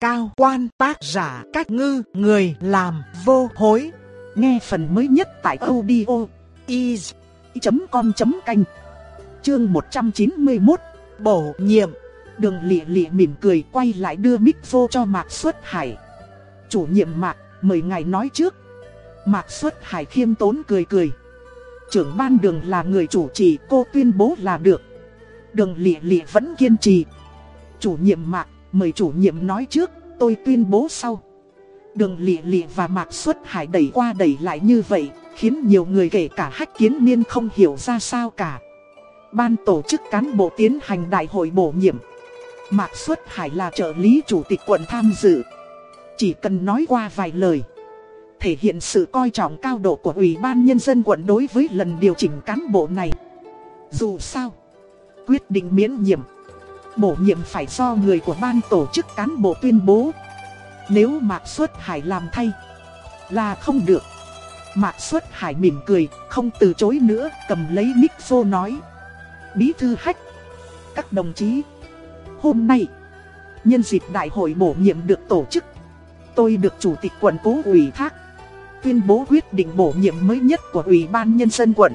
cao quan tác giả cách ngư người làm vô hối. Nghe phần mới nhất tại audio is.com.canh Chương 191 Bổ nhiệm. Đường lị lị mỉm cười quay lại đưa mic vô cho Mạc Xuất Hải. Chủ nhiệm Mạc, mời ngài nói trước. Mạc Xuất Hải khiêm tốn cười cười. Trưởng ban đường là người chủ trì cô tuyên bố là được. Đường lị lị vẫn kiên trì. Chủ nhiệm Mạc, mời chủ nhiệm nói trước, tôi tuyên bố sau. Đường lị lị và Mạc Xuất Hải đẩy qua đẩy lại như vậy Khiến nhiều người kể cả hách kiến niên không hiểu ra sao cả. Ban tổ chức cán bộ tiến hành đại hội bổ nhiệm. Mạc Xuất Hải là trợ lý chủ tịch quận tham dự. Chỉ cần nói qua vài lời Thể hiện sự coi trọng cao độ của Ủy ban Nhân dân quận đối với lần điều chỉnh cán bộ này. Dù sao Quyết định miễn nhiệm Bổ nhiệm phải do người của ban tổ chức cán bộ tuyên bố. Nếu Mạc Xuất Hải làm thay Là không được. Mạc Xuất Hải mỉm cười, không từ chối nữa, cầm lấy mic vô nói. Bí thư hách Các đồng chí Hôm nay Nhân dịp đại hội bổ nhiệm được tổ chức Tôi được chủ tịch quận cố ủy thác Tuyên bố quyết định bổ nhiệm mới nhất của Ủy ban Nhân dân quận.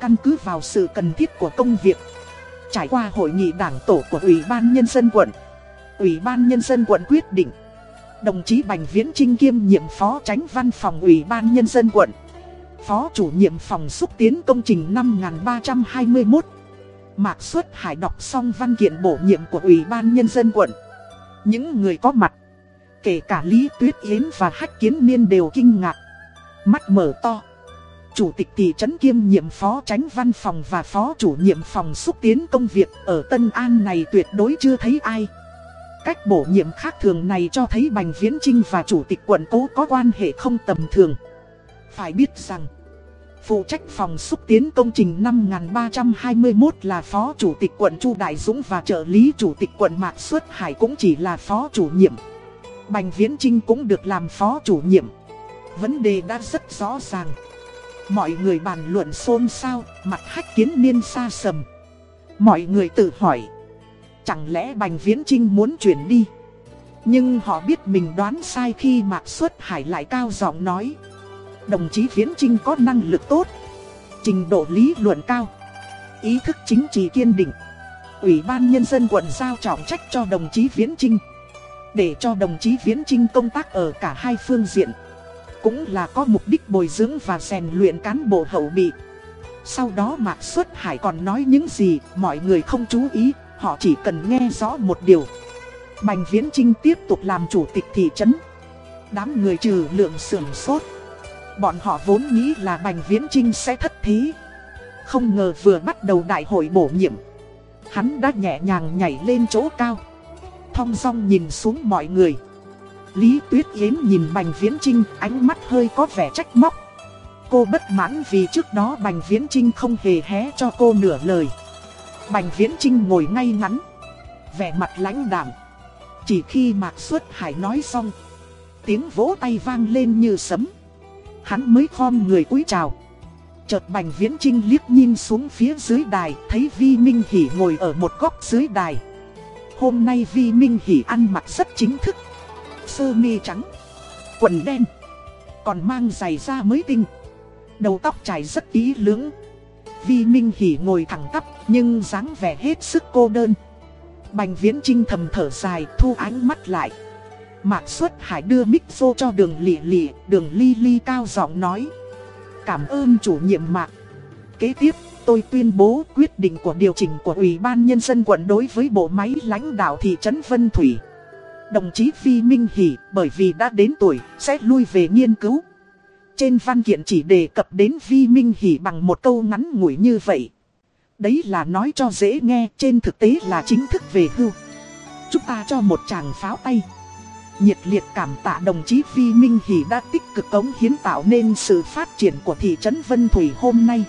Căn cứ vào sự cần thiết của công việc Trải qua hội nghị đảng tổ của Ủy ban Nhân dân quận. Ủy ban Nhân dân quận quyết định, Đồng chí Bành Viễn Trinh kiêm nhiệm phó tránh văn phòng Ủy ban Nhân dân quận. Phó chủ nhiệm phòng xúc tiến công trình 5321 Mạc Xuất Hải đọc xong văn kiện bổ nhiệm của Ủy ban Nhân dân quận. Những người có mặt, Kể cả Lý Tuyết Yến và Hách Kiến Niên đều kinh ngạc. Mắt mở to. Chủ tịch thị trấn kiêm nhiệm phó tránh văn phòng và phó chủ nhiệm phòng xúc tiến công việc ở Tân An này tuyệt đối chưa thấy ai Cách bổ nhiệm khác thường này cho thấy Bành Viễn Trinh và chủ tịch quận cố có quan hệ không tầm thường Phải biết rằng, Phụ trách phòng xúc tiến công trình 5321 là phó chủ tịch quận Chu Đại Dũng và trợ lý chủ tịch quận Mạc Xuất Hải cũng chỉ là phó chủ nhiệm. Bành Viễn Trinh cũng được làm phó chủ nhiệm. Vấn đề đã rất rõ ràng. Mọi người bàn luận xôn xao, mặt hách kiến niên xa sầm. Mọi người tự hỏi. Chẳng lẽ Bành Viễn Trinh muốn chuyển đi? Nhưng họ biết mình đoán sai khi Mạc Xuất Hải lại cao giọng nói. Đồng chí Viễn Trinh có năng lực tốt, trình độ lý luận cao, ý thức chính trị kiên định. Ủy ban Nhân dân quận giao trọng trách cho đồng chí Viễn Trinh. Để cho đồng chí Viễn Trinh công tác ở cả hai phương diện. Cũng là có mục đích bồi dưỡng và rèn luyện cán bộ hậu bị. Sau đó Mạc Xuất Hải còn nói những gì mọi người không chú ý, họ chỉ cần nghe rõ một điều. Bành Viễn Trinh tiếp tục làm chủ tịch thị trấn. Đám người trừ lượng sưởng sốt. Bọn họ vốn nghĩ là Bành Viễn Trinh sẽ thất thí, Không ngờ vừa bắt đầu đại hội bổ nhiệm Hắn đã nhẹ nhàng nhảy lên chỗ cao Thong song nhìn xuống mọi người Lý Tuyết Yến nhìn Bành Viễn Trinh ánh mắt hơi có vẻ trách móc. Cô bất mãn vì trước đó Bành Viễn Trinh không hề hé cho cô nửa lời. Bành Viễn Trinh ngồi ngay ngắn, Vẻ mặt lãnh đạm. Chỉ khi Mạc Xuất Hải nói xong, Tiếng vỗ tay vang lên như sấm. Hắn mới khom người cúi chào. Chợt Bành Viễn Trinh liếc nhìn xuống phía dưới đài, Thấy Vi Minh Hỷ ngồi ở một góc dưới đài. Hôm nay Vi Minh Hỷ ăn mặc rất chính thức. Sơ mi trắng Quần đen Còn mang giày da mới tinh Đầu tóc trải rất kỹ lưỡng Vi Minh Hỷ ngồi thẳng tắp Nhưng dáng vẻ hết sức cô đơn Bành Viễn Trinh thầm thở dài thu ánh mắt lại Mạc Xuất Hải đưa mic vô cho đường lị lị, đường ly ly cao giọng nói. Cảm ơn chủ nhiệm Mạc. Kế tiếp, tôi tuyên bố quyết định của điều chỉnh của Ủy ban Nhân dân quận đối với bộ máy lãnh đạo thị trấn Vân Thủy. Đồng chí Phi Minh Hỷ bởi vì đã đến tuổi, sẽ lui về nghiên cứu. Trên văn kiện chỉ đề cập đến Vi Minh Hỷ bằng một câu ngắn ngủi như vậy. Đấy là nói cho dễ nghe, trên thực tế là chính thức về hưu. Chúng ta cho một chàng pháo tay. Nhiệt liệt cảm tạ đồng chí Vi Minh Hỷ đã tích cực cống hiến tạo nên sự phát triển của thị trấn Vân Thủy hôm nay.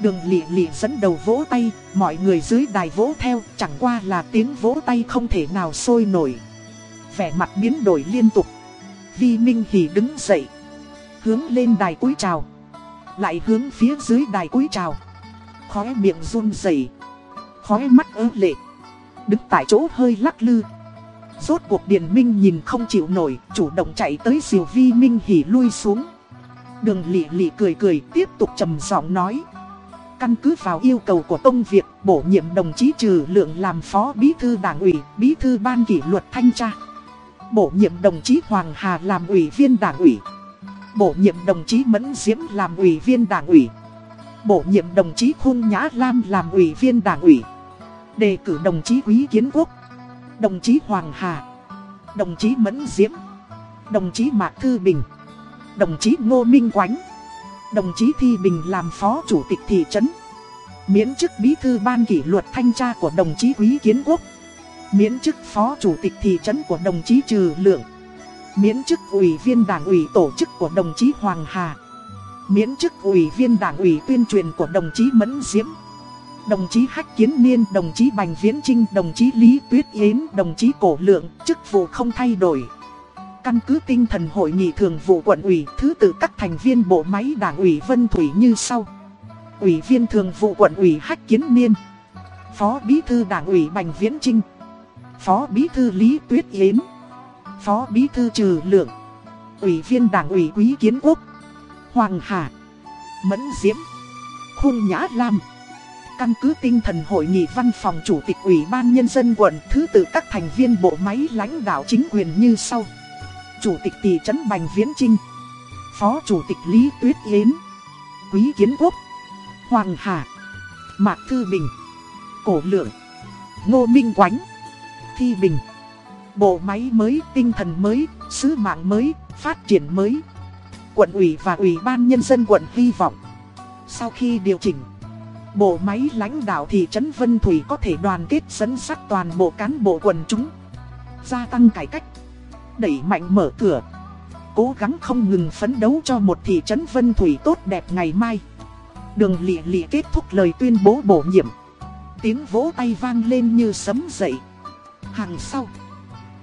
Đường lị lị dẫn đầu vỗ tay, mọi người dưới đài vỗ theo, chẳng qua là tiếng vỗ tay không thể nào sôi nổi. Vẻ mặt biến đổi liên tục. Vi Minh Hỷ đứng dậy, hướng lên đài cúi chào, lại hướng phía dưới đài cúi chào. Khóe miệng run rẩy, khóe mắt ớ lệ, đứng tại chỗ hơi lắc lư. Rốt cuộc Điền Minh nhìn không chịu nổi, chủ động chạy tới diều vi Minh hỉ lui xuống. Đường lị lị cười cười tiếp tục trầm giọng nói. Căn cứ vào yêu cầu của công việc, bổ nhiệm đồng chí trừ lượng làm phó bí thư đảng ủy, bí thư ban kỷ luật thanh tra. Bổ nhiệm đồng chí Hoàng Hà làm ủy viên đảng ủy. Bổ nhiệm đồng chí Mẫn Diễm làm ủy viên đảng ủy. Bổ nhiệm đồng chí Khung Nhã Lam làm ủy viên đảng ủy. Đề cử đồng chí Quý Kiến Quốc. Đồng chí Hoàng Hà. Đồng chí Mẫn Diễm. Đồng chí Mạc Thư Bình. Đồng chí Ngô Minh Quánh. Đồng chí Thi Bình làm phó chủ tịch thị trấn. Miễn chức bí thư ban kỷ luật thanh tra của đồng chí Quý Kiến Quốc. Miễn chức phó chủ tịch thị trấn của đồng chí Trừ Lượng. Miễn chức ủy viên đảng ủy tổ chức của đồng chí Hoàng Hà. Miễn chức ủy viên đảng ủy tuyên truyền của đồng chí Mẫn Diễm. Đồng chí Hách Kiến Niên, đồng chí Bành Viễn Trinh, đồng chí Lý Tuyết Yến, đồng chí Cổ Lượng, chức vụ không thay đổi. Căn cứ tinh thần hội nghị thường vụ quận ủy, thứ tự các thành viên bộ máy đảng ủy Vân Thủy như sau. Ủy viên thường vụ quận ủy Hách Kiến Niên. Phó Bí thư đảng ủy Bành Viễn Trinh. Phó Bí thư Lý Tuyết Yến. Phó Bí thư Trừ Lượng. Ủy viên đảng ủy Quý Kiến Quốc. Hoàng Hà. Mẫn Diễm. Khung Nhã Lam. Căn cứ tinh thần hội nghị văn phòng chủ tịch ủy ban nhân dân quận, thứ tự các thành viên bộ máy lãnh đạo chính quyền như sau. Chủ tịch thị trấn Bành Viễn Trinh. Phó chủ tịch Lý Tuyết Yến. Quý Kiến Quốc. Hoàng Hà. Mạc Thư Bình. Cổ Lượng. Ngô Minh Quánh. Thi Bình. Bộ máy mới, tinh thần mới, sứ mạng mới, phát triển mới. Quận ủy và ủy ban nhân dân quận hy vọng. Sau khi điều chỉnh bộ máy lãnh đạo thị trấn Vân Thủy có thể đoàn kết dẫn sắc toàn bộ cán bộ quần chúng. Gia tăng cải cách, đẩy mạnh mở cửa. Cố gắng không ngừng phấn đấu cho một thị trấn Vân Thủy tốt đẹp ngày mai. Đường lị lị kết thúc lời tuyên bố bổ nhiệm. Tiếng vỗ tay vang lên như sấm dậy. Hàng sau,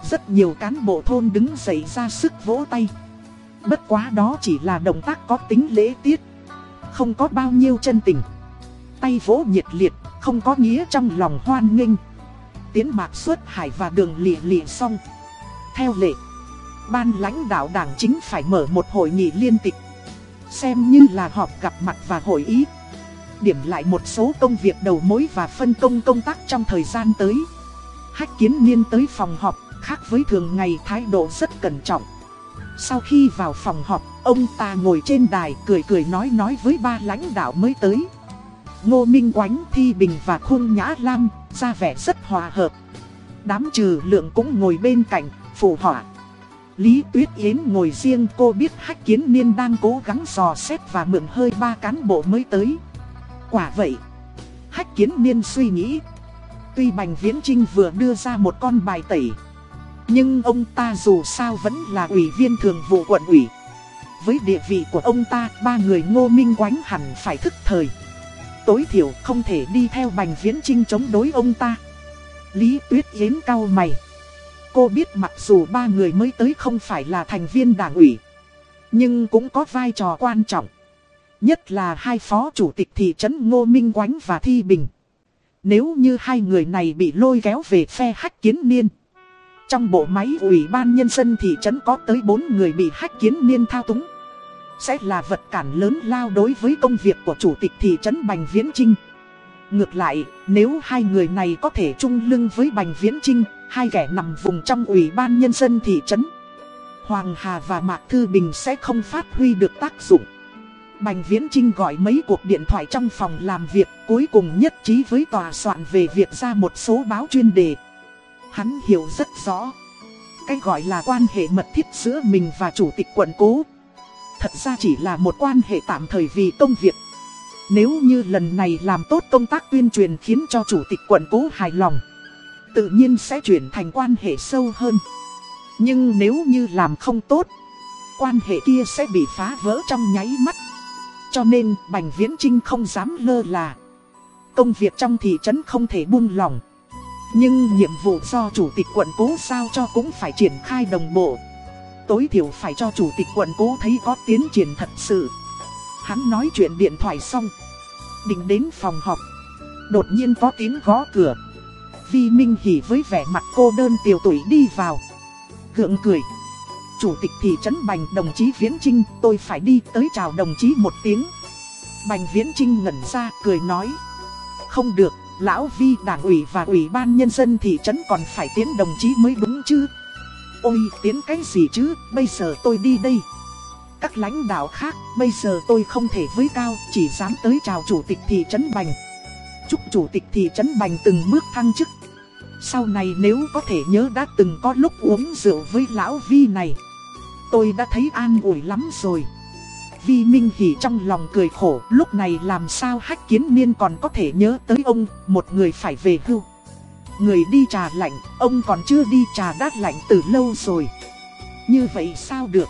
rất nhiều cán bộ thôn đứng dậy ra sức vỗ tay. Bất quá đó chỉ là động tác có tính lễ tiết. Không có bao nhiêu chân tình tay vỗ nhiệt liệt, không có nghĩa trong lòng hoan nghênh. Tiến mạc xuất hải và đường lịa lịa xong. Theo lệ, ban lãnh đạo đảng chính phải mở một hội nghị liên tịch. Xem như là họp gặp mặt và hội ý. Điểm lại một số công việc đầu mối và phân công công tác trong thời gian tới. Hách kiến niên tới phòng họp, khác với thường ngày thái độ rất cẩn trọng. Sau khi vào phòng họp, ông ta ngồi trên đài cười cười nói nói với ba lãnh đạo mới tới. Ngô Minh Quánh, Thi Bình và Khung Nhã Lam, ra vẻ rất hòa hợp. Đám trừ lượng cũng ngồi bên cạnh, phụ họa. Lý Tuyết Yến ngồi riêng cô biết Hách Kiến Niên đang cố gắng dò xét và mượn hơi ba cán bộ mới tới. Quả vậy, Hách Kiến Niên suy nghĩ. Tuy Bành Viễn Trinh vừa đưa ra một con bài tẩy, nhưng ông ta dù sao vẫn là ủy viên thường vụ quận ủy. Với địa vị của ông ta, ba người ngô minh quánh hẳn phải thức thời. Tối thiểu không thể đi theo Bành Viễn Trinh chống đối ông ta Lý Tuyết Yến cau mày Cô biết mặc dù ba người mới tới không phải là thành viên đảng ủy Nhưng cũng có vai trò quan trọng Nhất là hai phó chủ tịch thị trấn Ngô Minh Quánh và Thi Bình nếu như hai người này bị lôi kéo về phe hách kiến niên Trong bộ máy ủy ban nhân dân thị trấn có tới bốn người bị hách kiến niên thao túng sẽ là vật cản lớn lao đối với công việc của chủ tịch thị trấn Bành Viễn Trinh. Ngược lại, nếu hai người này có thể chung lưng với Bành Viễn Trinh, hai kẻ nằm vùng trong ủy ban nhân dân thị trấn, Hoàng Hà và Mạc Thư Bình sẽ không phát huy được tác dụng. Bành Viễn Trinh gọi mấy cuộc điện thoại trong phòng làm việc, cuối cùng nhất trí với tòa soạn về việc ra một số báo chuyên đề. Hắn hiểu rất rõ, cái gọi là quan hệ mật thiết giữa mình và chủ tịch quận cố thật ra chỉ là một quan hệ tạm thời vì công việc. Nếu như lần này làm tốt công tác tuyên truyền khiến cho chủ tịch quận cố hài lòng, tự nhiên sẽ chuyển thành quan hệ sâu hơn. Nhưng nếu như làm không tốt, quan hệ kia sẽ bị phá vỡ trong nháy mắt. Cho nên Bành Viễn Trinh không dám lơ là. Công việc trong thị trấn không thể buông lỏng. Nhưng nhiệm vụ do chủ tịch quận cố sao cho cũng phải triển khai đồng bộ tối thiểu phải cho chủ tịch quận cố thấy có tiến triển thật sự. Hắn nói chuyện điện thoại xong, định đến phòng họp. Đột nhiên có tiếng gõ cửa. Vi Minh Hỷ với vẻ mặt cô đơn tiểu tuổi đi vào. Gượng cười. Chủ tịch thị trấn Bành đồng chí Viễn Trinh, tôi phải đi tới chào đồng chí một tiếng. Bành Viễn Trinh ngẩn ra, cười nói. Không được, Lão Vi đảng ủy và ủy ban nhân dân thị trấn còn phải tiến đồng chí mới đúng chứ. Ôi, tiến cái gì chứ, bây giờ tôi đi đây. Các lãnh đạo khác, bây giờ tôi không thể với cao, chỉ dám tới chào chủ tịch thị trấn Bành. Chúc chủ tịch thị trấn Bành từng bước thăng chức. Sau này nếu có thể nhớ đã từng có lúc uống rượu với lão Vi này. Tôi đã thấy an ủi lắm rồi. Vi Minh Hỷ trong lòng cười khổ, lúc này làm sao hách kiến niên còn có thể nhớ tới ông, một người phải về hưu. Người đi trà lạnh, ông còn chưa đi trà đát lạnh từ lâu rồi. Như vậy sao được?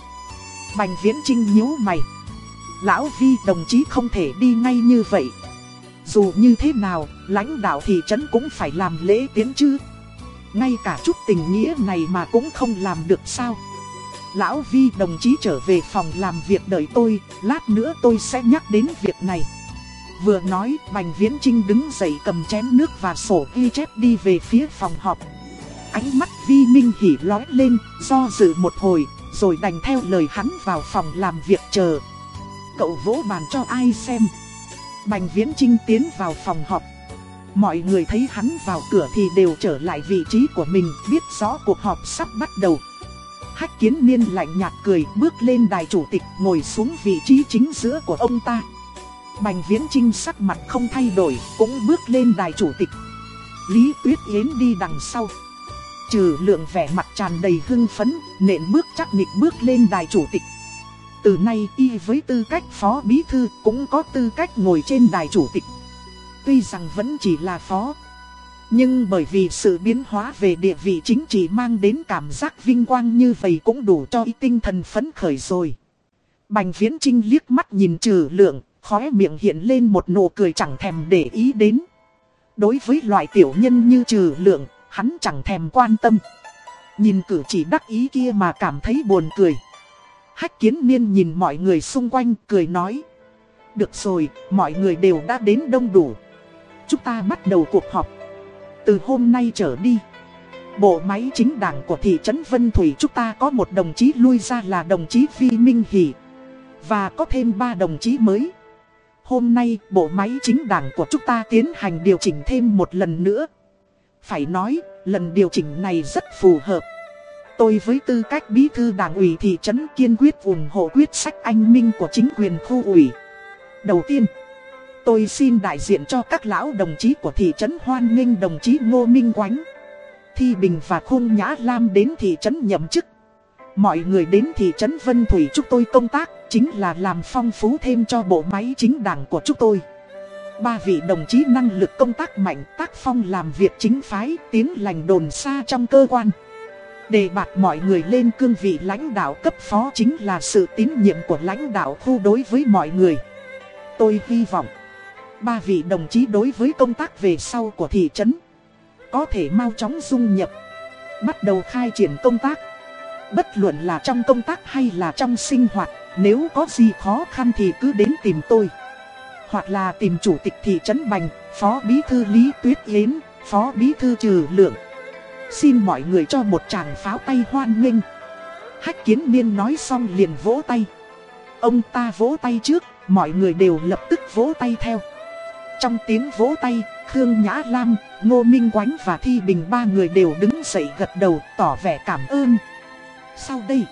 Bành Viễn Trinh nhíu mày. Lão Vi đồng chí không thể đi ngay như vậy. Dù như thế nào, lãnh đạo thị trấn cũng phải làm lễ tiến chứ. Ngay cả chút tình nghĩa này mà cũng không làm được sao. Lão Vi đồng chí trở về phòng làm việc đợi tôi, lát nữa tôi sẽ nhắc đến việc này. Vừa nói, Bành Viễn Trinh đứng dậy cầm chén nước và sổ ghi chép đi về phía phòng họp. Ánh mắt Vi Minh hỉ lói lên, do dự một hồi, rồi đành theo lời hắn vào phòng làm việc chờ. Cậu vỗ bàn cho ai xem. Bành Viễn Trinh tiến vào phòng họp. Mọi người thấy hắn vào cửa thì đều trở lại vị trí của mình, biết rõ cuộc họp sắp bắt đầu. Hách kiến niên lạnh nhạt cười bước lên đài chủ tịch ngồi xuống vị trí chính giữa của ông ta. Bành viễn trinh sắc mặt không thay đổi cũng bước lên đài chủ tịch. Lý Tuyết Yến đi đằng sau. Trừ lượng vẻ mặt tràn đầy hưng phấn, nện bước chắc nịch bước lên đài chủ tịch. Từ nay y với tư cách phó bí thư cũng có tư cách ngồi trên đài chủ tịch. Tuy rằng vẫn chỉ là phó. Nhưng bởi vì sự biến hóa về địa vị chính trị mang đến cảm giác vinh quang như vậy cũng đủ cho ý tinh thần phấn khởi rồi. Bành viễn trinh liếc mắt nhìn trừ lượng, khóe miệng hiện lên một nụ cười chẳng thèm để ý đến. Đối với loại tiểu nhân như trừ lượng, hắn chẳng thèm quan tâm. Nhìn cử chỉ đắc ý kia mà cảm thấy buồn cười. Hách kiến niên nhìn mọi người xung quanh cười nói. Được rồi, mọi người đều đã đến đông đủ. Chúng ta bắt đầu cuộc họp. Từ hôm nay trở đi, bộ máy chính đảng của thị trấn Vân Thủy chúng ta có một đồng chí lui ra là đồng chí Vi Minh Hỷ. Và có thêm ba đồng chí mới. Hôm nay, bộ máy chính đảng của chúng ta tiến hành điều chỉnh thêm một lần nữa. Phải nói, lần điều chỉnh này rất phù hợp. Tôi với tư cách bí thư đảng ủy thị trấn kiên quyết ủng hộ quyết sách anh minh của chính quyền khu ủy. Đầu tiên, Tôi xin đại diện cho các lão đồng chí của thị trấn hoan nghênh đồng chí Ngô Minh Quánh. Thi Bình và Khung Nhã Lam đến thị trấn nhậm chức. Mọi người đến thị trấn Vân Thủy chúc tôi công tác, chính là làm phong phú thêm cho bộ máy chính đảng của chúng tôi. Ba vị đồng chí năng lực công tác mạnh, tác phong làm việc chính phái, tiếng lành đồn xa trong cơ quan. Đề bạt mọi người lên cương vị lãnh đạo cấp phó chính là sự tín nhiệm của lãnh đạo khu đối với mọi người. Tôi hy vọng ba vị đồng chí đối với công tác về sau của thị trấn. Có thể mau chóng dung nhập, Bắt đầu khai triển công tác. Bất luận là trong công tác hay là trong sinh hoạt, Nếu có gì khó khăn thì cứ đến tìm tôi. Hoặc là tìm chủ tịch thị trấn Bành, Phó Bí Thư Lý Tuyết Yến, Phó Bí Thư Trừ Lượng. Xin mọi người cho một tràng pháo tay hoan nghênh. Hách kiến niên nói xong liền vỗ tay. Ông ta vỗ tay trước, Mọi người đều lập tức vỗ tay theo trong tiếng vỗ tay, Khương Nhã Lam, Ngô Minh Quánh và Thi Bình ba người đều đứng dậy gật đầu tỏ vẻ cảm ơn. Sau đây,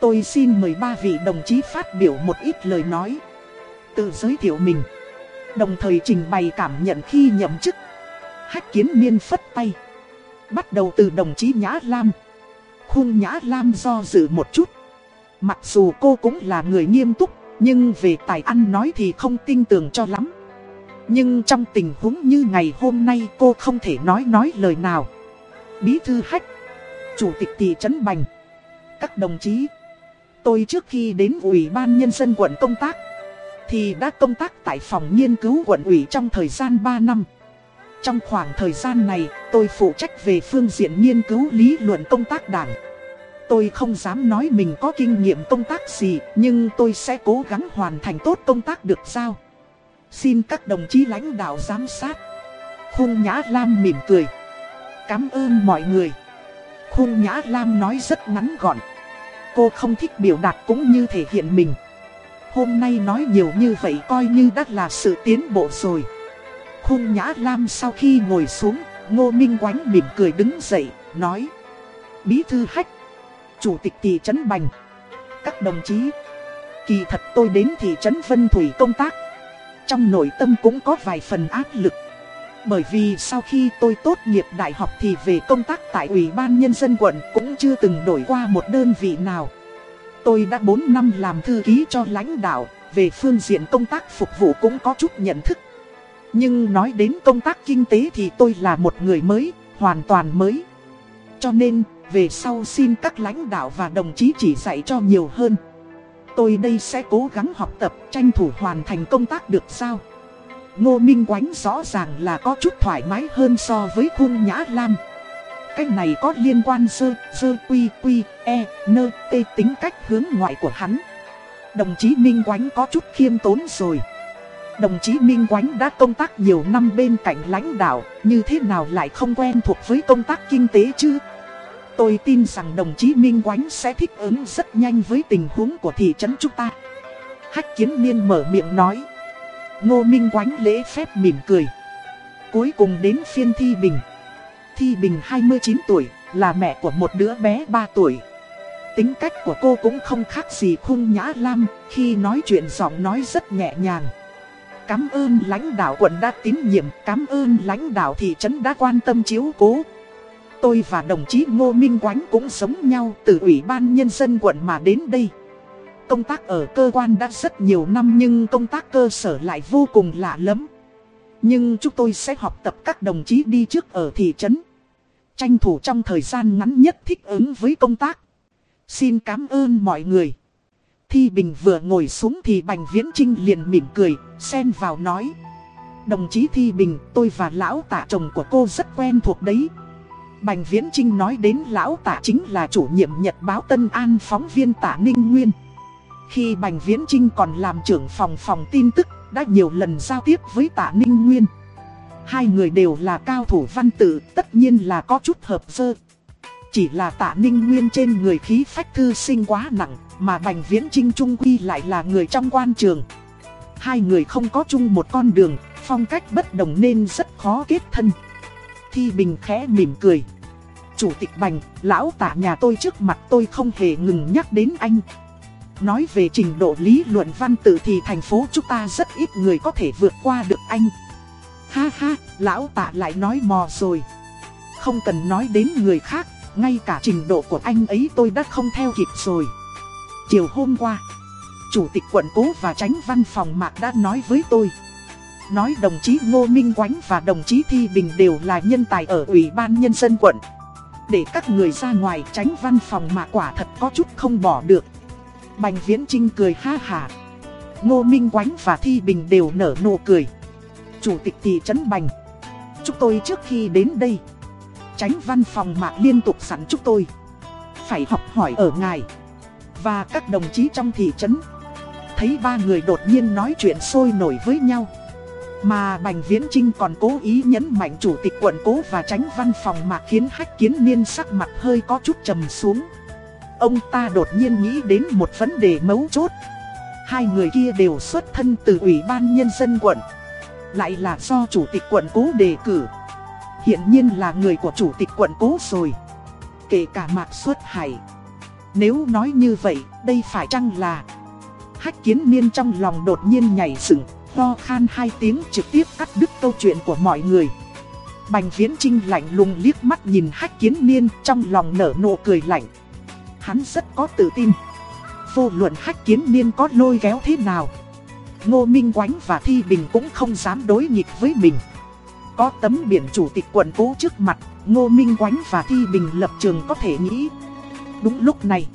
tôi xin mời ba vị đồng chí phát biểu một ít lời nói. Tự giới thiệu mình, đồng thời trình bày cảm nhận khi nhậm chức. Hách kiến niên phất tay. Bắt đầu từ đồng chí Nhã Lam. Khung Nhã Lam do dự một chút. Mặc dù cô cũng là người nghiêm túc, nhưng về tài ăn nói thì không tin tưởng cho lắm. Nhưng trong tình huống như ngày hôm nay cô không thể nói nói lời nào. Bí thư hách, chủ tịch thị trấn Bành, các đồng chí. Tôi trước khi đến Ủy ban Nhân dân quận công tác, thì đã công tác tại phòng nghiên cứu quận ủy trong thời gian 3 năm. Trong khoảng thời gian này, tôi phụ trách về phương diện nghiên cứu lý luận công tác đảng. Tôi không dám nói mình có kinh nghiệm công tác gì, nhưng tôi sẽ cố gắng hoàn thành tốt công tác được giao. Xin các đồng chí lãnh đạo giám sát. Khung Nhã Lam mỉm cười. cảm ơn mọi người. Khung Nhã Lam nói rất ngắn gọn. Cô không thích biểu đạt cũng như thể hiện mình. Hôm nay nói nhiều như vậy coi như đã là sự tiến bộ rồi. Khung Nhã Lam sau khi ngồi xuống, Ngô Minh Quánh mỉm cười đứng dậy, nói. Bí thư hách, chủ tịch thị trấn Bành, các đồng chí. Kỳ thật tôi đến thị trấn Vân Thủy công tác. Trong nội tâm cũng có vài phần áp lực. Bởi vì sau khi tôi tốt nghiệp đại học thì về công tác tại Ủy ban Nhân dân quận cũng chưa từng đổi qua một đơn vị nào. Tôi đã 4 năm làm thư ký cho lãnh đạo, về phương diện công tác phục vụ cũng có chút nhận thức. Nhưng nói đến công tác kinh tế thì tôi là một người mới, hoàn toàn mới. Cho nên, về sau xin các lãnh đạo và đồng chí chỉ dạy cho nhiều hơn. Tôi đây sẽ cố gắng học tập, tranh thủ hoàn thành công tác được sao. Ngô Minh Quánh rõ ràng là có chút thoải mái hơn so với khuôn nhã lam. Cách này có liên quan sơ, sơ quy quy, e, nơ, tê tính cách hướng ngoại của hắn. Đồng chí Minh Quánh có chút khiêm tốn rồi. Đồng chí Minh Quánh đã công tác nhiều năm bên cạnh lãnh đạo, như thế nào lại không quen thuộc với công tác kinh tế chứ? Tôi tin rằng đồng chí Minh Quánh sẽ thích ứng rất nhanh với tình huống của thị trấn chúng ta. Hách kiến niên mở miệng nói. Ngô Minh Quánh lễ phép mỉm cười. Cuối cùng đến phiên Thi Bình. Thi Bình 29 tuổi, là mẹ của một đứa bé 3 tuổi. Tính cách của cô cũng không khác gì khung nhã lam, khi nói chuyện giọng nói rất nhẹ nhàng. Cảm ơn lãnh đạo quận đã tín nhiệm, cảm ơn lãnh đạo thị trấn đã quan tâm chiếu cố. Tôi và đồng chí Ngô Minh Quánh cũng sống nhau từ Ủy ban Nhân dân quận mà đến đây. Công tác ở cơ quan đã rất nhiều năm nhưng công tác cơ sở lại vô cùng lạ lắm. Nhưng chúng tôi sẽ học tập các đồng chí đi trước ở thị trấn. Tranh thủ trong thời gian ngắn nhất thích ứng với công tác. Xin cảm ơn mọi người. Thi Bình vừa ngồi xuống thì Bành Viễn Trinh liền mỉm cười, xen vào nói. Đồng chí Thi Bình, tôi và lão tạ chồng của cô rất quen thuộc đấy. Bành Viễn Trinh nói đến lão tạ chính là chủ nhiệm nhật báo Tân An phóng viên tạ Ninh Nguyên. Khi Bành Viễn Trinh còn làm trưởng phòng phòng tin tức, đã nhiều lần giao tiếp với tạ Ninh Nguyên. Hai người đều là cao thủ văn tự, tất nhiên là có chút hợp sơ. Chỉ là tạ Ninh Nguyên trên người khí phách thư sinh quá nặng, mà Bành Viễn Trinh Trung Quy lại là người trong quan trường. Hai người không có chung một con đường, phong cách bất đồng nên rất khó kết thân. Thi Bình khẽ mỉm cười. Chủ tịch Bành, lão tả nhà tôi trước mặt tôi không hề ngừng nhắc đến anh. Nói về trình độ lý luận văn tự thì thành phố chúng ta rất ít người có thể vượt qua được anh. Ha ha, lão tạ lại nói mò rồi. Không cần nói đến người khác, ngay cả trình độ của anh ấy tôi đã không theo kịp rồi. Chiều hôm qua, Chủ tịch quận cố và tránh văn phòng Mạc đã nói với tôi. Nói đồng chí Ngô Minh Quánh và đồng chí Thi Bình đều là nhân tài ở Ủy ban Nhân dân quận. Để các người ra ngoài tránh văn phòng mà quả thật có chút không bỏ được. Bành Viễn Trinh cười ha hà. Ngô Minh Quánh và Thi Bình đều nở nụ cười. Chủ tịch thị trấn Bành. Chúng tôi trước khi đến đây. Tránh văn phòng Mạc liên tục sẵn chúng tôi. Phải học hỏi ở ngài. Và các đồng chí trong thị trấn thấy ba người đột nhiên nói chuyện sôi nổi với nhau. Mà Bành Viễn Trinh còn cố ý nhấn mạnh chủ tịch quận cố và tránh văn phòng mà khiến hách kiến niên sắc mặt hơi có chút trầm xuống. Ông ta đột nhiên nghĩ đến một vấn đề mấu chốt. Hai người kia đều xuất thân từ Ủy ban Nhân dân quận. Lại là do chủ tịch quận cố đề cử. Hiện nhiên là người của chủ tịch quận cố rồi. Kể cả Mạc Xuất Hải. Nếu nói như vậy, đây phải chăng là Hách kiến niên trong lòng đột nhiên nhảy sửng ho khan hai tiếng trực tiếp cắt đứt câu chuyện của mọi người. Bành viễn trinh lạnh lùng liếc mắt nhìn hách kiến niên trong lòng nở nụ cười lạnh. Hắn rất có tự tin. Vô luận hách kiến niên có lôi kéo thế nào. Ngô Minh Quánh và Thi Bình cũng không dám đối nghịch với mình. Có tấm biển chủ tịch quận cố trước mặt, Ngô Minh Quánh và Thi Bình lập trường có thể nghĩ. Đúng lúc này.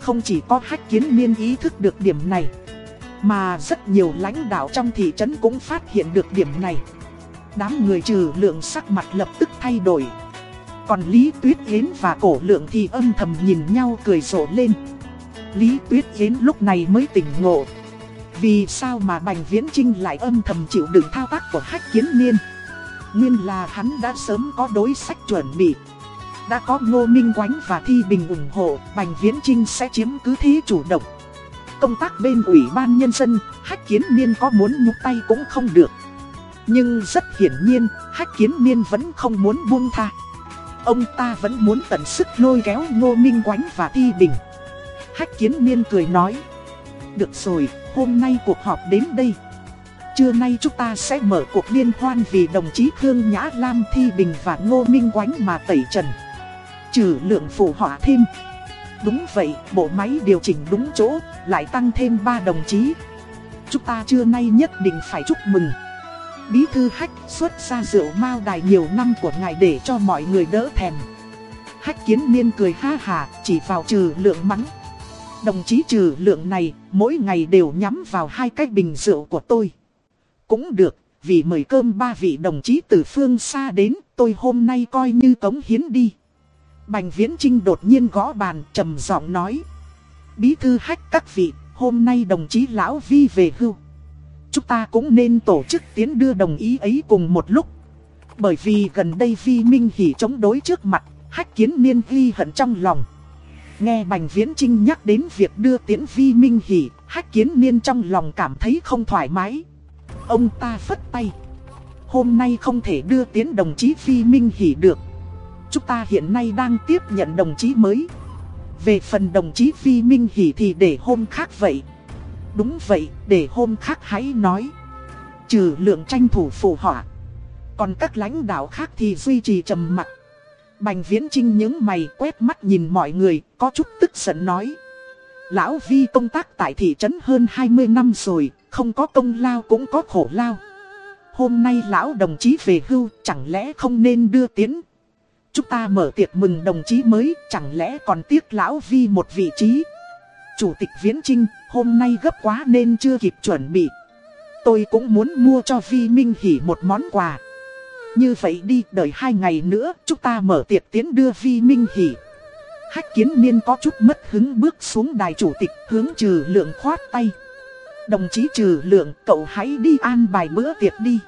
Không chỉ có hách kiến niên ý thức được điểm này mà rất nhiều lãnh đạo trong thị trấn cũng phát hiện được điểm này. Đám người trừ lượng sắc mặt lập tức thay đổi. Còn Lý Tuyết Yến và cổ lượng thì âm thầm nhìn nhau cười rộ lên. Lý Tuyết Yến lúc này mới tỉnh ngộ. Vì sao mà Bành Viễn Trinh lại âm thầm chịu đựng thao tác của hách kiến niên? Nguyên là hắn đã sớm có đối sách chuẩn bị. Đã có Ngô Minh Quánh và Thi Bình ủng hộ, Bành Viễn Trinh sẽ chiếm cứ thế chủ động. Công tác bên Ủy ban Nhân dân Hách Kiến Niên có muốn nhúc tay cũng không được Nhưng rất hiển nhiên Hách Kiến Niên vẫn không muốn buông tha Ông ta vẫn muốn tận sức lôi kéo Ngô Minh Quánh và Thi Bình Hách Kiến Niên cười nói Được rồi, hôm nay cuộc họp đến đây Trưa nay chúng ta sẽ mở cuộc liên hoan vì đồng chí Khương Nhã Lam Thi Bình và Ngô Minh Quánh mà tẩy trần. Trừ lượng phụ họa thêm. Đúng vậy, bộ máy điều chỉnh đúng chỗ, lại tăng thêm 3 đồng chí. Chúng ta trưa nay nhất định phải chúc mừng. Bí thư hách xuất ra rượu mao đài nhiều năm của ngài để cho mọi người đỡ thèm. Hách kiến niên cười ha hà, chỉ vào trừ lượng mắng. Đồng chí trừ lượng này, mỗi ngày đều nhắm vào hai cái bình rượu của tôi. Cũng được, vì mời cơm ba vị đồng chí từ phương xa đến, tôi hôm nay coi như cống hiến đi. Bành Viễn Trinh đột nhiên gõ bàn, trầm giọng nói. Bí thư hách các vị, hôm nay đồng chí Lão Vi về hưu. Chúng ta cũng nên tổ chức tiến đưa đồng ý ấy cùng một lúc. Bởi vì gần đây Vi Minh Hỷ chống đối trước mặt, hách kiến niên ghi hận trong lòng. Nghe Bành Viễn Trinh nhắc đến việc đưa tiễn Vi Minh Hỷ, hách kiến niên trong lòng cảm thấy không thoải mái. Ông ta phất tay. Hôm nay không thể đưa tiến đồng chí Phi Minh Hỷ được. Chúng ta hiện nay đang tiếp nhận đồng chí mới. Về phần đồng chí Phi Minh Hỷ thì để hôm khác vậy. Đúng vậy, để hôm khác hãy nói. Trừ lượng tranh thủ phù họa. Còn các lãnh đạo khác thì duy trì trầm mặc. Bành Viễn Trinh những mày quét mắt nhìn mọi người, có chút tức giận nói. Lão Vi công tác tại thị trấn hơn 20 năm rồi, không có công lao cũng có khổ lao. Hôm nay lão đồng chí về hưu, chẳng lẽ không nên đưa tiến. Chúng ta mở tiệc mừng đồng chí mới, chẳng lẽ còn tiếc lão Vi một vị trí. Chủ tịch Viễn Trinh, hôm nay gấp quá nên chưa kịp chuẩn bị. Tôi cũng muốn mua cho Vi Minh Hỷ một món quà. Như vậy đi, đợi hai ngày nữa, chúng ta mở tiệc tiến đưa Vi Minh Hỷ. Hách kiến niên có chút mất hứng bước xuống đài chủ tịch hướng trừ lượng khoát tay. Đồng chí trừ lượng cậu hãy đi an bài bữa tiệc đi.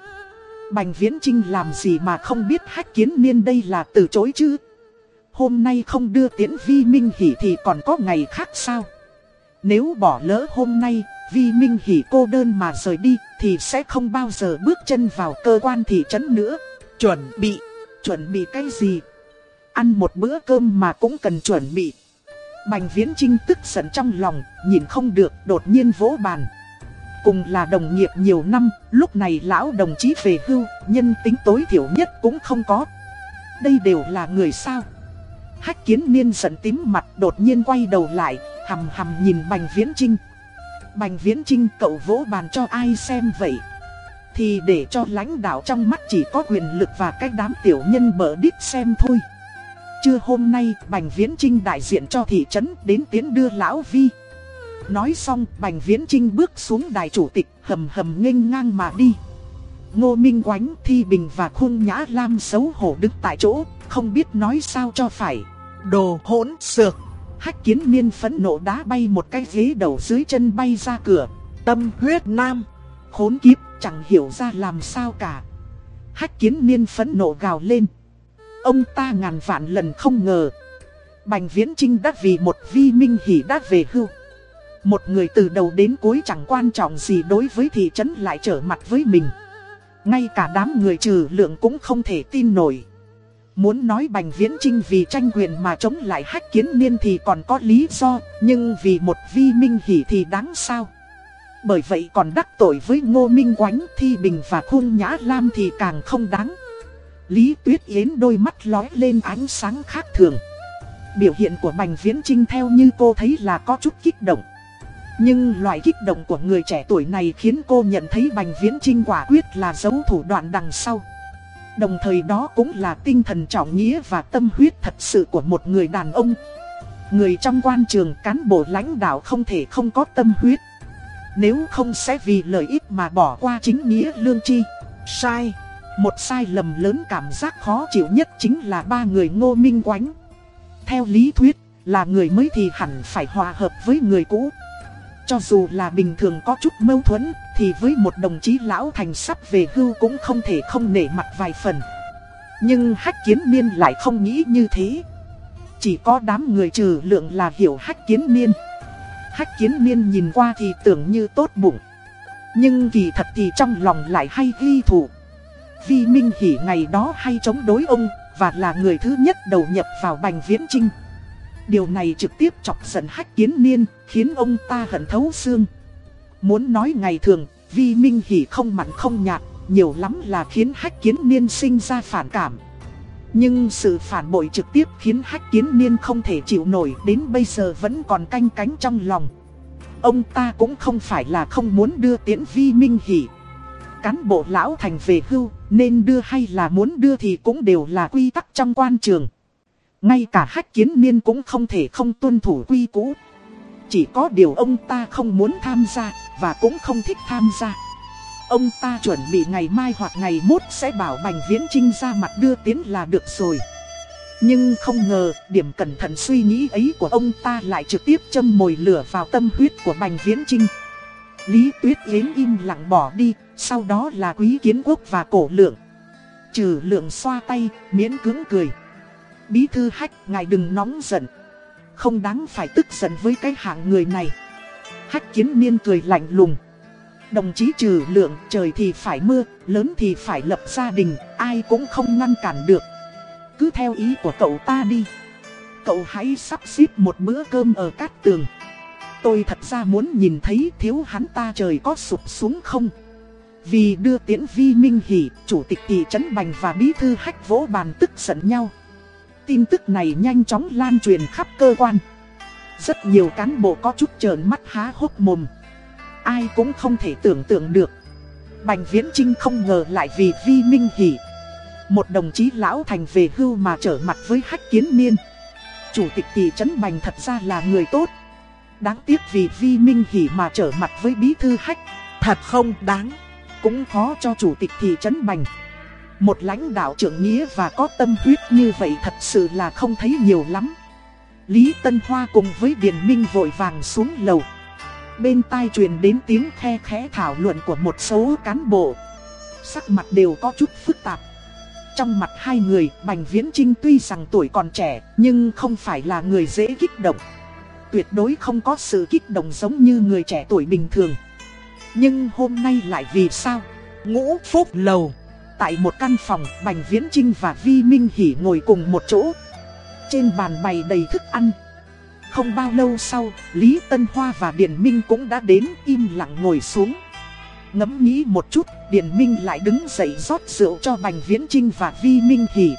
Bành Viễn Trinh làm gì mà không biết hách kiến niên đây là từ chối chứ. Hôm nay không đưa tiễn Vi Minh Hỷ thì còn có ngày khác sao. Nếu bỏ lỡ hôm nay, Vi Minh Hỷ cô đơn mà rời đi thì sẽ không bao giờ bước chân vào cơ quan thị trấn nữa. Chuẩn bị, chuẩn bị cái gì? Ăn một bữa cơm mà cũng cần chuẩn bị. Bành Viễn Trinh tức giận trong lòng, nhìn không được, đột nhiên vỗ bàn. Cùng là đồng nghiệp nhiều năm, lúc này lão đồng chí về hưu, nhân tính tối thiểu nhất cũng không có. Đây đều là người sao? Hách kiến niên giận tím mặt đột nhiên quay đầu lại, hầm hầm nhìn Bành Viễn Trinh. Bành Viễn Trinh cậu vỗ bàn cho ai xem vậy? Thì để cho lãnh đạo trong mắt chỉ có quyền lực và cách đám tiểu nhân bở đít xem thôi. Trưa hôm nay, Bành Viễn Trinh đại diện cho thị trấn đến tiến đưa Lão Vi. Nói xong, Bành Viễn Trinh bước xuống đài chủ tịch, hầm hầm nghênh ngang mà đi. Ngô Minh Quánh, Thi Bình và Khung Nhã Lam xấu hổ đứng tại chỗ, không biết nói sao cho phải. Đồ hỗn xược. Hách kiến niên phẫn nộ đá bay một cái ghế đầu dưới chân bay ra cửa. Tâm huyết nam. Khốn kiếp, chẳng hiểu ra làm sao cả. Hách kiến niên phẫn nộ gào lên. Ông ta ngàn vạn lần không ngờ. Bành Viễn Trinh đã vì một vi minh hỉ đã về hưu. Một người từ đầu đến cuối chẳng quan trọng gì đối với thị trấn lại trở mặt với mình. Ngay cả đám người trừ lượng cũng không thể tin nổi. Muốn nói Bành Viễn Trinh vì tranh quyền mà chống lại hách kiến niên thì còn có lý do, nhưng vì một vi minh hỉ thì đáng sao. Bởi vậy còn đắc tội với Ngô Minh Quánh, Thi Bình và Khung Nhã Lam thì càng không đáng. Lý Tuyết Yến đôi mắt lói lên ánh sáng khác thường. Biểu hiện của Bành Viễn Trinh theo như cô thấy là có chút kích động. Nhưng loại kích động của người trẻ tuổi này khiến cô nhận thấy Bành Viễn Trinh quả quyết là dấu thủ đoạn đằng sau. Đồng thời đó cũng là tinh thần trọng nghĩa và tâm huyết thật sự của một người đàn ông. Người trong quan trường cán bộ lãnh đạo không thể không có tâm huyết. Nếu không sẽ vì lợi ích mà bỏ qua chính nghĩa lương tri Sai. Một sai lầm lớn cảm giác khó chịu nhất chính là ba người ngô minh quánh. Theo lý thuyết, là người mới thì hẳn phải hòa hợp với người cũ cho dù là bình thường có chút mâu thuẫn, thì với một đồng chí lão thành sắp về hưu cũng không thể không nể mặt vài phần. Nhưng hách kiến niên lại không nghĩ như thế. Chỉ có đám người trừ lượng là hiểu hách kiến niên. Hách kiến niên nhìn qua thì tưởng như tốt bụng. Nhưng kỳ thật thì trong lòng lại hay ghi thủ. Vi Minh Hỷ ngày đó hay chống đối ông, và là người thứ nhất đầu nhập vào Bành Viễn Trinh. Điều này trực tiếp chọc giận hách kiến niên, khiến ông ta hận thấu xương. Muốn nói ngày thường, Vi Minh Hỷ không mặn không nhạt, nhiều lắm là khiến hách kiến niên sinh ra phản cảm. Nhưng sự phản bội trực tiếp khiến hách kiến niên không thể chịu nổi đến bây giờ vẫn còn canh cánh trong lòng. Ông ta cũng không phải là không muốn đưa tiễn Vi Minh Hỷ. Cán bộ lão thành về hưu, nên đưa hay là muốn đưa thì cũng đều là quy tắc trong quan trường. Ngay cả hách kiến niên cũng không thể không tuân thủ quy cũ. Chỉ có điều ông ta không muốn tham gia, và cũng không thích tham gia. Ông ta chuẩn bị ngày mai hoặc ngày mốt sẽ bảo Bành Viễn Trinh ra mặt đưa tiến là được rồi. Nhưng không ngờ, điểm cẩn thận suy nghĩ ấy của ông ta lại trực tiếp châm mồi lửa vào tâm huyết của Bành Viễn Trinh. Lý Tuyết Yến im lặng bỏ đi, sau đó là Quý Kiến Quốc và Cổ Lượng. Trừ Lượng xoa tay, miễn cứng cười. Bí thư hách, ngài đừng nóng giận. Không đáng phải tức giận với cái hạng người này. Hách kiến niên cười lạnh lùng. Đồng chí trừ lượng, trời thì phải mưa, lớn thì phải lập gia đình, ai cũng không ngăn cản được. Cứ theo ý của cậu ta đi. Cậu hãy sắp xếp một bữa cơm ở cát tường. Tôi thật ra muốn nhìn thấy thiếu hắn ta trời có sụp xuống không. Vì đưa tiễn vi minh hỷ, chủ tịch thị trấn Bành và bí thư hách vỗ bàn tức giận nhau. Tin tức này nhanh chóng lan truyền khắp cơ quan. Rất nhiều cán bộ có chút trợn mắt há hốc mồm. Ai cũng không thể tưởng tượng được. Bành Viễn Trinh không ngờ lại vì Vi Minh Hỷ. Một đồng chí lão thành về hưu mà trở mặt với hách kiến niên. Chủ tịch thị trấn Bành thật ra là người tốt. Đáng tiếc vì Vi Minh Hỷ mà trở mặt với bí thư hách. Thật không đáng. Cũng khó cho chủ tịch thị trấn Bành. Một lãnh đạo trưởng nghĩa và có tâm huyết như vậy thật sự là không thấy nhiều lắm. Lý Tân Hoa cùng với Điền Minh vội vàng xuống lầu. Bên tai truyền đến tiếng khe khẽ thảo luận của một số cán bộ. Sắc mặt đều có chút phức tạp. Trong mặt hai người, Bành Viễn Trinh tuy rằng tuổi còn trẻ, nhưng không phải là người dễ kích động. Tuyệt đối không có sự kích động giống như người trẻ tuổi bình thường. Nhưng hôm nay lại vì sao? Ngũ Phúc Lầu Tại một căn phòng, Bành Viễn Trinh và Vi Minh Hỷ ngồi cùng một chỗ. Trên bàn bày đầy thức ăn. Không bao lâu sau, Lý Tân Hoa và Điền Minh cũng đã đến im lặng ngồi xuống. Ngẫm nghĩ một chút, Điền Minh lại đứng dậy rót rượu cho Bành Viễn Trinh và Vi Minh Hỷ.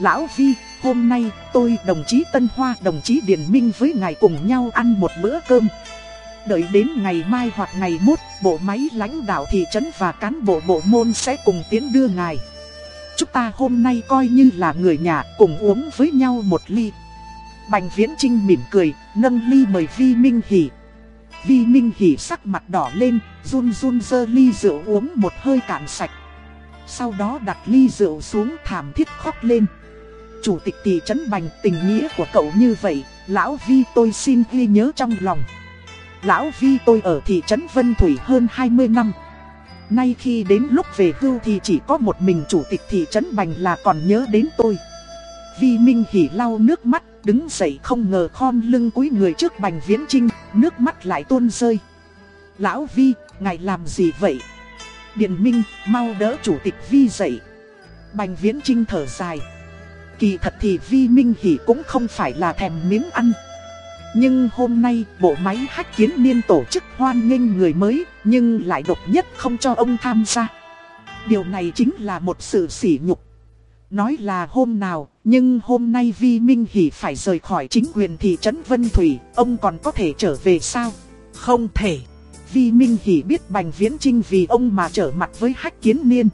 Lão Vi, hôm nay tôi đồng chí Tân Hoa đồng chí Điền Minh với ngài cùng nhau ăn một bữa cơm. Đợi đến ngày mai hoặc ngày mốt, bộ máy lãnh đạo thị trấn và cán bộ bộ môn sẽ cùng tiến đưa ngài. Chúng ta hôm nay coi như là người nhà cùng uống với nhau một ly. Bành Viễn Trinh mỉm cười, nâng ly mời Vi Minh Hỷ. Vi Minh Hỷ sắc mặt đỏ lên, run run dơ ly rượu uống một hơi cạn sạch. Sau đó đặt ly rượu xuống thảm thiết khóc lên. Chủ tịch thị trấn Bành tình nghĩa của cậu như vậy, lão Vi tôi xin ghi nhớ trong lòng. Lão Vi tôi ở thị trấn Vân Thủy hơn 20 năm. Nay khi đến lúc về hưu thì chỉ có một mình chủ tịch thị trấn Bành là còn nhớ đến tôi. Vi Minh Hỉ lau nước mắt, đứng dậy không ngờ khom lưng cúi người trước Bành Viễn Trinh, nước mắt lại tuôn rơi. Lão Vi, ngài làm gì vậy? điện Minh, mau đỡ chủ tịch Vi dậy. Bành Viễn Trinh thở dài. Kỳ thật thì Vi Minh Hỉ cũng không phải là thèm miếng ăn. Nhưng hôm nay, bộ máy hách kiến niên tổ chức hoan nghênh người mới, Nhưng lại độc nhất không cho ông tham gia. Điều này chính là một sự sỉ nhục. Nói là hôm nào, Nhưng hôm nay Vi Minh Hỷ phải rời khỏi chính quyền thị trấn Vân Thủy, Ông còn có thể trở về sao? Không thể. Vi Minh Hỷ biết Bành Viễn Trinh vì ông mà trở mặt với hách kiến niên.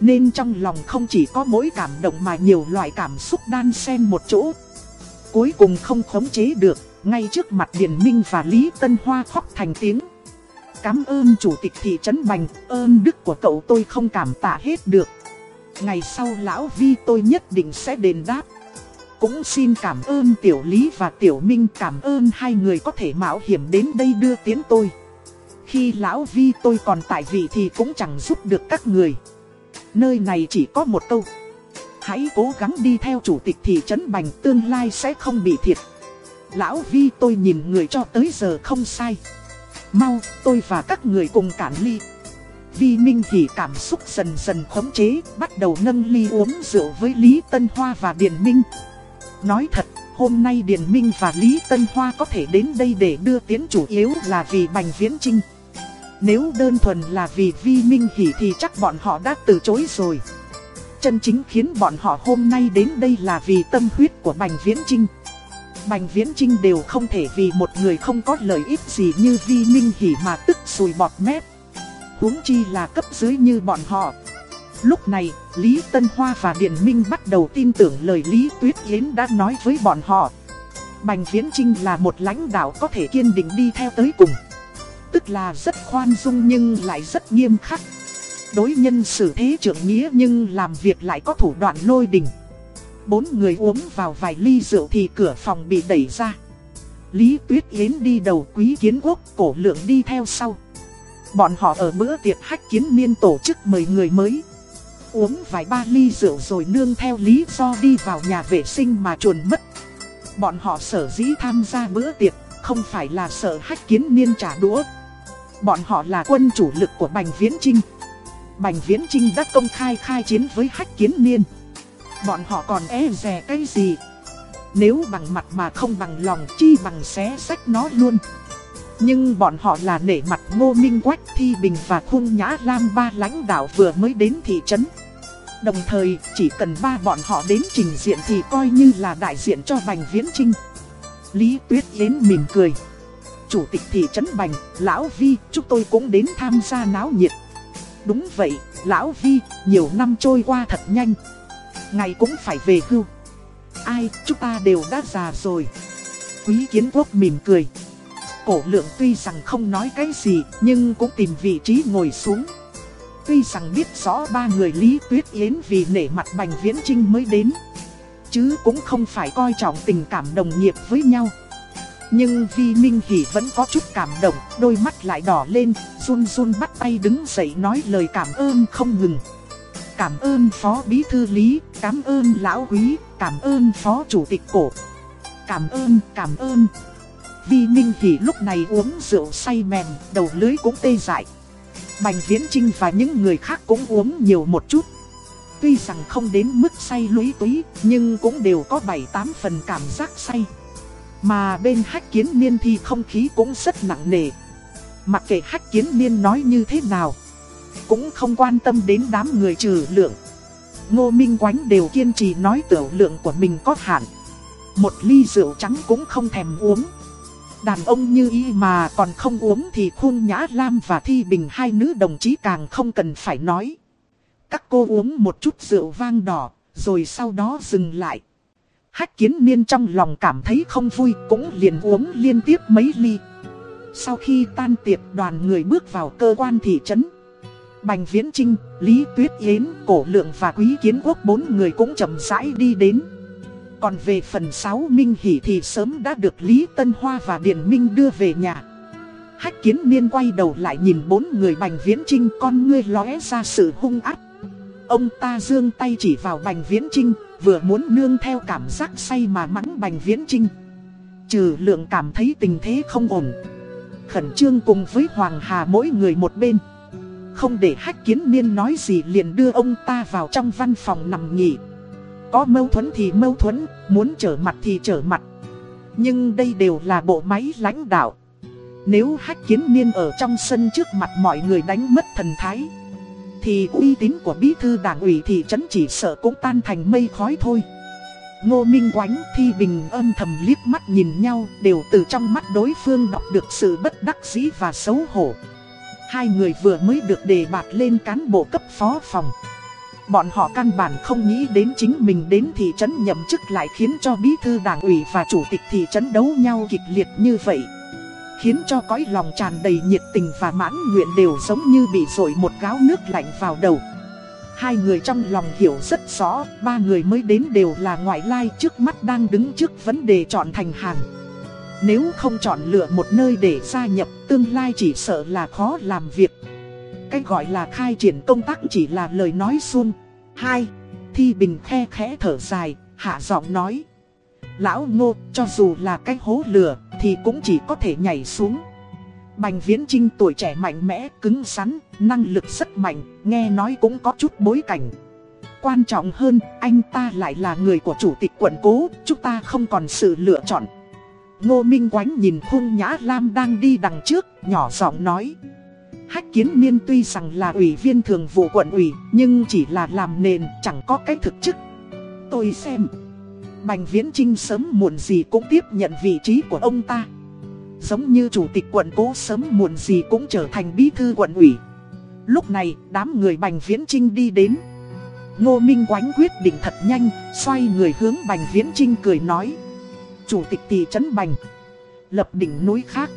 Nên trong lòng không chỉ có mỗi cảm động mà nhiều loại cảm xúc đan xen một chỗ. Cuối cùng không khống chế được ngay trước mặt Điền Minh và Lý Tân Hoa khóc thành tiếng Cảm ơn chủ tịch thị trấn Bành, ơn đức của cậu tôi không cảm tạ hết được Ngày sau lão Vi tôi nhất định sẽ đền đáp cũng xin cảm ơn Tiểu Lý và Tiểu Minh cảm ơn hai người có thể mạo hiểm đến đây đưa tiến tôi. Khi Lão Vi tôi còn tại vị thì cũng chẳng giúp được các người. Nơi này chỉ có một câu. Hãy cố gắng đi theo chủ tịch thị trấn Bành tương lai sẽ không bị thiệt. Lão Vi tôi nhìn người cho tới giờ không sai. Mau, tôi và các người cùng cản ly. Vi Minh Hỷ cảm xúc dần dần khống chế, bắt đầu nâng ly uống rượu với Lý Tân Hoa và Điền Minh. Nói thật, hôm nay Điền Minh và Lý Tân Hoa có thể đến đây để đưa tiến chủ yếu là vì Bành Viễn Trinh. Nếu đơn thuần là vì Vi Minh Hỷ thì chắc bọn họ đã từ chối rồi. Chân chính khiến bọn họ hôm nay đến đây là vì tâm huyết của Bành Viễn Trinh. Bành Viễn Trinh đều không thể vì một người không có lợi ích gì như Vi Minh Hỷ mà tức sùi bọt mép huống chi là cấp dưới như bọn họ. Lúc này, Lý Tân Hoa và Điền Minh bắt đầu tin tưởng lời Lý Tuyết Yến đã nói với bọn họ. Bành Viễn Trinh là một lãnh đạo có thể kiên định đi theo tới cùng. Tức là rất khoan dung nhưng lại rất nghiêm khắc. Đối nhân xử thế trưởng nghĩa nhưng làm việc lại có thủ đoạn lôi đình. Bốn người uống vào vài ly rượu thì cửa phòng bị đẩy ra. Lý Tuyết Yến đi đầu quý kiến quốc, cổ lượng đi theo sau. Bọn họ ở bữa tiệc hách kiến niên tổ chức mời người mới. Uống vài ba ly rượu rồi nương theo lý do đi vào nhà vệ sinh mà chuồn mất. Bọn họ sở dĩ tham gia bữa tiệc Không phải là sợ hách kiến niên trả đũa. Bọn họ là quân chủ lực của Bành Viễn Trinh Bành Viễn Trinh đã công khai khai chiến với hách kiến niên. Bọn họ còn e rè cái gì Nếu bằng mặt mà không bằng lòng chi bằng xé sách nó luôn nhưng bọn họ là nể mặt Ngô Minh Quách Thi Bình và Khung Nhã Lam ba lãnh đạo vừa mới đến thị trấn. Đồng thời, chỉ cần ba bọn họ đến trình diện thì coi như là đại diện cho Bành Viễn Trinh. Lý Tuyết Yến mỉm cười. Chủ tịch thị trấn Bành, Lão Vi, chúng tôi cũng đến tham gia náo nhiệt. Đúng vậy, Lão Vi, nhiều năm trôi qua thật nhanh. Ngày cũng phải về hưu. Ai, chúng ta đều đã già rồi. Quý kiến quốc mỉm cười. Cổ lượng tuy rằng không nói cái gì nhưng cũng tìm vị trí ngồi xuống. Tuy rằng biết rõ ba người Lý Tuyết Yến vì nể mặt Bành Viễn Trinh mới đến. Chứ cũng không phải coi trọng tình cảm đồng nghiệp với nhau. Nhưng Vi Minh Hỷ vẫn có chút cảm động, đôi mắt lại đỏ lên, run run bắt tay đứng dậy nói lời cảm ơn không ngừng. Cảm ơn Phó Bí Thư Lý, cảm ơn Lão Quý, cảm ơn Phó Chủ tịch Cổ. Cảm ơn, cảm ơn. Vi Minh thị lúc này uống rượu say mềm, đầu lưới cũng tê dại. Bành Viễn Trinh và những người khác cũng uống nhiều một chút. Tuy rằng không đến mức say lũy túy, nhưng cũng đều có 7-8 phần cảm giác say. Mà bên hách kiến niên thì không khí cũng rất nặng nề. Mặc kệ hách kiến niên nói như thế nào, cũng không quan tâm đến đám người trừ lượng. Ngô Minh Quánh đều kiên trì nói tiểu lượng của mình có hạn. Một ly rượu trắng cũng không thèm uống. Đàn ông như y mà còn không uống thì khuôn nhã lam và thi bình hai nữ đồng chí càng không cần phải nói. Các cô uống một chút rượu vang đỏ, rồi sau đó dừng lại. Hách kiến niên trong lòng cảm thấy không vui cũng liền uống liên tiếp mấy ly. Sau khi tan tiệc đoàn người bước vào cơ quan thị trấn. Bành Viễn Trinh, Lý Tuyết Yến, Cổ Lượng và Quý Kiến Quốc bốn người cũng chậm rãi đi đến. Còn về phần 6 Minh Hỷ thì sớm đã được Lý Tân Hoa và Điện Minh đưa về nhà. Hách kiến niên quay đầu lại nhìn bốn người bành viễn trinh con ngươi lóe ra sự hung ác. Ông ta dương tay chỉ vào bành viễn trinh, vừa muốn nương theo cảm giác say mà mắng bành viễn trinh. Trừ lượng cảm thấy tình thế không ổn. Khẩn trương cùng với Hoàng Hà mỗi người một bên. Không để hách kiến niên nói gì liền đưa ông ta vào trong văn phòng nằm nghỉ. Có mâu thuẫn thì mâu thuẫn, muốn trở mặt thì trở mặt. Nhưng đây đều là bộ máy lãnh đạo. Nếu hách kiến niên ở trong sân trước mặt mọi người đánh mất thần thái Thì uy tín của bí thư đảng ủy thị trấn chỉ sợ cũng tan thành mây khói thôi Ngô Minh Quánh thi bình âm thầm liếc mắt nhìn nhau Đều từ trong mắt đối phương đọc được sự bất đắc dĩ và xấu hổ Hai người vừa mới được đề bạt lên cán bộ cấp phó phòng Bọn họ căn bản không nghĩ đến chính mình đến thị trấn nhậm chức lại khiến cho bí thư đảng ủy và chủ tịch thị trấn đấu nhau kịch liệt như vậy. Khiến cho cõi lòng tràn đầy nhiệt tình và mãn nguyện đều giống như bị rội một gáo nước lạnh vào đầu. Hai người trong lòng hiểu rất rõ, ba người mới đến đều là ngoại lai trước mắt đang đứng trước vấn đề chọn thành hàng. Nếu không chọn lựa một nơi để gia nhập, tương lai chỉ sợ là khó làm việc. Cái gọi là khai triển công tác chỉ là lời nói suông. Hai, Thi Bình khe khẽ thở dài, hạ giọng nói. Lão ngô, cho dù là cái hố lửa, thì cũng chỉ có thể nhảy xuống. Bành Viễn Trinh tuổi trẻ mạnh mẽ, cứng rắn, năng lực rất mạnh, nghe nói cũng có chút bối cảnh. Quan trọng hơn, anh ta lại là người của chủ tịch quận cố, chúng ta không còn sự lựa chọn. Ngô Minh Quánh nhìn khung Nhã Lam đang đi đằng trước, nhỏ giọng nói. Hách Kiến Niên tuy rằng là ủy viên thường vụ quận ủy, nhưng chỉ là làm nền, chẳng có cái thực chức. Tôi xem, Bành Viễn Trinh sớm muộn gì cũng tiếp nhận vị trí của ông ta. Giống như chủ tịch quận cố sớm muộn gì cũng trở thành bí thư quận ủy. Lúc này, đám người Bành Viễn Trinh đi đến. Ngô Minh Quánh quyết định thật nhanh, xoay người hướng Bành Viễn Trinh cười nói. Chủ tịch thị trấn Bành, lập đỉnh núi khác.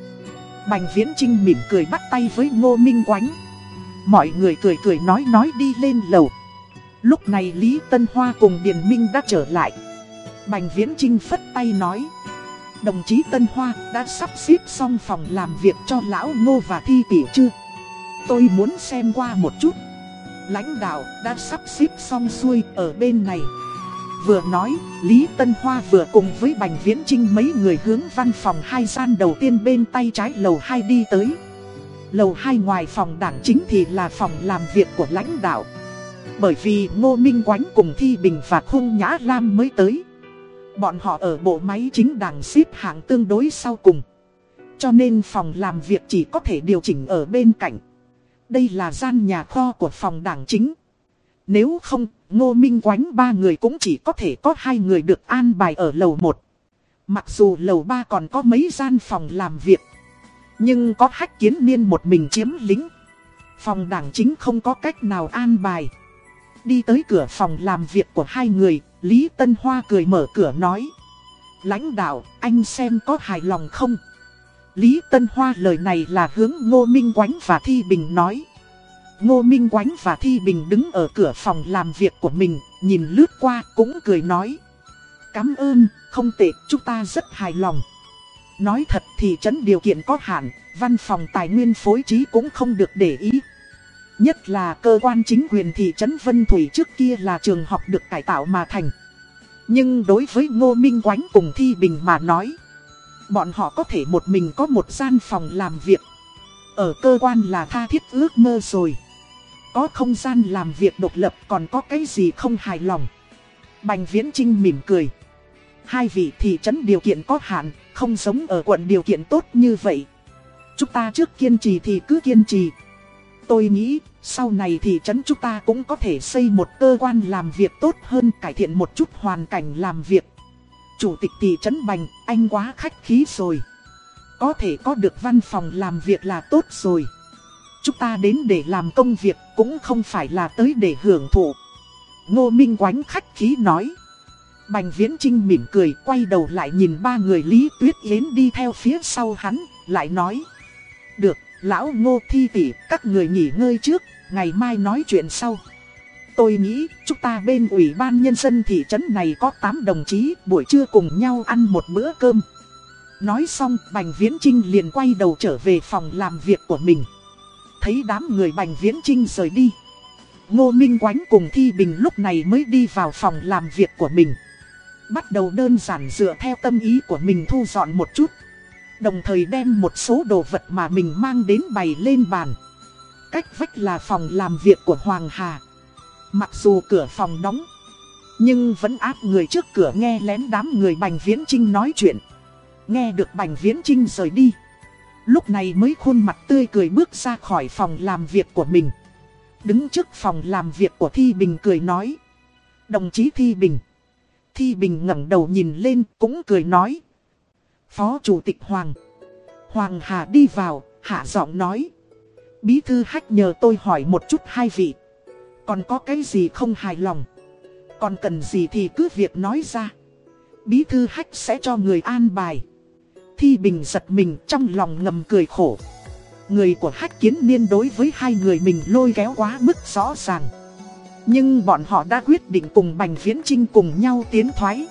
Bành Viễn Trinh mỉm cười bắt tay với Ngô Minh Quánh. Mọi người cười cười nói nói đi lên lầu. Lúc này Lý Tân Hoa cùng Điền Minh đã trở lại. Bành Viễn Trinh phất tay nói. Đồng chí Tân Hoa đã sắp xếp xong phòng làm việc cho Lão Ngô và Thi Tỷ chưa? Tôi muốn xem qua một chút. Lãnh đạo đã sắp xếp xong xuôi ở bên này. Vừa nói, Lý Tân Hoa vừa cùng với Bành Viễn Trinh mấy người hướng văn phòng hai gian đầu tiên bên tay trái lầu 2 đi tới. Lầu 2 ngoài phòng đảng chính thì là phòng làm việc của lãnh đạo. Bởi vì Ngô Minh Quánh cùng Thi Bình và Khung Nhã Lam mới tới. Bọn họ ở bộ máy chính đảng xếp hạng tương đối sau cùng. Cho nên phòng làm việc chỉ có thể điều chỉnh ở bên cạnh. Đây là gian nhà kho của phòng đảng chính. Nếu không, Ngô Minh Quánh ba người cũng chỉ có thể có hai người được an bài ở lầu 1. Mặc dù lầu 3 còn có mấy gian phòng làm việc. Nhưng có hách kiến niên một mình chiếm lính. Phòng đảng chính không có cách nào an bài. Đi tới cửa phòng làm việc của hai người, Lý Tân Hoa cười mở cửa nói. Lãnh đạo, anh xem có hài lòng không? Lý Tân Hoa lời này là hướng Ngô Minh Quánh và Thi Bình nói. Ngô Minh Quánh và Thi Bình đứng ở cửa phòng làm việc của mình, nhìn lướt qua cũng cười nói. Cảm ơn, không tệ, chúng ta rất hài lòng. Nói thật thì trấn điều kiện có hạn, văn phòng tài nguyên phối trí cũng không được để ý. Nhất là cơ quan chính quyền thị trấn Vân Thủy trước kia là trường học được cải tạo mà thành. Nhưng đối với Ngô Minh Quánh cùng Thi Bình mà nói, bọn họ có thể một mình có một gian phòng làm việc. Ở cơ quan là tha thiết ước mơ rồi. Có không gian làm việc độc lập còn có cái gì không hài lòng. Bành Viễn Trinh mỉm cười. Hai vị thị trấn điều kiện có hạn, không giống ở quận điều kiện tốt như vậy. Chúng ta trước kiên trì thì cứ kiên trì. Tôi nghĩ, sau này thì trấn chúng ta cũng có thể xây một cơ quan làm việc tốt hơn cải thiện một chút hoàn cảnh làm việc. Chủ tịch thị trấn Bành, anh quá khách khí rồi. Có thể có được văn phòng làm việc là tốt rồi. Chúng ta đến để làm công việc cũng không phải là tới để hưởng thụ. Ngô Minh Quánh khách khí nói. Bành Viễn Trinh mỉm cười quay đầu lại nhìn ba người Lý Tuyết Yến đi theo phía sau hắn, lại nói. Được, Lão ngô thi tỷ, các người nghỉ ngơi trước, ngày mai nói chuyện sau. Tôi nghĩ, chúng ta bên ủy ban nhân dân thị trấn này có 8 đồng chí, buổi trưa cùng nhau ăn một bữa cơm. Nói xong, Bành Viễn Trinh liền quay đầu trở về phòng làm việc của mình. Thấy đám người Bành Viễn Trinh rời đi. Ngô Minh Quánh cùng Thi Bình lúc này mới đi vào phòng làm việc của mình. Bắt đầu đơn giản dựa theo tâm ý của mình thu dọn một chút. Đồng thời đem một số đồ vật mà mình mang đến bày lên bàn. Cách vách là phòng làm việc của Hoàng Hà. Mặc dù cửa phòng đóng, nhưng vẫn áp người trước cửa nghe lén đám người Bành Viễn Trinh nói chuyện. Nghe được Bành Viễn Trinh rời đi. Lúc này mới khuôn mặt tươi cười bước ra khỏi phòng làm việc của mình. Đứng trước phòng làm việc của Thi Bình cười nói. Đồng chí Thi Bình. Thi Bình ngẩng đầu nhìn lên cũng cười nói. Phó Chủ tịch Hoàng. Hoàng Hà đi vào, hạ giọng nói. Bí thư hách nhờ tôi hỏi một chút hai vị. Còn có cái gì không hài lòng? Còn cần gì thì cứ việc nói ra. Bí thư hách sẽ cho người an bài. Thi Bình giật mình trong lòng ngầm cười khổ. Người của hách kiến niên đối với hai người mình lôi kéo quá mức rõ ràng. Nhưng bọn họ đã quyết định cùng Bành Viễn Trinh cùng nhau tiến thoái.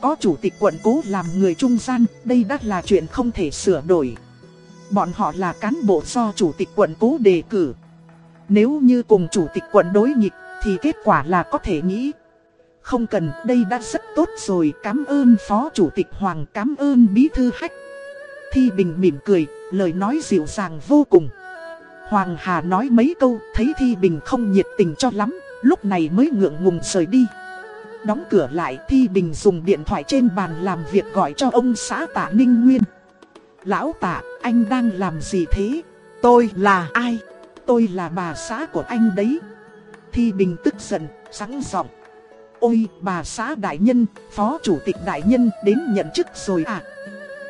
Có chủ tịch quận cố làm người trung gian, đây đã là chuyện không thể sửa đổi. Bọn họ là cán bộ do chủ tịch quận cố đề cử. Nếu như cùng chủ tịch quận đối nghịch, thì kết quả là có thể nghĩ. Không cần, đây đã rất tốt rồi, cảm ơn phó chủ tịch Hoàng, cảm ơn bí thư hách. Thi Bình mỉm cười, lời nói dịu dàng vô cùng. Hoàng Hà nói mấy câu, thấy Thi Bình không nhiệt tình cho lắm, lúc này mới ngượng ngùng rời đi. Đóng cửa lại, Thi Bình dùng điện thoại trên bàn làm việc gọi cho ông xã tạ Ninh Nguyên. Lão tạ, anh đang làm gì thế? Tôi là ai? Tôi là bà xã của anh đấy. Thi Bình tức giận, sẵn giọng. Ôi, bà xã đại nhân, phó chủ tịch đại nhân đến nhận chức rồi à?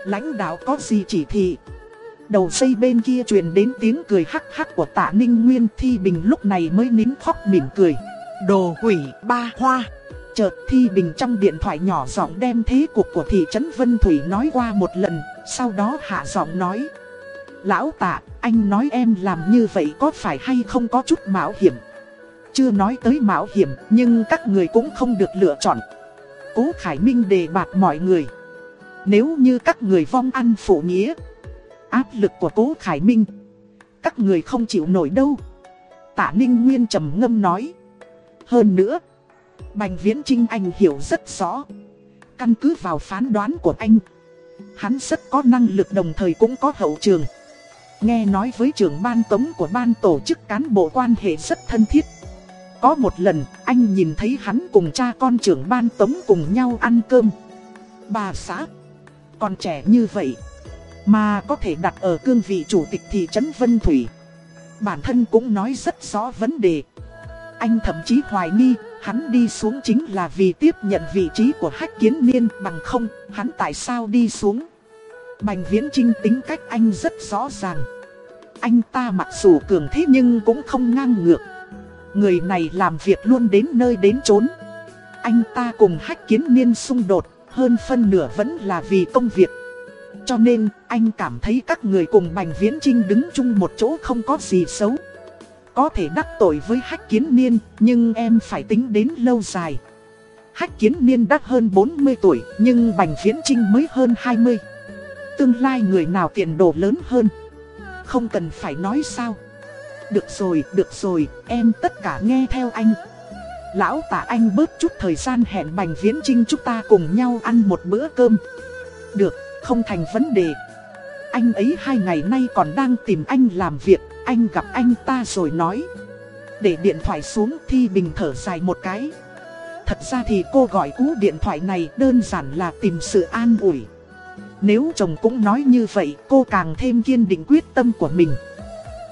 Lãnh đạo có gì chỉ thị? Đầu dây bên kia truyền đến tiếng cười hắc hắc của tạ Ninh Nguyên Thi Bình lúc này mới nín khóc mỉm cười. Đồ quỷ ba hoa. Chợt Thi Bình trong điện thoại nhỏ giọng đem thế cục của thị trấn Vân Thủy nói qua một lần, sau đó hạ giọng nói. Lão tạ, anh nói em làm như vậy có phải hay không có chút mạo hiểm? Chưa nói tới mạo hiểm, nhưng các người cũng không được lựa chọn. Cố Khải Minh đề bạt mọi người. Nếu như các người vong ăn phụ nghĩa, áp lực của Cố Khải Minh, các người không chịu nổi đâu. Tạ Ninh Nguyên trầm ngâm nói. Hơn nữa, Bành Viễn Trinh anh hiểu rất rõ. Căn cứ vào phán đoán của anh, hắn rất có năng lực đồng thời cũng có hậu trường. Nghe nói với trưởng ban tống của ban tổ chức cán bộ quan hệ rất thân thiết. Có một lần, anh nhìn thấy hắn cùng cha con trưởng ban tống cùng nhau ăn cơm. Bà xã, còn trẻ như vậy, mà có thể đặt ở cương vị chủ tịch thị trấn Vân Thủy. Bản thân cũng nói rất rõ vấn đề. Anh thậm chí hoài nghi, hắn đi xuống chính là vì tiếp nhận vị trí của hách kiến niên bằng không, hắn tại sao đi xuống. Bành Viễn Trinh tính cách anh rất rõ ràng. Anh ta mặc dù cường thế nhưng cũng không ngang ngược. Người này làm việc luôn đến nơi đến chốn. Anh ta cùng hách kiến niên xung đột, hơn phân nửa vẫn là vì công việc. Cho nên, anh cảm thấy các người cùng Bành Viễn Trinh đứng chung một chỗ không có gì xấu. Có thể đắc tội với hách kiến niên, nhưng em phải tính đến lâu dài. Hách kiến niên đã hơn 40 tuổi, nhưng Bành Viễn Trinh mới hơn 20. Tương lai người nào tiền đồ lớn hơn. Không cần phải nói sao. Được rồi, được rồi, em tất cả nghe theo anh. Lão tạ anh bớt chút thời gian hẹn Bành Viễn Trinh chúng ta cùng nhau ăn một bữa cơm. Được, không thành vấn đề. Anh ấy hai ngày nay còn đang tìm anh làm việc, anh gặp anh ta rồi nói. Để điện thoại xuống Thi Bình thở dài một cái. Thật ra thì cô gọi cú điện thoại này đơn giản là tìm sự an ủi. Nếu chồng cũng nói như vậy cô càng thêm kiên định quyết tâm của mình.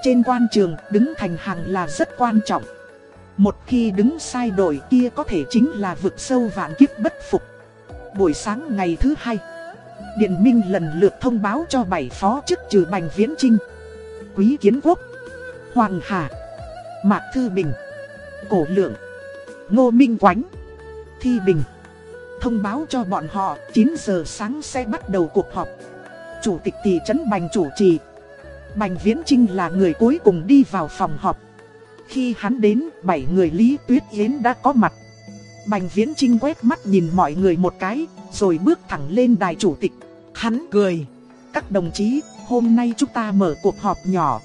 Trên quan trường đứng thành hàng là rất quan trọng. Một khi đứng sai đổi kia có thể chính là vực sâu vạn kiếp bất phục. Buổi sáng ngày thứ hai, Điện Minh lần lượt thông báo cho bảy phó chức trừ Bành Viễn Trinh, Quý Kiến Quốc, Hoàng Hà, Mạc Thư Bình, Cổ Lượng, Ngô Minh Quánh, Thi Bình. Thông báo cho bọn họ 9 giờ sáng sẽ bắt đầu cuộc họp. Chủ tịch thị trấn Bành chủ trì. Bành Viễn Trinh là người cuối cùng đi vào phòng họp. Khi hắn đến, bảy người Lý Tuyết Yến đã có mặt. Bành Viễn Trinh quét mắt nhìn mọi người một cái, rồi bước thẳng lên đài chủ tịch. Hắn cười. Các đồng chí, hôm nay chúng ta mở cuộc họp nhỏ.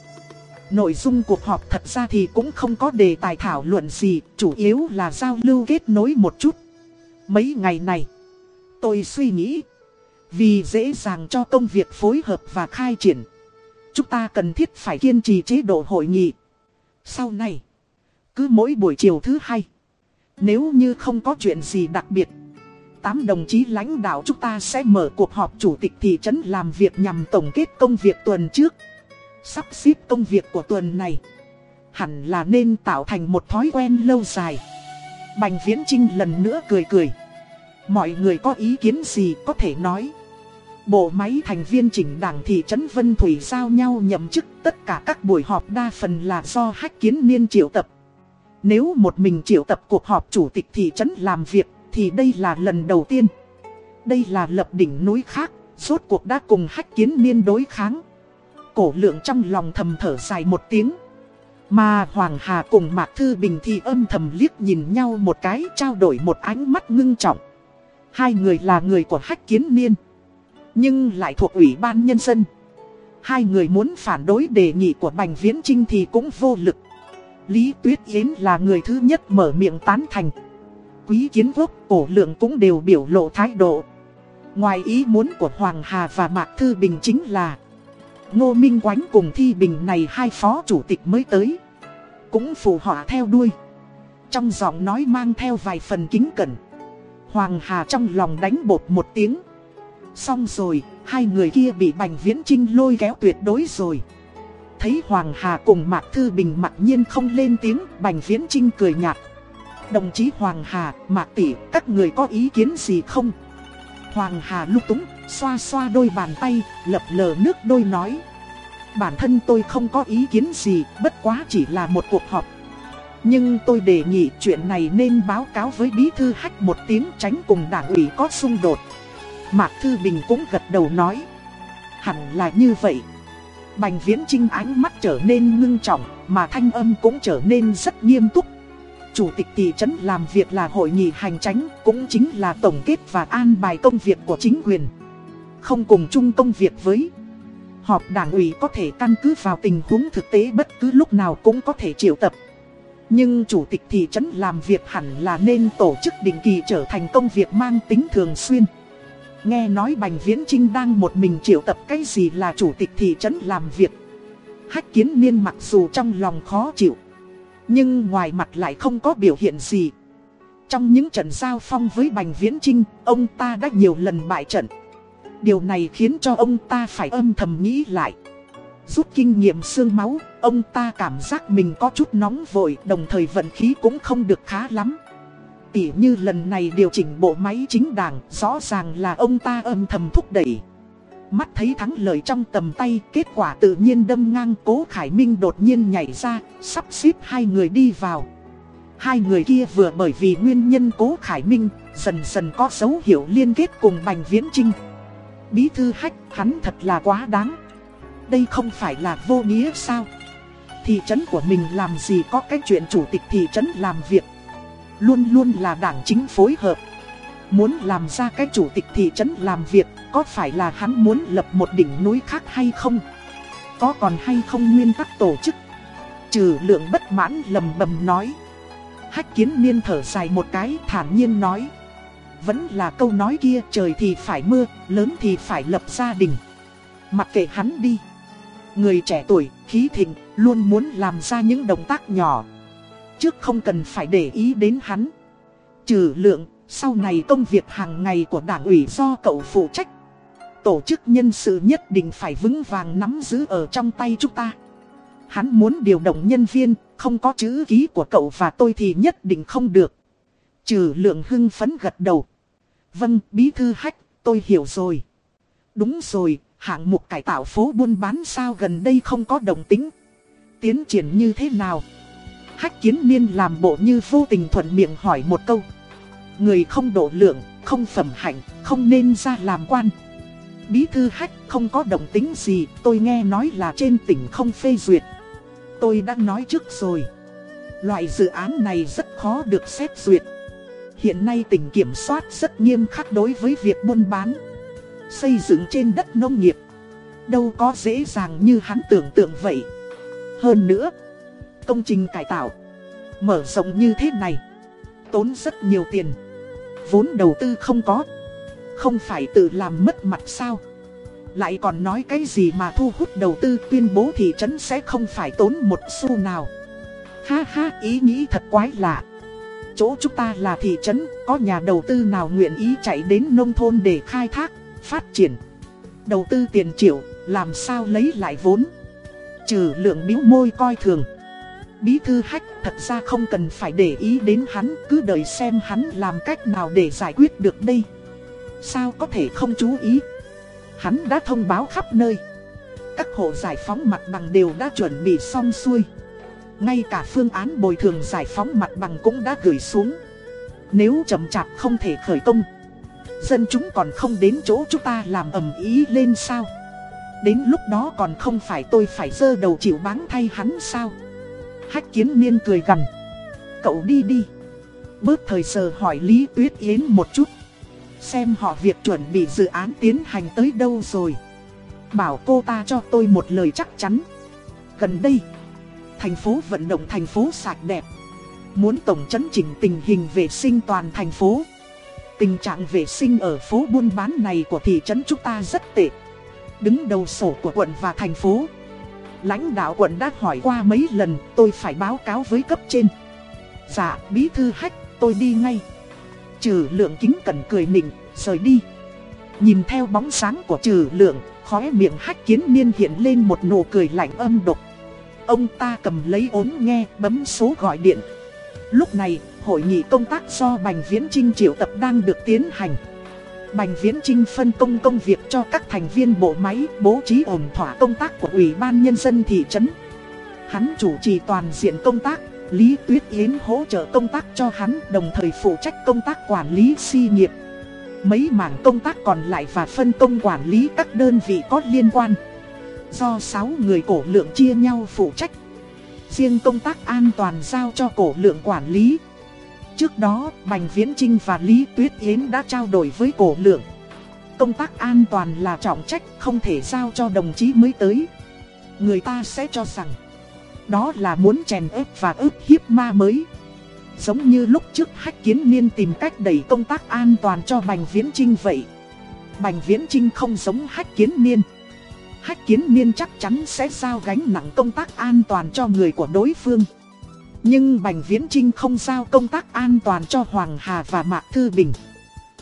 Nội dung cuộc họp thật ra thì cũng không có đề tài thảo luận gì, chủ yếu là giao lưu kết nối một chút. Mấy ngày này, tôi suy nghĩ, vì dễ dàng cho công việc phối hợp và khai triển, chúng ta cần thiết phải kiên trì chế độ hội nghị. Sau này, cứ mỗi buổi chiều thứ hai, nếu như không có chuyện gì đặc biệt, tám đồng chí lãnh đạo chúng ta sẽ mở cuộc họp chủ tịch thị trấn làm việc nhằm tổng kết công việc tuần trước. Sắp xếp công việc của tuần này, hẳn là nên tạo thành một thói quen lâu dài. Bành Viễn Trinh lần nữa cười cười. Mọi người có ý kiến gì có thể nói. Bộ máy thành viên chỉnh đảng thị trấn Vân Thủy giao nhau nhậm chức tất cả các buổi họp đa phần là do hách kiến niên triệu tập. Nếu một mình triệu tập cuộc họp chủ tịch thị trấn làm việc thì đây là lần đầu tiên. Đây là lập đỉnh núi khác, suốt cuộc đã cùng hách kiến niên đối kháng. Cổ lượng trong lòng thầm thở dài một tiếng. Mà Hoàng Hà cùng Mạc Thư Bình thì âm thầm liếc nhìn nhau một cái trao đổi một ánh mắt ngưng trọng. Hai người là người của hách kiến niên. Nhưng lại thuộc ủy ban nhân dân. Hai người muốn phản đối đề nghị của Bành Viễn Trinh thì cũng vô lực. Lý Tuyết Yến là người thứ nhất mở miệng tán thành. Quý kiến quốc, cổ lượng cũng đều biểu lộ thái độ. Ngoài ý muốn của Hoàng Hà và Mạc Thư Bình chính là Ngô Minh Quánh cùng Thi Bình này hai phó chủ tịch mới tới Cũng phù họa theo đuôi Trong giọng nói mang theo vài phần kính cẩn Hoàng Hà trong lòng đánh bột một tiếng Xong rồi, hai người kia bị Bành Viễn Trinh lôi kéo tuyệt đối rồi Thấy Hoàng Hà cùng Mạc Thư Bình mặc nhiên không lên tiếng Bành Viễn Trinh cười nhạt Đồng chí Hoàng Hà, Mạc Tỷ, các người có ý kiến gì không? Hoàng Hà lúc túng, xoa xoa đôi bàn tay, lập lờ nước đôi nói. Bản thân tôi không có ý kiến gì, bất quá chỉ là một cuộc họp. Nhưng tôi đề nghị chuyện này nên báo cáo với bí thư hách một tiếng tránh cùng đảng ủy có xung đột. Mạc Thư Bình cũng gật đầu nói. Hẳn là như vậy. Bành Viễn Trinh ánh mắt trở nên ngưng trọng, mà thanh âm cũng trở nên rất nghiêm túc. Chủ tịch thị trấn làm việc là hội nghị hành tránh, cũng chính là tổng kết và an bài công việc của chính quyền. Không cùng chung công việc với. Họp đảng ủy có thể căn cứ vào tình huống thực tế bất cứ lúc nào cũng có thể triệu tập. Nhưng chủ tịch thị trấn làm việc hẳn là nên tổ chức định kỳ trở thành công việc mang tính thường xuyên. Nghe nói Bành Viễn Trinh đang một mình triệu tập cái gì là chủ tịch thị trấn làm việc. Hách kiến niên mặc dù trong lòng khó chịu. Nhưng ngoài mặt lại không có biểu hiện gì Trong những trận giao phong với Bành Viễn Trinh Ông ta đã nhiều lần bại trận Điều này khiến cho ông ta phải âm thầm nghĩ lại Rút kinh nghiệm xương máu, Ông ta cảm giác mình có chút nóng vội, Đồng thời vận khí cũng không được khá lắm Tỉ như lần này điều chỉnh bộ máy chính đảng Rõ ràng là ông ta âm thầm thúc đẩy Mắt thấy thắng lợi trong tầm tay, kết quả tự nhiên đâm ngang cố Khải Minh đột nhiên nhảy ra, sắp xếp hai người đi vào. Hai người kia vừa bởi vì nguyên nhân cố Khải Minh, dần dần có dấu hiệu liên kết cùng Bành Viễn Trinh. Bí thư hách, hắn thật là quá đáng. Đây không phải là vô nghĩa sao? Thị trấn của mình làm gì có cái chuyện chủ tịch thị trấn làm việc. Luôn luôn là đảng chính phối hợp. Muốn làm ra cái chủ tịch thị trấn làm việc có phải là hắn muốn lập một đỉnh núi khác hay không? Có còn hay không nguyên tắc tổ chức? Trừ lượng bất mãn lầm bầm nói. Hách kiến niên thở dài một cái thản nhiên nói. Vẫn là câu nói kia trời thì phải mưa, lớn thì phải lập gia đình. Mặc kệ hắn đi. Người trẻ tuổi, khí thịnh, luôn muốn làm ra những động tác nhỏ. Trước không cần phải để ý đến hắn. Trừ lượng, sau này công việc hàng ngày của đảng ủy do cậu phụ trách tổ chức nhân sự nhất định phải vững vàng nắm giữ ở trong tay chúng ta. Hắn muốn điều động nhân viên, không có chữ ký của cậu và tôi thì nhất định không được. Trừ lượng hưng phấn gật đầu. Vâng, bí thư hách, tôi hiểu rồi. Đúng rồi, hạng mục cải tạo phố buôn bán sao gần đây không có đồng tính. Tiến triển như thế nào? Hách kiến niên làm bộ như vô tình thuận miệng hỏi một câu. Người không độ lượng, không phẩm hạnh, không nên ra làm quan. Bí thư hách không có động tính gì, tôi nghe nói là trên tỉnh không phê duyệt. Tôi đã nói trước rồi. Loại dự án này rất khó được xét duyệt. Hiện nay tỉnh kiểm soát rất nghiêm khắc đối với việc buôn bán. Xây dựng trên đất nông nghiệp. Đâu có dễ dàng như hắn tưởng tượng vậy. Hơn nữa, công trình cải tạo, mở rộng như thế này, tốn rất nhiều tiền. Vốn đầu tư không có. Không phải tự làm mất mặt sao? Lại còn nói cái gì mà thu hút đầu tư tuyên bố thị trấn sẽ không phải tốn một xu nào? Ha ha ý nghĩ thật quái lạ. Chỗ chúng ta là thị trấn Có nhà đầu tư nào nguyện ý chạy đến nông thôn để khai thác Phát triển? Đầu tư tiền triệu Làm sao lấy lại vốn? Trừ lượng biếu môi coi thường. Bí thư hách thật ra không cần phải để ý đến hắn, Cứ đợi xem hắn làm cách nào để giải quyết được đây. Sao có thể không chú ý? Hắn đã thông báo khắp nơi. Các hộ giải phóng mặt bằng đều đã chuẩn bị xong xuôi. Ngay cả phương án bồi thường giải phóng mặt bằng cũng đã gửi xuống. Nếu chậm chạp không thể khởi công, Dân chúng còn không đến chỗ chúng ta làm ầm ý lên sao? Đến lúc đó còn không phải tôi phải dơ đầu chịu báng thay hắn sao? Hách kiến niên cười gằn. Cậu đi đi. Bớt thời giờ hỏi Lý Tuyết Yến một chút. Xem họ việc chuẩn bị dự án tiến hành tới đâu rồi. Bảo cô ta cho tôi một lời chắc chắn. Gần đây, thành phố vận động thành phố sạch đẹp. Muốn tổng chấn chỉnh tình hình vệ sinh toàn thành phố. Tình trạng vệ sinh ở phố buôn bán này của thị trấn chúng ta rất tệ. Đứng đầu sổ của quận và thành phố. Lãnh đạo quận đã hỏi qua mấy lần tôi phải báo cáo với cấp trên. Dạ, bí thư hách, tôi đi ngay. Trừ lượng kính cẩn cười nịnh, rời đi. Nhìn theo bóng sáng của trừ lượng, khóe miệng hách kiến niên hiện lên một nụ cười lạnh âm độc. Ông ta cầm lấy ốm nghe, bấm số gọi điện. Lúc này, hội nghị công tác do Bành Viễn Trinh triệu tập đang được tiến hành. Bành Viễn Trinh phân công công việc cho các thành viên bộ máy bố trí ổn thỏa công tác của Ủy ban Nhân dân thị trấn. Hắn chủ trì toàn diện công tác, Lý Tuyết Yến hỗ trợ công tác cho hắn đồng thời phụ trách công tác quản lý si nghiệp. Mấy mảng công tác còn lại và phân công quản lý các đơn vị có liên quan. Do 6 người cổ lượng chia nhau phụ trách. Riêng công tác an toàn giao cho cổ lượng quản lý. Trước đó, Bành Viễn Trinh và Lý Tuyết Yến đã trao đổi với cổ lượng. Công tác an toàn là trọng trách không thể giao cho đồng chí mới tới. Người ta sẽ cho rằng, đó là muốn chèn ép và ức hiếp ma mới. Giống như lúc trước Hách Kiến Niên tìm cách đẩy công tác an toàn cho Bành Viễn Trinh vậy. Bành Viễn Trinh không giống Hách Kiến Niên. Hách Kiến Niên chắc chắn sẽ giao gánh nặng công tác an toàn cho người của đối phương. Nhưng Bành Viễn Trinh không giao công tác an toàn cho Hoàng Hà và Mạc Thư Bình.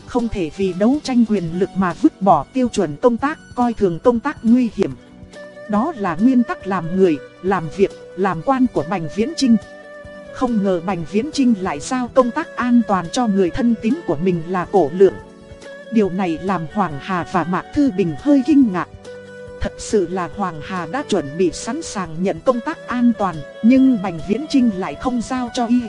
Không thể vì đấu tranh quyền lực mà vứt bỏ tiêu chuẩn công tác, coi thường công tác nguy hiểm. Đó là nguyên tắc làm người, làm việc, làm quan của Bành Viễn Trinh. Không ngờ Bành Viễn Trinh lại giao công tác an toàn cho người thân tín của mình là cổ lượng. Điều này làm Hoàng Hà và Mạc Thư Bình hơi kinh ngạc. Thật sự là Hoàng Hà đã chuẩn bị sẵn sàng nhận công tác an toàn, nhưng Bành Viễn Trinh lại không giao cho y.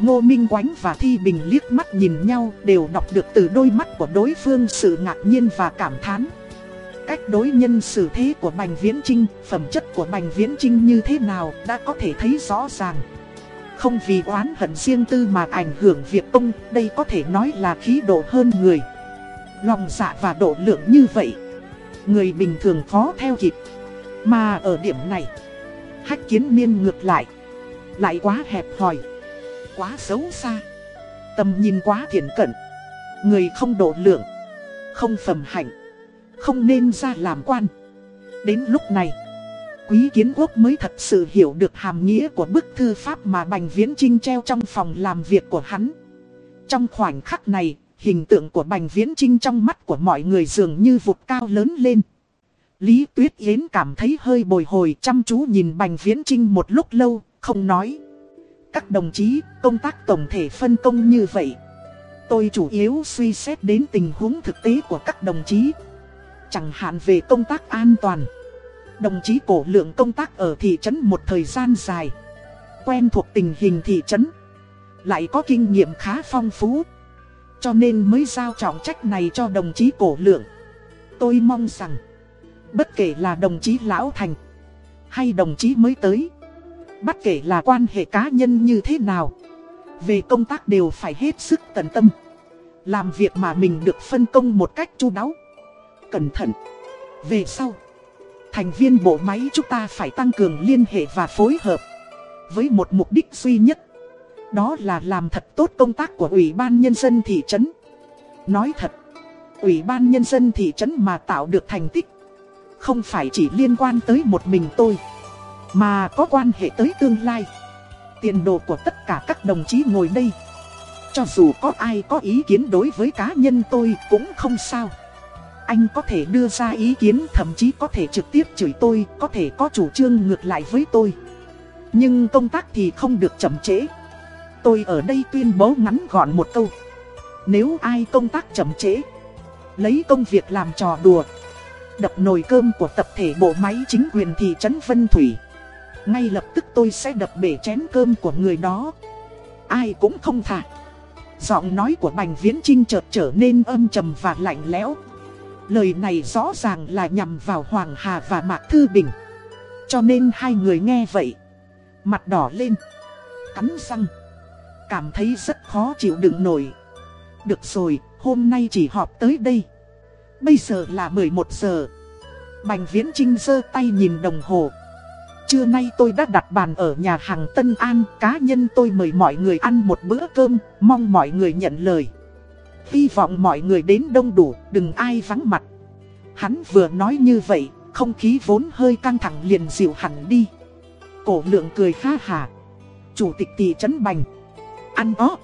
Ngô Minh Quánh và Thi Bình liếc mắt nhìn nhau đều đọc được từ đôi mắt của đối phương sự ngạc nhiên và cảm thán. Cách đối nhân xử thế của Bành Viễn Trinh, phẩm chất của Bành Viễn Trinh như thế nào đã có thể thấy rõ ràng. Không vì oán hận riêng tư mà ảnh hưởng việc ông, đây có thể nói là khí độ hơn người. Lòng dạ và độ lượng như vậy người bình thường khó theo kịp. Mà ở điểm này, hách kiến niên ngược lại, lại quá hẹp hòi, quá xấu xa, tầm nhìn quá thiện cận, người không độ lượng, không phẩm hạnh, không nên ra làm quan. Đến lúc này, Quý Kiến Quốc mới thật sự hiểu được hàm nghĩa của bức thư pháp mà Bành Viễn Trinh treo trong phòng làm việc của hắn. Trong khoảnh khắc này, hình tượng của Bành Viễn Trinh trong mắt của mọi người dường như vụt cao lớn lên. Lý Tuyết Yến cảm thấy hơi bồi hồi chăm chú nhìn Bành Viễn Trinh một lúc lâu, không nói. Các đồng chí, công tác tổng thể phân công như vậy. Tôi chủ yếu suy xét đến tình huống thực tế của các đồng chí. Chẳng hạn về công tác an toàn. Đồng chí cổ lượng công tác ở thị trấn một thời gian dài. Quen thuộc tình hình thị trấn. Lại có kinh nghiệm khá phong phú. Cho nên mới giao trọng trách này cho đồng chí cổ lượng. Tôi mong rằng, bất kể là đồng chí Lão Thành, hay đồng chí mới tới, bất kể là quan hệ cá nhân như thế nào, về công tác đều phải hết sức tận tâm. Làm việc mà mình được phân công một cách chu đáo, cẩn thận. Về sau, thành viên bộ máy chúng ta phải tăng cường liên hệ và phối hợp với một mục đích duy nhất đó là làm thật tốt công tác của Ủy ban Nhân dân thị trấn. Nói thật, Ủy ban Nhân dân thị trấn mà tạo được thành tích, không phải chỉ liên quan tới một mình tôi, mà có quan hệ tới tương lai. Tiền đồ của tất cả các đồng chí ngồi đây. Cho dù có ai có ý kiến đối với cá nhân tôi cũng không sao. Anh có thể đưa ra ý kiến thậm chí có thể trực tiếp chửi tôi, có thể có chủ trương ngược lại với tôi. Nhưng công tác thì không được chậm trễ. Tôi ở đây tuyên bố ngắn gọn một câu. Nếu ai công tác chậm trễ, lấy công việc làm trò đùa, đập nồi cơm của tập thể bộ máy chính quyền thị trấn Vân Thủy. Ngay lập tức tôi sẽ đập bể chén cơm của người đó. Ai cũng không thả. Giọng nói của Bành Viễn Trinh chợt trở nên âm trầm và lạnh lẽo. Lời này rõ ràng là nhằm vào Hoàng Hà và Mạc Thư Bình. Cho nên hai người nghe vậy Mặt đỏ lên. Cắn răng. Cảm thấy rất khó chịu đựng nổi. Được rồi, hôm nay chỉ họp tới đây. Bây giờ là 11 giờ. Bành Viễn Trinh giơ tay nhìn đồng hồ. Trưa nay tôi đã đặt bàn ở nhà hàng Tân An, cá nhân tôi mời mọi người ăn một bữa cơm, mong mọi người nhận lời. Hy vọng mọi người đến đông đủ, đừng ai vắng mặt. Hắn vừa nói như vậy, không khí vốn hơi căng thẳng liền dịu hẳn đi. Cổ lượng cười ha hà. Chủ tịch thị trấn Bành. Ăn ó.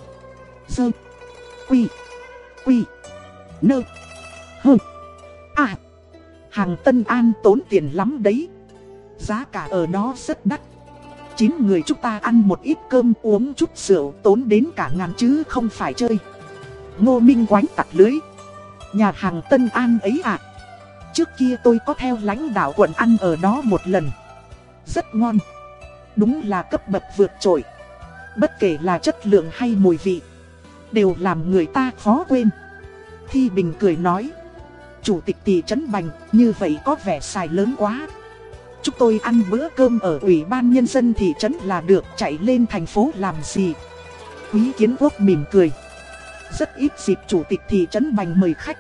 Dơ. Quy. Quy. Nơ. Hơ. À. Hàng Tân An tốn tiền lắm đấy. Giá cả ở đó rất đắt. Chín người chúng ta ăn một ít cơm uống chút rượu tốn đến cả ngàn chứ không phải chơi. Ngô Minh quánh tặt lưới. Nhà hàng Tân An ấy à. Trước kia tôi có theo lãnh đạo quận ăn ở đó một lần. Rất ngon. Đúng là cấp bậc vượt trội. Bất kể là chất lượng hay mùi vị. Đều làm người ta khó quên. Thi Bình cười nói. Chủ tịch thị trấn Bành, như vậy có vẻ xài lớn quá. Chúng tôi ăn bữa cơm ở ủy ban nhân dân thị trấn là được chạy lên thành phố làm gì. Quý kiến quốc mỉm cười. Rất ít dịp chủ tịch thị trấn Bành mời khách.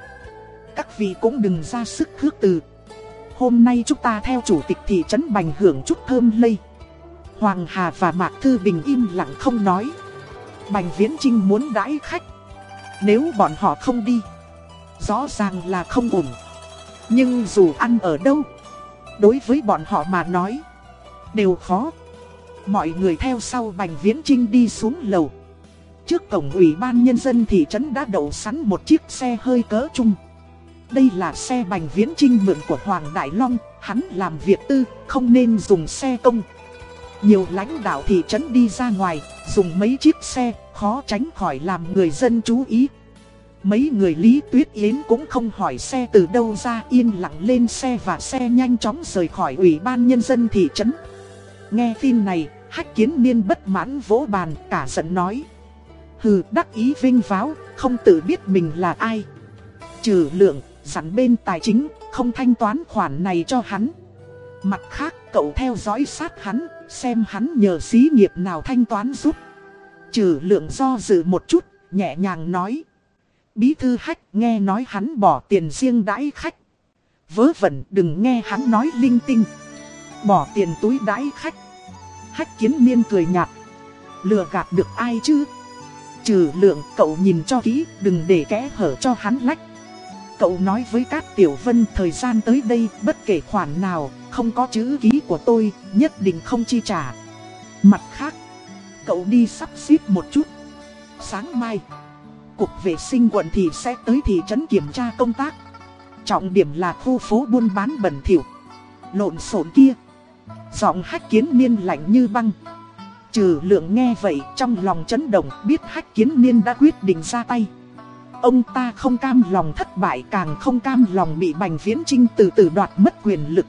Các vị cũng đừng ra sức khước từ. Hôm nay chúng ta theo chủ tịch thị trấn Bành hưởng chút thơm lây. Hoàng Hà và Mạc Thư Bình im lặng không nói. Bành Viễn Trinh muốn đãi khách. Nếu bọn họ không đi, rõ ràng là không ổn. Nhưng dù ăn ở đâu, đối với bọn họ mà nói, đều khó. Mọi người theo sau Bành Viễn Trinh đi xuống lầu. Trước cổng ủy ban nhân dân thị trấn đã đậu sẵn một chiếc xe hơi cỡ chung. Đây là xe Bành Viễn Trinh mượn của Hoàng Đại Long, hắn làm việc tư, không nên dùng xe công. Nhiều lãnh đạo thị trấn đi ra ngoài, dùng mấy chiếc xe, khó tránh khỏi làm người dân chú ý. Mấy người Lý Tuyết Yến cũng không hỏi xe từ đâu ra yên lặng lên xe và xe nhanh chóng rời khỏi ủy ban nhân dân thị trấn. Nghe tin này, hách kiến niên bất mãn vỗ bàn cả giận nói. Hừ đắc ý vinh váo, không tự biết mình là ai. Trừ lượng, sẵn bên tài chính, không thanh toán khoản này cho hắn. Mặt khác, cậu theo dõi sát hắn, xem hắn nhờ xí nghiệp nào thanh toán giúp. Trừ lượng do dự một chút, nhẹ nhàng nói. Bí thư hách nghe nói hắn bỏ tiền riêng đãi khách. Vớ vẩn đừng nghe hắn nói linh tinh. Bỏ tiền túi đãi khách. Hách kiến niên cười nhạt. Lừa gạt được ai chứ? Trừ lượng cậu nhìn cho kỹ đừng để kẽ hở cho hắn lách. Cậu nói với các Tiểu Vân thời gian tới đây bất kể khoản nào không có chữ ký của tôi nhất định không chi trả. Mặt khác, cậu đi sắp xếp một chút. Sáng mai, Cục vệ sinh quận thì sẽ tới thị trấn kiểm tra công tác. Trọng điểm là khu phố buôn bán bẩn thỉu. Lộn xộn kia. Giọng hách kiến niên lạnh như băng. Trừ lượng nghe vậy trong lòng chấn động biết hách kiến niên đã quyết định ra tay. Ông ta không cam lòng thất bại càng không cam lòng bị Bành Viễn Trinh từ từ đoạt mất quyền lực.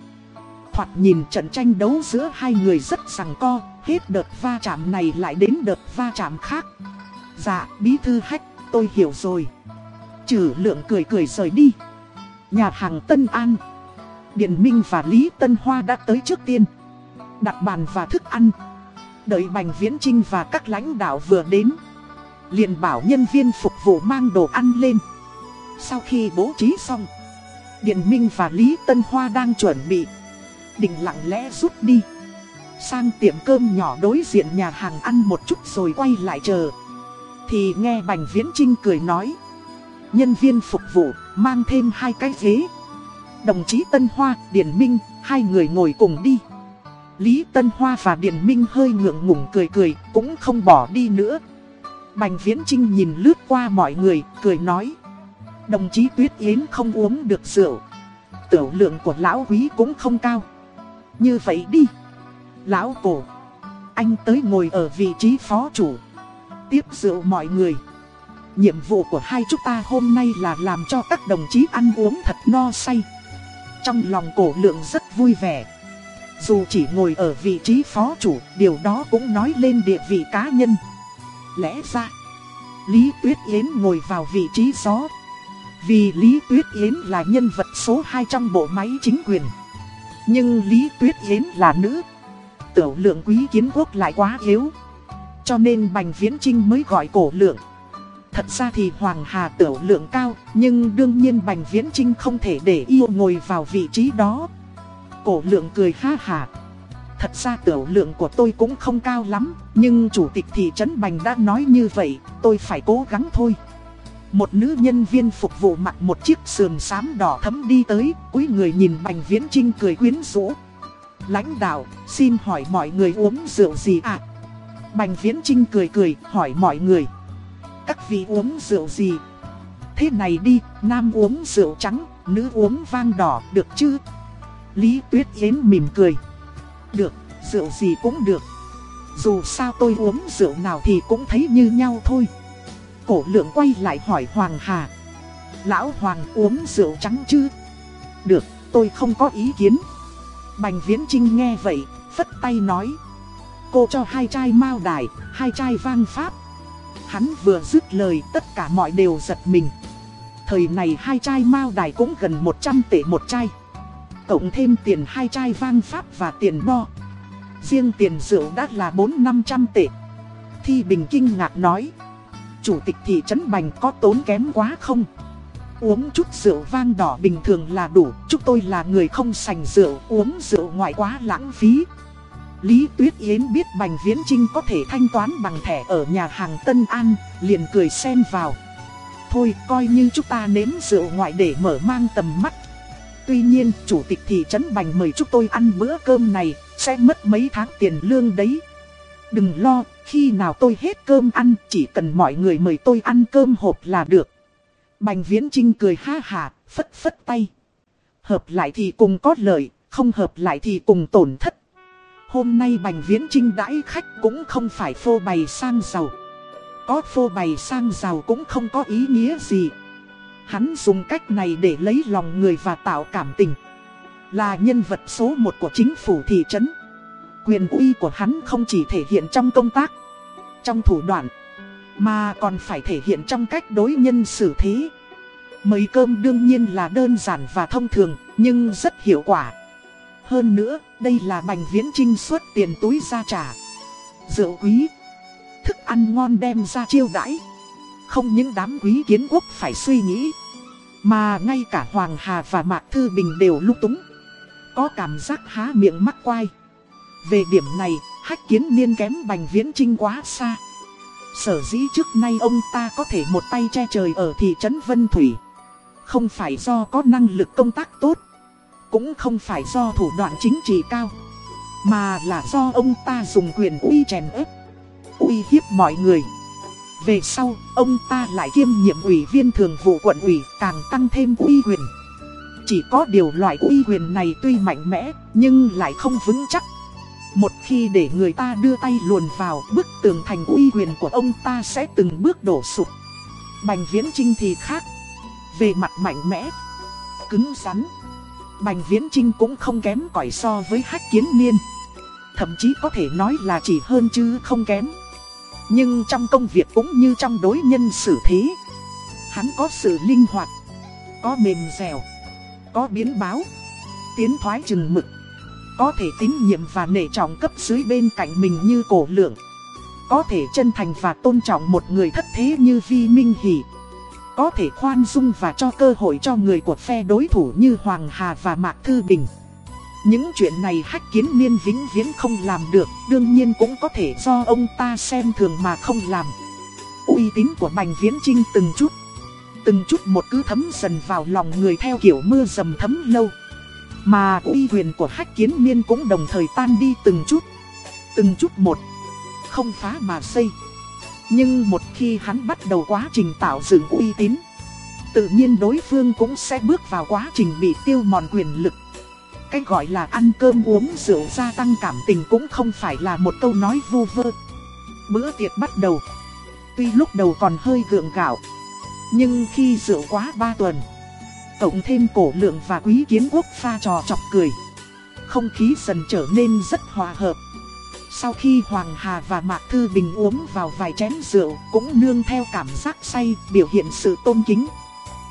Thoạt nhìn trận tranh đấu giữa hai người rất sằng co, hết đợt va chạm này lại đến đợt va chạm khác. Dạ, bí thư hách, tôi hiểu rồi. Trừ lượng cười cười rời đi. Nhà hàng Tân An. Điện Minh và Lý Tân Hoa đã tới trước tiên. Đặt bàn và thức ăn. Đợi Bành Viễn Trinh và các lãnh đạo vừa đến liền bảo nhân viên phục vụ mang đồ ăn lên Sau khi bố trí xong Điện Minh và Lý Tân Hoa đang chuẩn bị Định lặng lẽ rút đi Sang tiệm cơm nhỏ đối diện nhà hàng ăn một chút rồi quay lại chờ Thì nghe Bành Viễn Trinh cười nói Nhân viên phục vụ mang thêm hai cái ghế Đồng chí Tân Hoa, Điền Minh, hai người ngồi cùng đi Lý Tân Hoa và Điền Minh hơi ngượng ngủng cười cười, cũng không bỏ đi nữa. Bành Viễn Trinh nhìn lướt qua mọi người, cười nói. Đồng chí Tuyết Yến không uống được rượu. Tiểu lượng của lão quý cũng không cao. Như vậy đi. Lão cổ. Anh tới ngồi ở vị trí phó chủ. Tiếp rượu mọi người. Nhiệm vụ của hai chúng ta hôm nay là làm cho các đồng chí ăn uống thật no say. Trong lòng cổ lượng rất vui vẻ. Dù chỉ ngồi ở vị trí phó chủ, điều đó cũng nói lên địa vị cá nhân. Lẽ ra, Lý Tuyết Yến ngồi vào vị trí gió. Vì Lý Tuyết Yến là nhân vật số 2 trong bộ máy chính quyền. Nhưng Lý Tuyết Yến là nữ. tiểu lượng quý kiến quốc lại quá yếu. Cho nên Bành Viễn Trinh mới gọi cổ lượng. Thật ra thì Hoàng Hà tiểu lượng cao, nhưng đương nhiên Bành Viễn Trinh không thể để yêu ngồi vào vị trí đó. Cổ lượng cười ha hà. Thật ra tiểu lượng của tôi cũng không cao lắm, nhưng chủ tịch thị trấn Bành đã nói như vậy, tôi phải cố gắng thôi. Một nữ nhân viên phục vụ mặc một chiếc sườn xám đỏ thấm đi tới, cúi người nhìn Bành Viễn Trinh cười quyến rũ. Lãnh đạo, xin hỏi mọi người uống rượu gì ạ? À? Bành Viễn Trinh cười cười, hỏi mọi người. Các vị uống rượu gì? Thế này đi, nam uống rượu trắng, nữ uống vang đỏ, được chứ? Lý Tuyết Yến mỉm cười. Được, rượu gì cũng được. Dù sao tôi uống rượu nào thì cũng thấy như nhau thôi. Cổ lượng quay lại hỏi Hoàng Hà. Lão Hoàng uống rượu trắng chứ? Được, tôi không có ý kiến. Bành Viễn Trinh nghe vậy, phất tay nói. Cô cho hai chai mao đài, hai chai vang pháp. Hắn vừa dứt lời tất cả mọi đều giật mình. Thời này hai chai mao đài cũng gần 100 tệ một chai. Cộng thêm tiền hai chai vang pháp và tiền bo. Riêng tiền rượu đã là 4-500 tệ. Thi Bình kinh ngạc nói. Chủ tịch thị trấn Bành có tốn kém quá không? Uống chút rượu vang đỏ bình thường là đủ, chúng tôi là người không sành rượu, uống rượu ngoại quá lãng phí. Lý Tuyết Yến biết Bành Viễn Trinh có thể thanh toán bằng thẻ ở nhà hàng Tân An, liền cười xen vào. Thôi coi như chúng ta nếm rượu ngoại để mở mang tầm mắt. Tuy nhiên, chủ tịch thị trấn Bành mời chúng tôi ăn bữa cơm này, sẽ mất mấy tháng tiền lương đấy. Đừng lo, khi nào tôi hết cơm ăn, chỉ cần mọi người mời tôi ăn cơm hộp là được. Bành Viễn Trinh cười ha hà, phất phất tay. Hợp lại thì cùng có lợi, không hợp lại thì cùng tổn thất. Hôm nay Bành Viễn Trinh đãi khách cũng không phải phô bày sang giàu. Có phô bày sang giàu cũng không có ý nghĩa gì. Hắn dùng cách này để lấy lòng người và tạo cảm tình. Là nhân vật số một của chính phủ thị trấn. Quyền uy của hắn không chỉ thể hiện trong công tác, trong thủ đoạn, mà còn phải thể hiện trong cách đối nhân xử thế. Mấy cơm đương nhiên là đơn giản và thông thường, nhưng rất hiệu quả. Hơn nữa, đây là bành viễn trinh xuất tiền túi ra trả. Rượu quý, thức ăn ngon đem ra chiêu đãi. Không những đám quý kiến quốc phải suy nghĩ, mà ngay cả Hoàng Hà và Mạc Thư Bình đều lúc túng. Có cảm giác há miệng mắc quai. Về điểm này, hách kiến niên kém bành viễn trinh quá xa. Sở dĩ trước nay ông ta có thể một tay che trời ở thị trấn Vân Thủy. Không phải do có năng lực công tác tốt. Cũng không phải do thủ đoạn chính trị cao. Mà là do ông ta dùng quyền uy chèn ép. Uy hiếp mọi người. Về sau, ông ta lại kiêm nhiệm ủy viên thường vụ quận ủy càng tăng thêm uy quyền. Chỉ có điều loại uy quyền này tuy mạnh mẽ, nhưng lại không vững chắc. Một khi để người ta đưa tay luồn vào bức tường thành uy quyền của ông ta sẽ từng bước đổ sụp. Bành Viễn Trinh thì khác. Về mặt mạnh mẽ, cứng rắn, Bành Viễn Trinh cũng không kém cỏi so với hách kiến niên. Thậm chí có thể nói là chỉ hơn chứ không kém. Nhưng trong công việc cũng như trong đối nhân xử thế, hắn có sự linh hoạt, có mềm dẻo, có biến báo, tiến thoái chừng mực. Có thể tín nhiệm và nể trọng cấp dưới bên cạnh mình như cổ lượng. Có thể chân thành và tôn trọng một người thất thế như Vi Minh Hỷ. Có thể khoan dung và cho cơ hội cho người của phe đối thủ như Hoàng Hà và Mạc Thư Bình. Những chuyện này hách kiến niên vĩnh viễn không làm được, Đương nhiên cũng có thể do ông ta xem thường mà không làm. Uy tín của Bành Viễn Trinh từng chút Từng chút một cứ thấm dần vào lòng người theo kiểu mưa dầm thấm lâu mà uy quyền của hách kiến niên cũng đồng thời tan đi từng chút. Từng chút một, Không phá mà xây. Nhưng một khi hắn bắt đầu quá trình tạo dựng uy tín, Tự nhiên đối phương cũng sẽ bước vào quá trình bị tiêu mòn quyền lực. Cái gọi là ăn cơm uống rượu gia tăng cảm tình cũng không phải là một câu nói vu vơ. Bữa tiệc bắt đầu. Tuy lúc đầu còn hơi gượng gạo, Nhưng khi rượu quá ba tuần Cộng thêm cổ lượng và quý kiến quốc pha trò chọc cười Không khí dần trở nên rất hòa hợp Sau khi Hoàng Hà và Mạc Thư Bình uống vào vài chén rượu Cũng nương theo cảm giác say biểu hiện sự tôn kính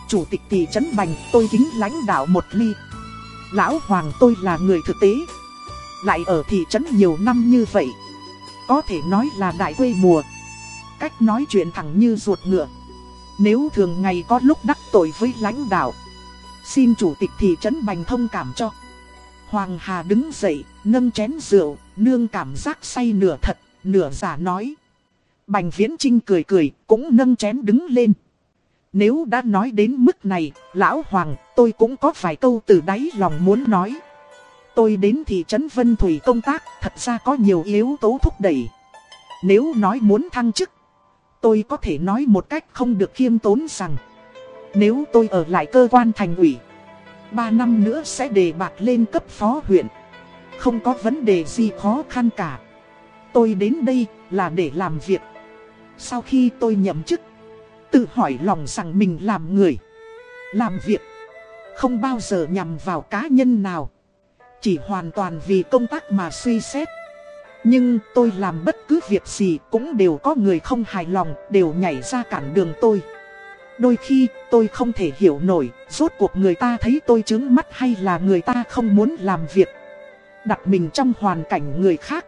Chủ tịch thị trấn Bành tôi kính lãnh đạo một ly Lão Hoàng tôi là người thực tế lại ở thị trấn nhiều năm như vậy. Có thể nói là đại quê mùa. Cách nói chuyện thẳng như ruột ngựa. Nếu thường ngày có lúc đắc tội với lãnh đạo, xin chủ tịch thị trấn bành thông cảm cho. Hoàng Hà đứng dậy, nâng chén rượu, nương cảm giác say nửa thật, nửa giả nói. Bành Viễn Trinh cười cười, cũng nâng chén đứng lên. Nếu đã nói đến mức này, Lão Hoàng, tôi cũng có vài câu từ đáy lòng muốn nói. Tôi đến thị trấn Vân Thủy công tác, thật ra có nhiều yếu tố thúc đẩy. Nếu nói muốn thăng chức, tôi có thể nói một cách không được khiêm tốn rằng. Nếu tôi ở lại cơ quan thành ủy, 3 năm nữa sẽ đề bạc lên cấp phó huyện. Không có vấn đề gì khó khăn cả. Tôi đến đây là để làm việc. Sau khi tôi nhậm chức, tự hỏi lòng rằng mình làm người, làm việc, không bao giờ nhằm vào cá nhân nào. Chỉ hoàn toàn vì công tác mà suy xét. Nhưng tôi làm bất cứ việc gì cũng đều có người không hài lòng, đều nhảy ra cản đường tôi. Đôi khi tôi không thể hiểu nổi, rốt cuộc người ta thấy tôi trứng mắt hay là người ta không muốn làm việc. Đặt mình trong hoàn cảnh người khác,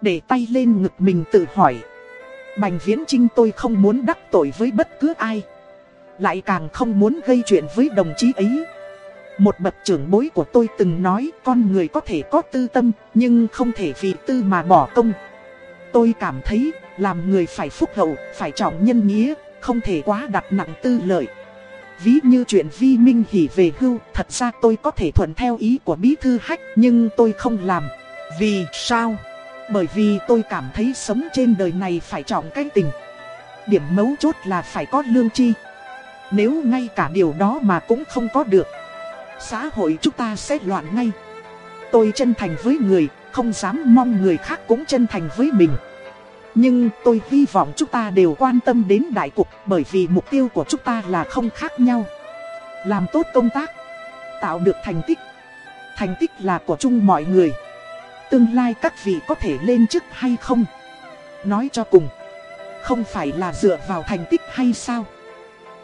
để tay lên ngực mình tự hỏi. Bành viễn trinh tôi không muốn đắc tội với bất cứ ai. Lại càng không muốn gây chuyện với đồng chí ấy. Một bậc trưởng bối của tôi từng nói con người có thể có tư tâm nhưng không thể vì tư mà bỏ công. Tôi cảm thấy làm người phải phúc hậu, phải trọng nhân nghĩa, không thể quá đặt nặng tư lợi. Ví như chuyện vi minh hỉ về hưu, thật ra tôi có thể thuận theo ý của bí thư hách nhưng tôi không làm. Vì sao? Bởi vì tôi cảm thấy sống trên đời này phải trọng cái tình. Điểm mấu chốt là phải có lương chi. Nếu ngay cả điều đó mà cũng không có được, xã hội chúng ta sẽ loạn ngay. Tôi chân thành với người, không dám mong người khác cũng chân thành với mình. Nhưng tôi hy vọng chúng ta đều quan tâm đến đại cục bởi vì mục tiêu của chúng ta là không khác nhau. Làm tốt công tác, tạo được thành tích. Thành tích là của chung mọi người. Tương lai các vị có thể lên chức hay không? Nói cho cùng, không phải là dựa vào thành tích hay sao?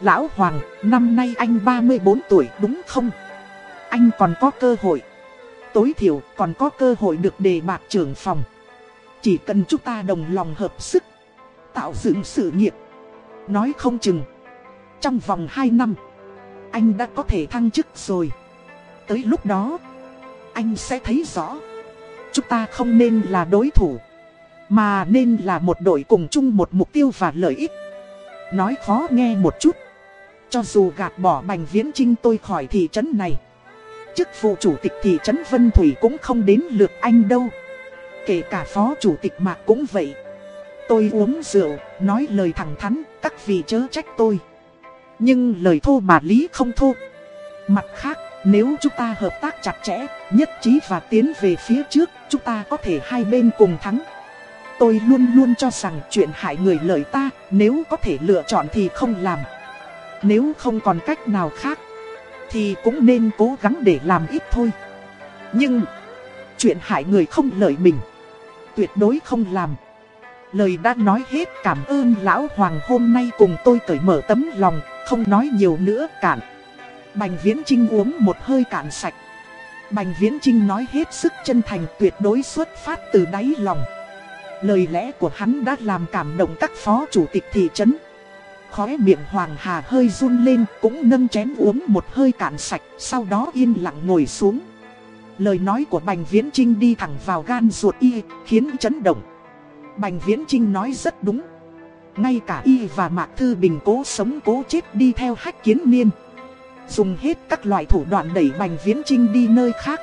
Lão Hoàng, năm nay anh 34 tuổi đúng không? Anh còn có cơ hội. Tối thiểu còn có cơ hội được đề bạc trưởng phòng. Chỉ cần chúng ta đồng lòng hợp sức, tạo dựng sự nghiệp. Nói không chừng, trong vòng 2 năm, anh đã có thể thăng chức rồi. Tới lúc đó, anh sẽ thấy rõ, chúng ta không nên là đối thủ, mà nên là một đội cùng chung một mục tiêu và lợi ích. Nói khó nghe một chút, cho dù gạt bỏ bành viễn trinh tôi khỏi thị trấn này, chức vụ chủ tịch thị trấn Vân Thủy cũng không đến lượt anh đâu. Kể cả phó chủ tịch mạc cũng vậy. Tôi uống rượu, nói lời thẳng thắn, các vị chớ trách tôi. Nhưng lời thô mà lý không thô. Mặt khác, nếu chúng ta hợp tác chặt chẽ, nhất trí và tiến về phía trước Chúng ta có thể hai bên cùng thắng. Tôi luôn luôn cho rằng chuyện hại người lợi ta Nếu có thể lựa chọn thì không làm. Nếu không còn cách nào khác Thì cũng nên cố gắng để làm ít thôi. Nhưng Chuyện hại người không lợi mình tuyệt đối không làm. Lời đã nói hết cảm ơn lão hoàng hôm nay cùng tôi cởi mở tấm lòng, không nói nhiều nữa cạn. Bành Viễn Trinh uống một hơi cạn sạch. Bành Viễn Trinh nói hết sức chân thành tuyệt đối xuất phát từ đáy lòng. Lời lẽ của hắn đã làm cảm động các phó chủ tịch thị trấn. Khóe miệng Hoàng Hà hơi run lên cũng nâng chén uống một hơi cạn sạch, sau đó yên lặng ngồi xuống. Lời nói của Bành Viễn Trinh đi thẳng vào gan ruột y, khiến chấn động. Bành Viễn Trinh nói rất đúng. Ngay cả y và Mạc Thư Bình cố sống cố chết đi theo hách kiến niên. Dùng hết các loại thủ đoạn đẩy Bành Viễn Trinh đi nơi khác.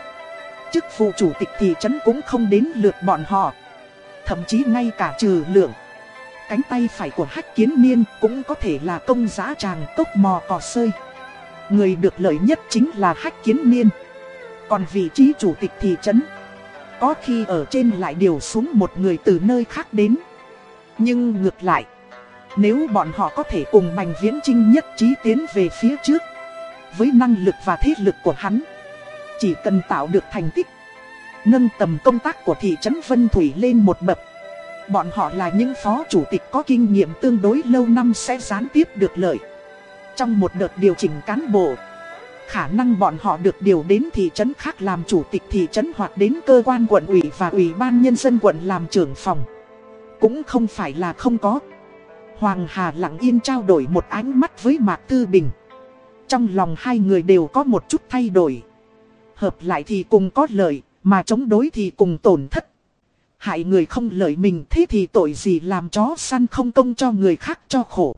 Chức vụ chủ tịch thị trấn cũng không đến lượt bọn họ. Thậm chí ngay cả trừ lượng. Cánh tay phải của hách kiến niên cũng có thể là công giá tràng cốc mò cò sơi. Người được lợi nhất chính là hách kiến niên. Còn vị trí chủ tịch thị trấn. Có khi ở trên lại điều xuống một người từ nơi khác đến. Nhưng ngược lại, Nếu bọn họ có thể cùng Bành Viễn Trinh nhất trí tiến về phía trước, Với năng lực và thế lực của hắn, Chỉ cần tạo được thành tích, Nâng tầm công tác của thị trấn Vân Thủy lên một bậc, Bọn họ là những phó chủ tịch có kinh nghiệm tương đối lâu năm sẽ gián tiếp được lợi. Trong một đợt điều chỉnh cán bộ Khả năng bọn họ được điều đến thị trấn khác làm chủ tịch thị trấn hoặc đến cơ quan quận ủy và ủy ban nhân dân quận làm trưởng phòng. Cũng không phải là không có. Hoàng Hà lặng yên trao đổi một ánh mắt với Mạc Tư Bình. Trong lòng hai người đều có một chút thay đổi. Hợp lại thì cùng có lợi, mà chống đối thì cùng tổn thất. Hại người không lợi mình thế thì tội gì làm chó săn không công cho người khác cho khổ.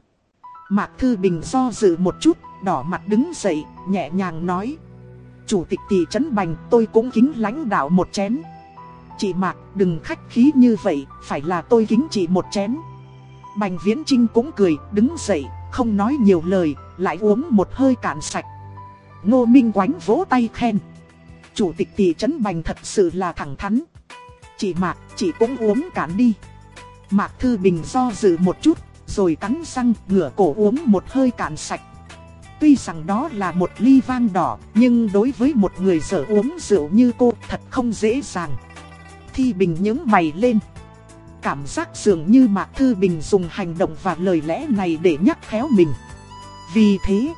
Mạc Thư Bình do dự một chút, đỏ mặt đứng dậy, nhẹ nhàng nói. Chủ tịch thị trấn Bành tôi cũng kính lãnh đạo một chén. Chị Mạc đừng khách khí như vậy, phải là tôi kính chị một chén. Bành Viễn Trinh cũng cười, đứng dậy, không nói nhiều lời, lại uống một hơi cạn sạch. Ngô Minh Quánh vỗ tay khen. Chủ tịch thị trấn Bành thật sự là thẳng thắn. Chị Mạc, chị cũng uống cạn đi. Mạc Thư Bình do dự một chút, rồi cắn răng ngửa cổ uống một hơi cạn sạch. Tuy rằng đó là một ly vang đỏ, nhưng đối với một người sợ uống rượu như cô thật không dễ dàng. Thi Bình nhướng mày lên. Cảm giác dường như Mạc Thư Bình dùng hành động và lời lẽ này để nhắc khéo mình. Vì thế,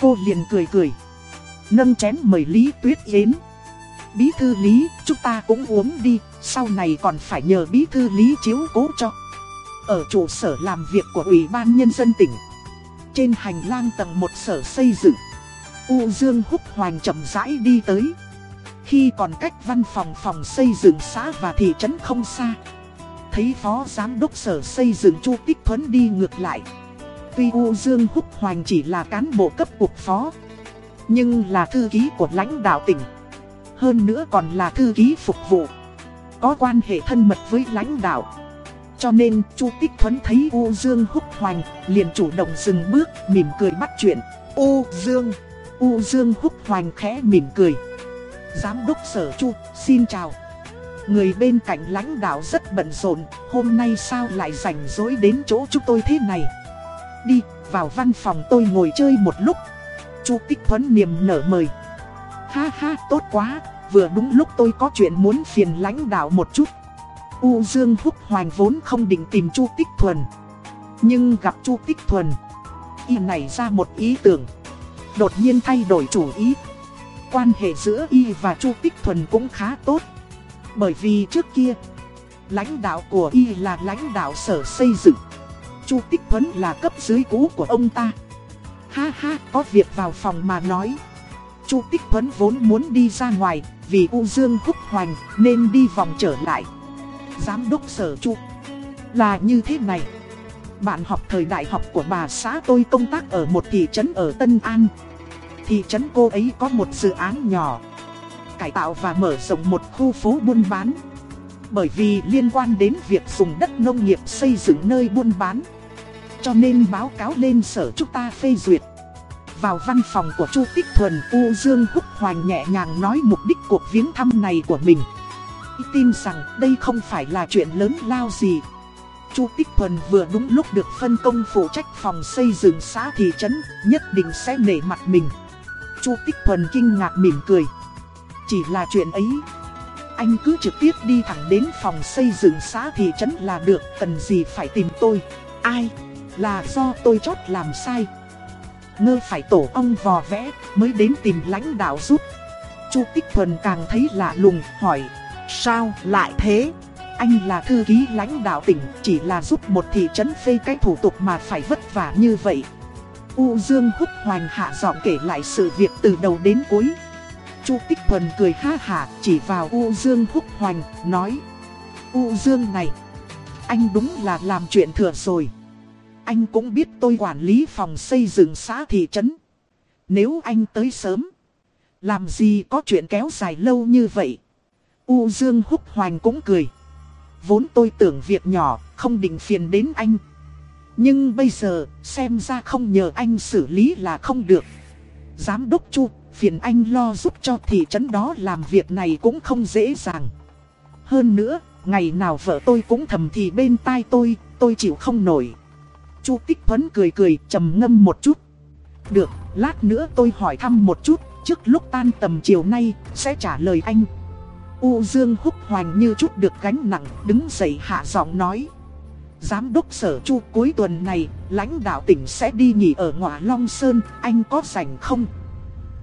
cô liền cười cười. Nâng chén mời Lý Tuyết Yến. Bí thư Lý, chúng ta cũng uống đi, sau này còn phải nhờ bí thư Lý chiếu cố cho. Ở trụ sở làm việc của Ủy ban Nhân dân tỉnh. Trên hành lang tầng một sở xây dựng. U Dương Húc Hoành chậm rãi đi tới. Khi còn cách văn phòng phòng xây dựng xã và thị trấn không xa. Thấy phó giám đốc sở xây dựng Chu Tích Thuấn đi ngược lại. Tuy U Dương Húc Hoành chỉ là cán bộ cấp cục phó. Nhưng là thư ký của lãnh đạo tỉnh. Hơn nữa còn là thư ký phục vụ. Có quan hệ thân mật với lãnh đạo. Cho nên Chu Tích Thuấn thấy U Dương húc hoành, liền chủ động dừng bước, mỉm cười bắt chuyện. U Dương, U Dương húc hoành khẽ mỉm cười. Giám đốc sở Chu, xin chào. Người bên cạnh lãnh đạo rất bận rộn, hôm nay sao lại rảnh rỗi đến chỗ chúng tôi thế này. Đi, vào văn phòng tôi ngồi chơi một lúc. Chu Tích Thuấn niềm nở mời. Ha ha, tốt quá, vừa đúng lúc tôi có chuyện muốn phiền lãnh đạo một chút. U Dương Húc Hoành vốn không định tìm Chu Tích Thuần. Nhưng gặp Chu Tích Thuần, y này ra một ý tưởng. Đột nhiên thay đổi chủ ý. Quan hệ giữa y và Chu Tích Thuần cũng khá tốt. Bởi vì trước kia, lãnh đạo của y là lãnh đạo sở xây dựng. Chu Tích Thuần là cấp dưới cũ của ông ta. Ha ha, có việc vào phòng mà nói. Chu Tích Thuấn vốn muốn đi ra ngoài, vì U Dương Húc Hoành nên đi vòng trở lại. Giám đốc sở Chu. Là như thế này. Bạn học thời đại học của bà xã tôi công tác ở một thị trấn ở Tân An. Thị trấn cô ấy có một dự án nhỏ. Cải tạo và mở rộng một khu phố buôn bán. Bởi vì liên quan đến việc dùng đất nông nghiệp xây dựng nơi buôn bán. Cho nên báo cáo lên sở chúng ta phê duyệt. Vào văn phòng của Chu Tích Thuần, U Dương Húc Hoành nhẹ nhàng nói mục đích cuộc viếng thăm này của mình tin rằng đây không phải là chuyện lớn lao gì. Chu Tích Thuần vừa đúng lúc được phân công phụ trách phòng xây dựng xã thị trấn, nhất định sẽ nể mặt mình. Chu Tích Thuần kinh ngạc mỉm cười. Chỉ là chuyện ấy. Anh cứ trực tiếp đi thẳng đến phòng xây dựng xã thị trấn là được, cần gì phải tìm tôi. Ai? Là do tôi chót làm sai. Ngơ phải tổ ong vò vẽ mới đến tìm lãnh đạo giúp. Chu Tích Thuần càng thấy lạ lùng, hỏi Sao lại thế? Anh là thư ký lãnh đạo tỉnh, chỉ là giúp một thị trấn phê cái thủ tục mà phải vất vả như vậy. U Dương hút hoành hạ giọng kể lại sự việc từ đầu đến cuối. Chu Tích Thuần cười ha hả chỉ vào U Dương hút hoành, nói. U Dương này, anh đúng là làm chuyện thừa rồi. Anh cũng biết tôi quản lý phòng xây dựng xã thị trấn. Nếu anh tới sớm, làm gì có chuyện kéo dài lâu như vậy. U Dương húc hoành cũng cười. Vốn tôi tưởng việc nhỏ, không định phiền đến anh. Nhưng bây giờ, xem ra không nhờ anh xử lý là không được. Giám đốc Chu, phiền anh lo giúp cho thị trấn đó làm việc này cũng không dễ dàng. Hơn nữa, ngày nào vợ tôi cũng thầm thì bên tai tôi, tôi chịu không nổi. Chu Tích Thuấn cười cười, trầm ngâm một chút. Được, lát nữa tôi hỏi thăm một chút, trước lúc tan tầm chiều nay, sẽ trả lời anh. U Dương húc hoành như chút được gánh nặng, đứng dậy hạ giọng nói. Giám đốc sở chu cuối tuần này, lãnh đạo tỉnh sẽ đi nghỉ ở ngọa Long Sơn, anh có rảnh không?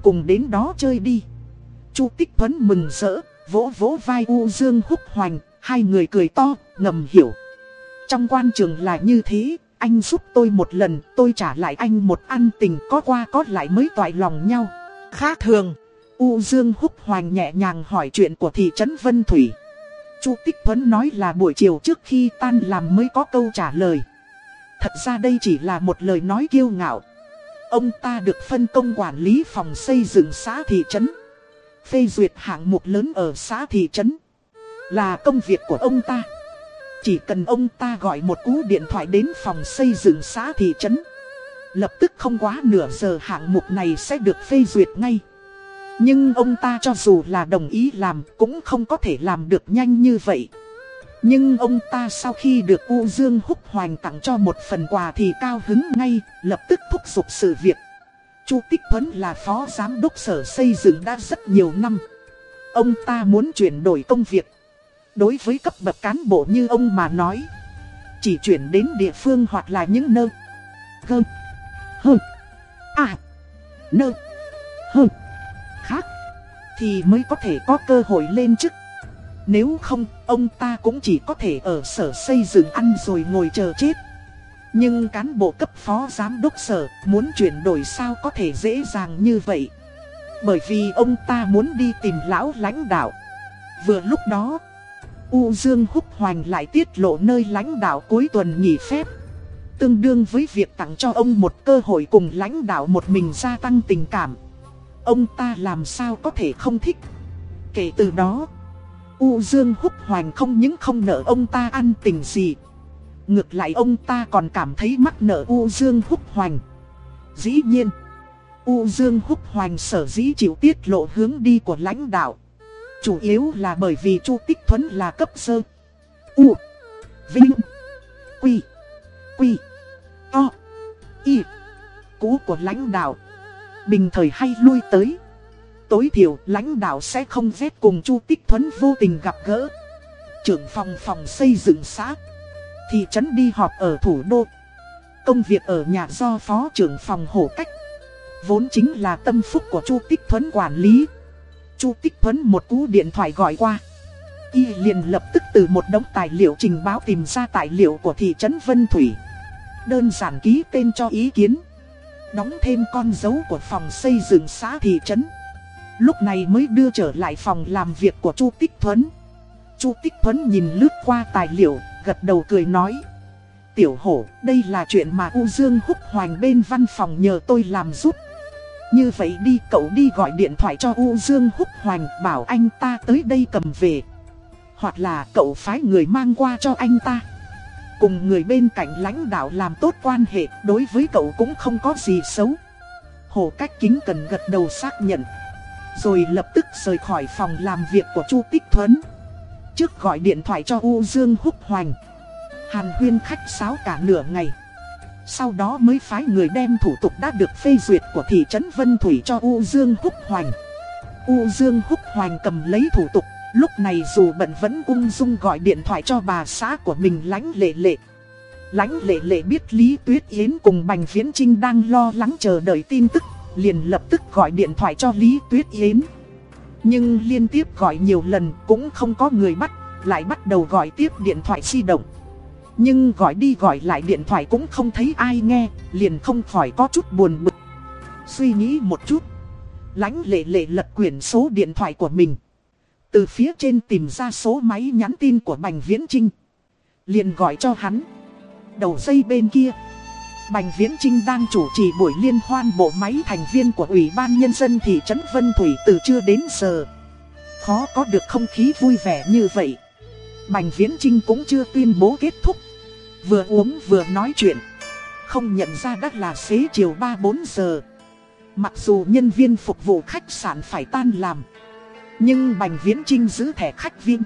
cùng đến đó chơi đi. Chu Tích Thuấn mừng rỡ, vỗ vỗ vai U Dương húc hoành, hai người cười to, ngầm hiểu. Trong quan trường là như thế, anh giúp tôi một lần, tôi trả lại anh một ăn tình có qua có lại mới toại lòng nhau. Khác thường. U Dương húc hoành nhẹ nhàng hỏi chuyện của thị trấn Vân Thủy. Chu Tích Thuấn nói là buổi chiều trước khi tan làm mới có câu trả lời. Thật ra đây chỉ là một lời nói kiêu ngạo. Ông ta được phân công quản lý phòng xây dựng xã thị trấn. Phê duyệt hạng mục lớn ở xã thị trấn. Là công việc của ông ta. Chỉ cần ông ta gọi một cú điện thoại đến phòng xây dựng xã thị trấn. Lập tức không quá nửa giờ hạng mục này sẽ được phê duyệt ngay. Nhưng ông ta cho dù là đồng ý làm cũng không có thể làm được nhanh như vậy. Nhưng ông ta sau khi được U Dương Húc Hoành tặng cho một phần quà thì cao hứng ngay, lập tức thúc giục sự việc. Chu Tích Thuấn là phó giám đốc sở xây dựng đã rất nhiều năm. Ông ta muốn chuyển đổi công việc. Đối với cấp bậc cán bộ như ông mà nói, chỉ chuyển đến địa phương hoặc là những nơi Gơ, hơ, à, nơ, hơ, thì mới có thể có cơ hội lên chức. Nếu không, ông ta cũng chỉ có thể ở sở xây dựng ăn rồi ngồi chờ chết. Nhưng cán bộ cấp phó giám đốc sở muốn chuyển đổi sao có thể dễ dàng như vậy. Bởi vì ông ta muốn đi tìm lão lãnh đạo. Vừa lúc đó, U Dương Húc Hoành lại tiết lộ nơi lãnh đạo cuối tuần nghỉ phép. Tương đương với việc tặng cho ông một cơ hội cùng lãnh đạo một mình gia tăng tình cảm. Ông ta làm sao có thể không thích. Kể từ đó, U Dương Húc Hoành không những không nợ ông ta ăn tình gì. Ngược lại ông ta còn cảm thấy mắc nợ U Dương Húc Hoành. Dĩ nhiên, U Dương Húc Hoành sở dĩ chịu tiết lộ hướng đi của lãnh đạo. Chủ yếu là bởi vì Chu Tích Thuấn là cấp sơ. U. Vinh. Quy. Quy. o Y. Cú của lãnh đạo. Bình thời hay lui tới. Tối thiểu, lãnh đạo sẽ không ghét cùng Chu Tích Thuấn vô tình gặp gỡ. Trưởng phòng phòng xây dựng xã. Thị trấn đi họp ở thủ đô. Công việc ở nhà do phó trưởng phòng hổ cách. Vốn chính là tâm phúc của Chu Tích Thuấn quản lý. Chu Tích Thuấn một cú điện thoại gọi qua. Y liền lập tức từ một đống tài liệu trình báo tìm ra tài liệu của thị trấn Vân Thủy. Đơn giản ký tên cho ý kiến. Đóng thêm con dấu của phòng xây dựng xã thị trấn. Lúc này mới đưa trở lại phòng làm việc của Chu Tích Thuấn. Chu Tích Thuấn nhìn lướt qua tài liệu, gật đầu cười nói. Tiểu hổ, đây là chuyện mà U Dương Húc Hoành bên văn phòng nhờ tôi làm giúp. Như vậy đi cậu đi gọi điện thoại cho U Dương Húc Hoành bảo anh ta tới đây cầm về. Hoặc là cậu phái người mang qua cho anh ta. Cùng người bên cạnh lãnh đạo làm tốt quan hệ đối với cậu cũng không có gì xấu. Hồ Cách Kính cần gật đầu xác nhận. Rồi lập tức rời khỏi phòng làm việc của Chu Tích Thuấn. Trước gọi điện thoại cho U Dương Húc Hoành. Hàn huyên khách sáo cả nửa ngày. Sau đó mới phái người đem thủ tục đã được phê duyệt của thị trấn Vân Thủy cho U Dương Húc Hoành. U Dương Húc Hoành cầm lấy thủ tục, lúc này dù bận vẫn ung dung gọi điện thoại cho bà xã của mình lánh lệ lệ. Lánh lệ lệ biết Lý Tuyết Yến cùng Bành Viễn Trinh đang lo lắng chờ đợi tin tức, liền lập tức gọi điện thoại cho Lý Tuyết Yến. Nhưng liên tiếp gọi nhiều lần cũng không có người bắt, lại bắt đầu gọi tiếp điện thoại di động. Nhưng gọi đi gọi lại điện thoại cũng không thấy ai nghe, liền không khỏi có chút buồn bực. Suy nghĩ một chút, lánh lệ lệ lật quyển số điện thoại của mình. Từ phía trên tìm ra số máy nhắn tin của Bành Viễn Trinh. Liền gọi cho hắn. Đầu dây bên kia. Bành Viễn Trinh đang chủ trì buổi liên hoan bộ máy thành viên của Ủy ban Nhân dân thị trấn Vân Thủy từ trưa đến giờ. Khó có được không khí vui vẻ như vậy. Bành Viễn Trinh cũng chưa tuyên bố kết thúc. Vừa uống vừa nói chuyện. Không nhận ra đắt là xế chiều 3-4 giờ. Mặc dù nhân viên phục vụ khách sạn phải tan làm. Nhưng Bành Viễn Trinh giữ thẻ khách viên.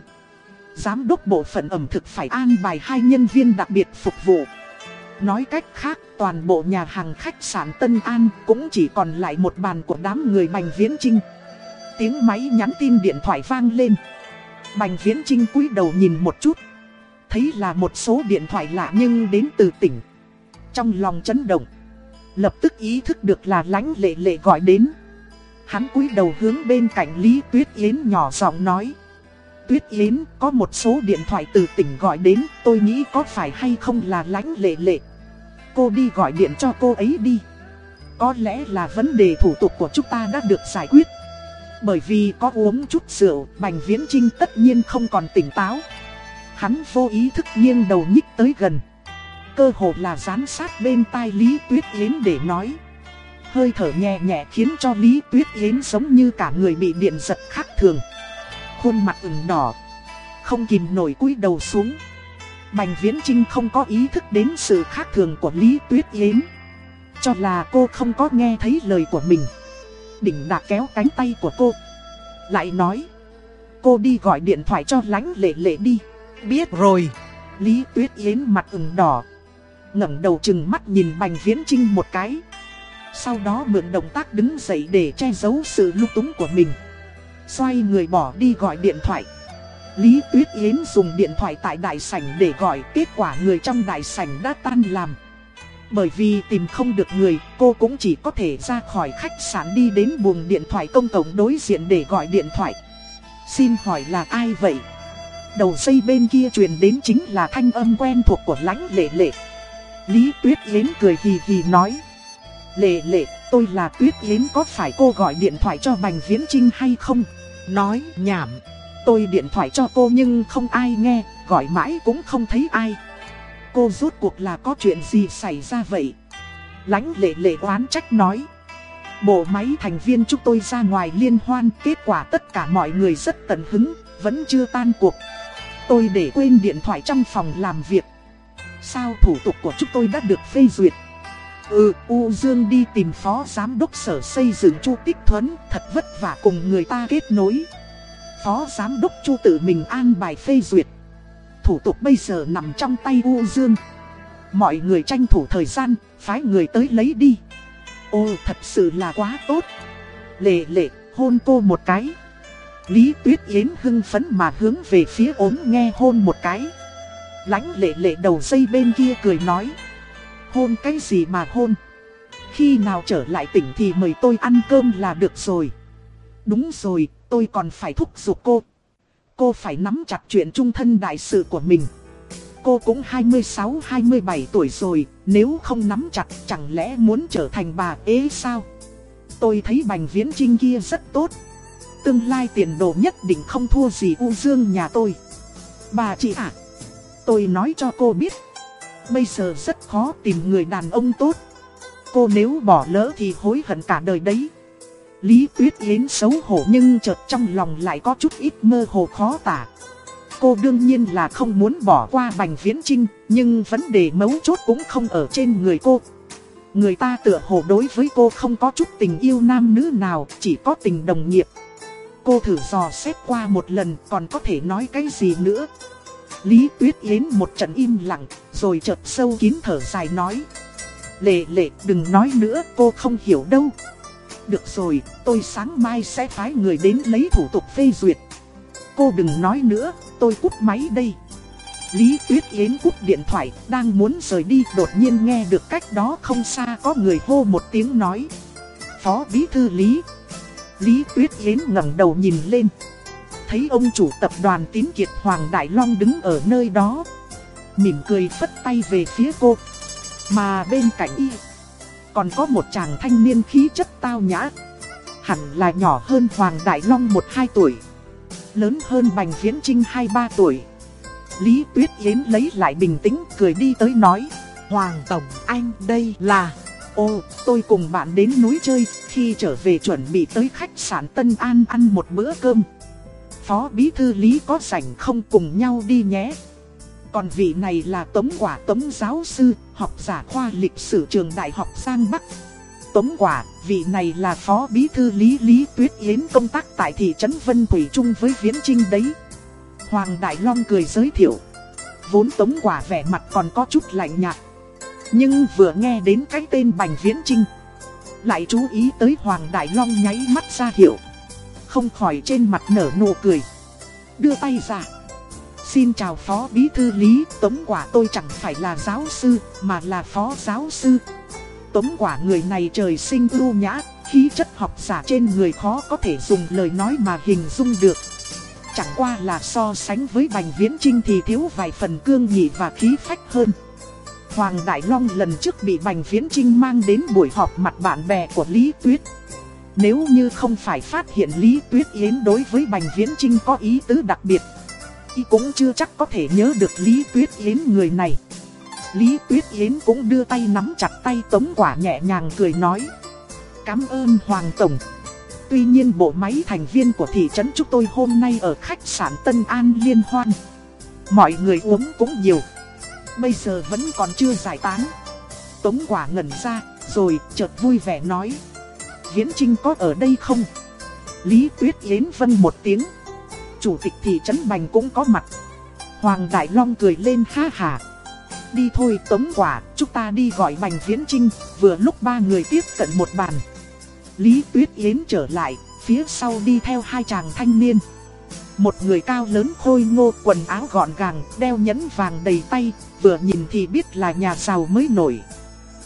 Giám đốc bộ phận ẩm thực phải an bài hai nhân viên đặc biệt phục vụ. Nói cách khác, toàn bộ nhà hàng khách sạn Tân An cũng chỉ còn lại một bàn của đám người Bành Viễn Trinh. Tiếng máy nhắn tin điện thoại vang lên. Bành Viễn Trinh cúi đầu nhìn một chút. Thấy là một số điện thoại lạ nhưng đến từ tỉnh. Trong lòng chấn động. Lập tức ý thức được là lánh lệ lệ gọi đến. Hắn cúi đầu hướng bên cạnh Lý Tuyết Yến nhỏ giọng nói. Tuyết Yến có một số điện thoại từ tỉnh gọi đến, tôi nghĩ có phải hay không là lãnh lệ lệ. Cô đi gọi điện cho cô ấy đi. Có lẽ là vấn đề thủ tục của chúng ta đã được giải quyết. Bởi vì có uống chút rượu, Bành Viễn Trinh tất nhiên không còn tỉnh táo. Hắn vô ý thức nghiêng đầu nhích tới gần. Cơ hồ là dán sát bên tai Lý Tuyết Yến để nói. Hơi thở nhẹ nhẹ khiến cho Lý Tuyết Yến giống như cả người bị điện giật khác thường. Khuôn mặt ửng đỏ, không kìm nổi cúi đầu xuống. Bành Viễn Trinh không có ý thức đến sự khác thường của Lý Tuyết Yến. Cho là cô không có nghe thấy lời của mình. Đỉnh đã kéo cánh tay của cô. Lại nói. Cô đi gọi điện thoại cho lánh lệ lệ đi. Biết rồi. Lý Tuyết Yến mặt ửng đỏ. ngẩng đầu chừng mắt nhìn Bành Viễn Trinh một cái. Sau đó mượn động tác đứng dậy để che giấu sự lúc túng của mình. Xoay người bỏ đi gọi điện thoại. Lý Tuyết Yến dùng điện thoại tại đại sảnh để gọi kết quả người trong đại sảnh đã tan làm. Bởi vì tìm không được người, cô cũng chỉ có thể ra khỏi khách sạn đi đến buồng điện thoại công cộng đối diện để gọi điện thoại. Xin hỏi là ai vậy? Đầu dây bên kia truyền đến chính là thanh âm quen thuộc của lãnh lệ lệ. Lý Tuyết Yến cười hì hì nói. Lệ lệ, tôi là Tuyết Yến có phải cô gọi điện thoại cho Bành Viễn Trinh hay không? Nói nhảm. Tôi điện thoại cho cô nhưng không ai nghe, gọi mãi cũng không thấy ai. Cô rốt cuộc là có chuyện gì xảy ra vậy? Lãnh lệ lệ oán trách nói. Bộ máy thành viên chúng tôi ra ngoài liên hoan, kết quả tất cả mọi người rất tận hứng, vẫn chưa tan cuộc. Tôi để quên điện thoại trong phòng làm việc. Sao thủ tục của chúng tôi đã được phê duyệt? Ừ, U Dương đi tìm phó giám đốc sở xây dựng Chu Tích Thuấn, thật vất vả cùng người ta kết nối. Phó giám đốc Chu tự mình an bài phê duyệt. Thủ tục bây giờ nằm trong tay U Dương. Mọi người tranh thủ thời gian, phái người tới lấy đi. Ô, thật sự là quá tốt. Lệ lệ, hôn cô một cái. Lý Tuyết Yến hưng phấn mà hướng về phía ốm nghe hôn một cái. Lánh lệ lệ đầu dây bên kia cười nói. Hôn cái gì mà hôn? Khi nào trở lại tỉnh thì mời tôi ăn cơm là được rồi. Đúng rồi, tôi còn phải thúc giục cô. Cô phải nắm chặt chuyện trung thân đại sự của mình. Cô cũng 26-27 tuổi rồi, nếu không nắm chặt chẳng lẽ muốn trở thành bà ế sao? Tôi thấy Bành Viễn Trinh kia rất tốt. Tương lai tiền đồ nhất định không thua gì U Dương nhà tôi. Bà chị ạ, tôi nói cho cô biết. Bây giờ rất khó tìm người đàn ông tốt. Cô nếu bỏ lỡ thì hối hận cả đời đấy. Lý Tuyết Yến xấu hổ nhưng chợt trong lòng lại có chút ít mơ hồ khó tả. Cô đương nhiên là không muốn bỏ qua Bành Viễn Trinh, nhưng vấn đề mấu chốt cũng không ở trên người cô. Người ta tựa hồ đối với cô không có chút tình yêu nam nữ nào, chỉ có tình đồng nghiệp. Cô thử dò xét qua một lần còn có thể nói cái gì nữa. Lý Tuyết Yến một trận im lặng, rồi chợt sâu kín thở dài nói. Lệ lệ đừng nói nữa cô không hiểu đâu. Được rồi, tôi sáng mai sẽ phái người đến lấy thủ tục phê duyệt. Cô đừng nói nữa, tôi cúp máy đây. Lý Tuyết Yến cúp điện thoại, đang muốn rời đi, đột nhiên nghe được cách đó không xa có người hô một tiếng nói. Phó Bí Thư Lý. Lý Tuyết Yến ngẩng đầu nhìn lên. Thấy ông chủ tập đoàn tín kiệt Hoàng Đại Long đứng ở nơi đó. Mỉm cười phất tay về phía cô. Mà bên cạnh y, còn có một chàng thanh niên khí chất tao nhã Hẳn là nhỏ hơn Hoàng Đại Long 1-2 tuổi, Lớn hơn Bành Viễn Trinh 2-3 tuổi Lý Tuyết Yến lấy lại bình tĩnh cười đi tới nói, Hoàng Tổng, anh đây là Ô, tôi cùng bạn đến núi chơi, Khi trở về chuẩn bị tới khách sạn Tân An ăn một bữa cơm Phó Bí Thư Lý có rảnh không cùng nhau đi nhé còn vị này là Tống Quả Tống Giáo Sư, học giả khoa lịch sử trường Đại học Giang Bắc. Tống Quả, vị này là Phó Bí Thư Lý Lý Tuyết Yến công tác tại thị trấn Vân Thủy Trung với Viễn Trinh đấy. Hoàng Đại Long cười giới thiệu. Vốn Tống Quả vẻ mặt còn có chút lạnh nhạt. Nhưng vừa nghe đến cái tên Bành Viễn Trinh. Lại chú ý tới Hoàng Đại Long nháy mắt ra hiệu. Không khỏi trên mặt nở nụ cười. Đưa tay ra. Xin chào Phó Bí Thư Lý, Tống Quả tôi chẳng phải là giáo sư, mà là Phó Giáo sư. Tống Quả người này trời sinh ưu nhã, khí chất học giả trên người khó có thể dùng lời nói mà hình dung được. Chẳng qua là so sánh với Bành Viễn Trinh thì thiếu vài phần cương nghị và khí phách hơn. Hoàng Đại Long lần trước bị Bành Viễn Trinh mang đến buổi họp mặt bạn bè của Lý Tuyết. Nếu như không phải phát hiện Lý Tuyết Yến đối với Bành Viễn Trinh có ý tứ đặc biệt, y cũng chưa chắc có thể nhớ được Lý Tuyết Yến người này. Lý Tuyết Yến cũng đưa tay nắm chặt tay Tống Quả nhẹ nhàng cười nói. Cảm ơn Hoàng Tổng. Tuy nhiên bộ máy thành viên của thị trấn chúng tôi hôm nay ở khách sạn Tân An Liên Hoan. Mọi người uống cũng nhiều. Bây giờ vẫn còn chưa giải tán. Tống Quả ngẩn ra, rồi chợt vui vẻ nói. Viễn Trinh có ở đây không? Lý Tuyết Yến vân một tiếng. Chủ tịch thị trấn Bành cũng có mặt. Hoàng Đại Long cười lên ha hà. Đi thôi Tống Quả, chúng ta đi gọi Bành Viễn Trinh, vừa lúc ba người tiếp cận một bàn. Lý Tuyết Yến trở lại, phía sau đi theo hai chàng thanh niên. Một người cao lớn khôi ngô quần áo gọn gàng, đeo nhẫn vàng đầy tay, vừa nhìn thì biết là nhà giàu mới nổi.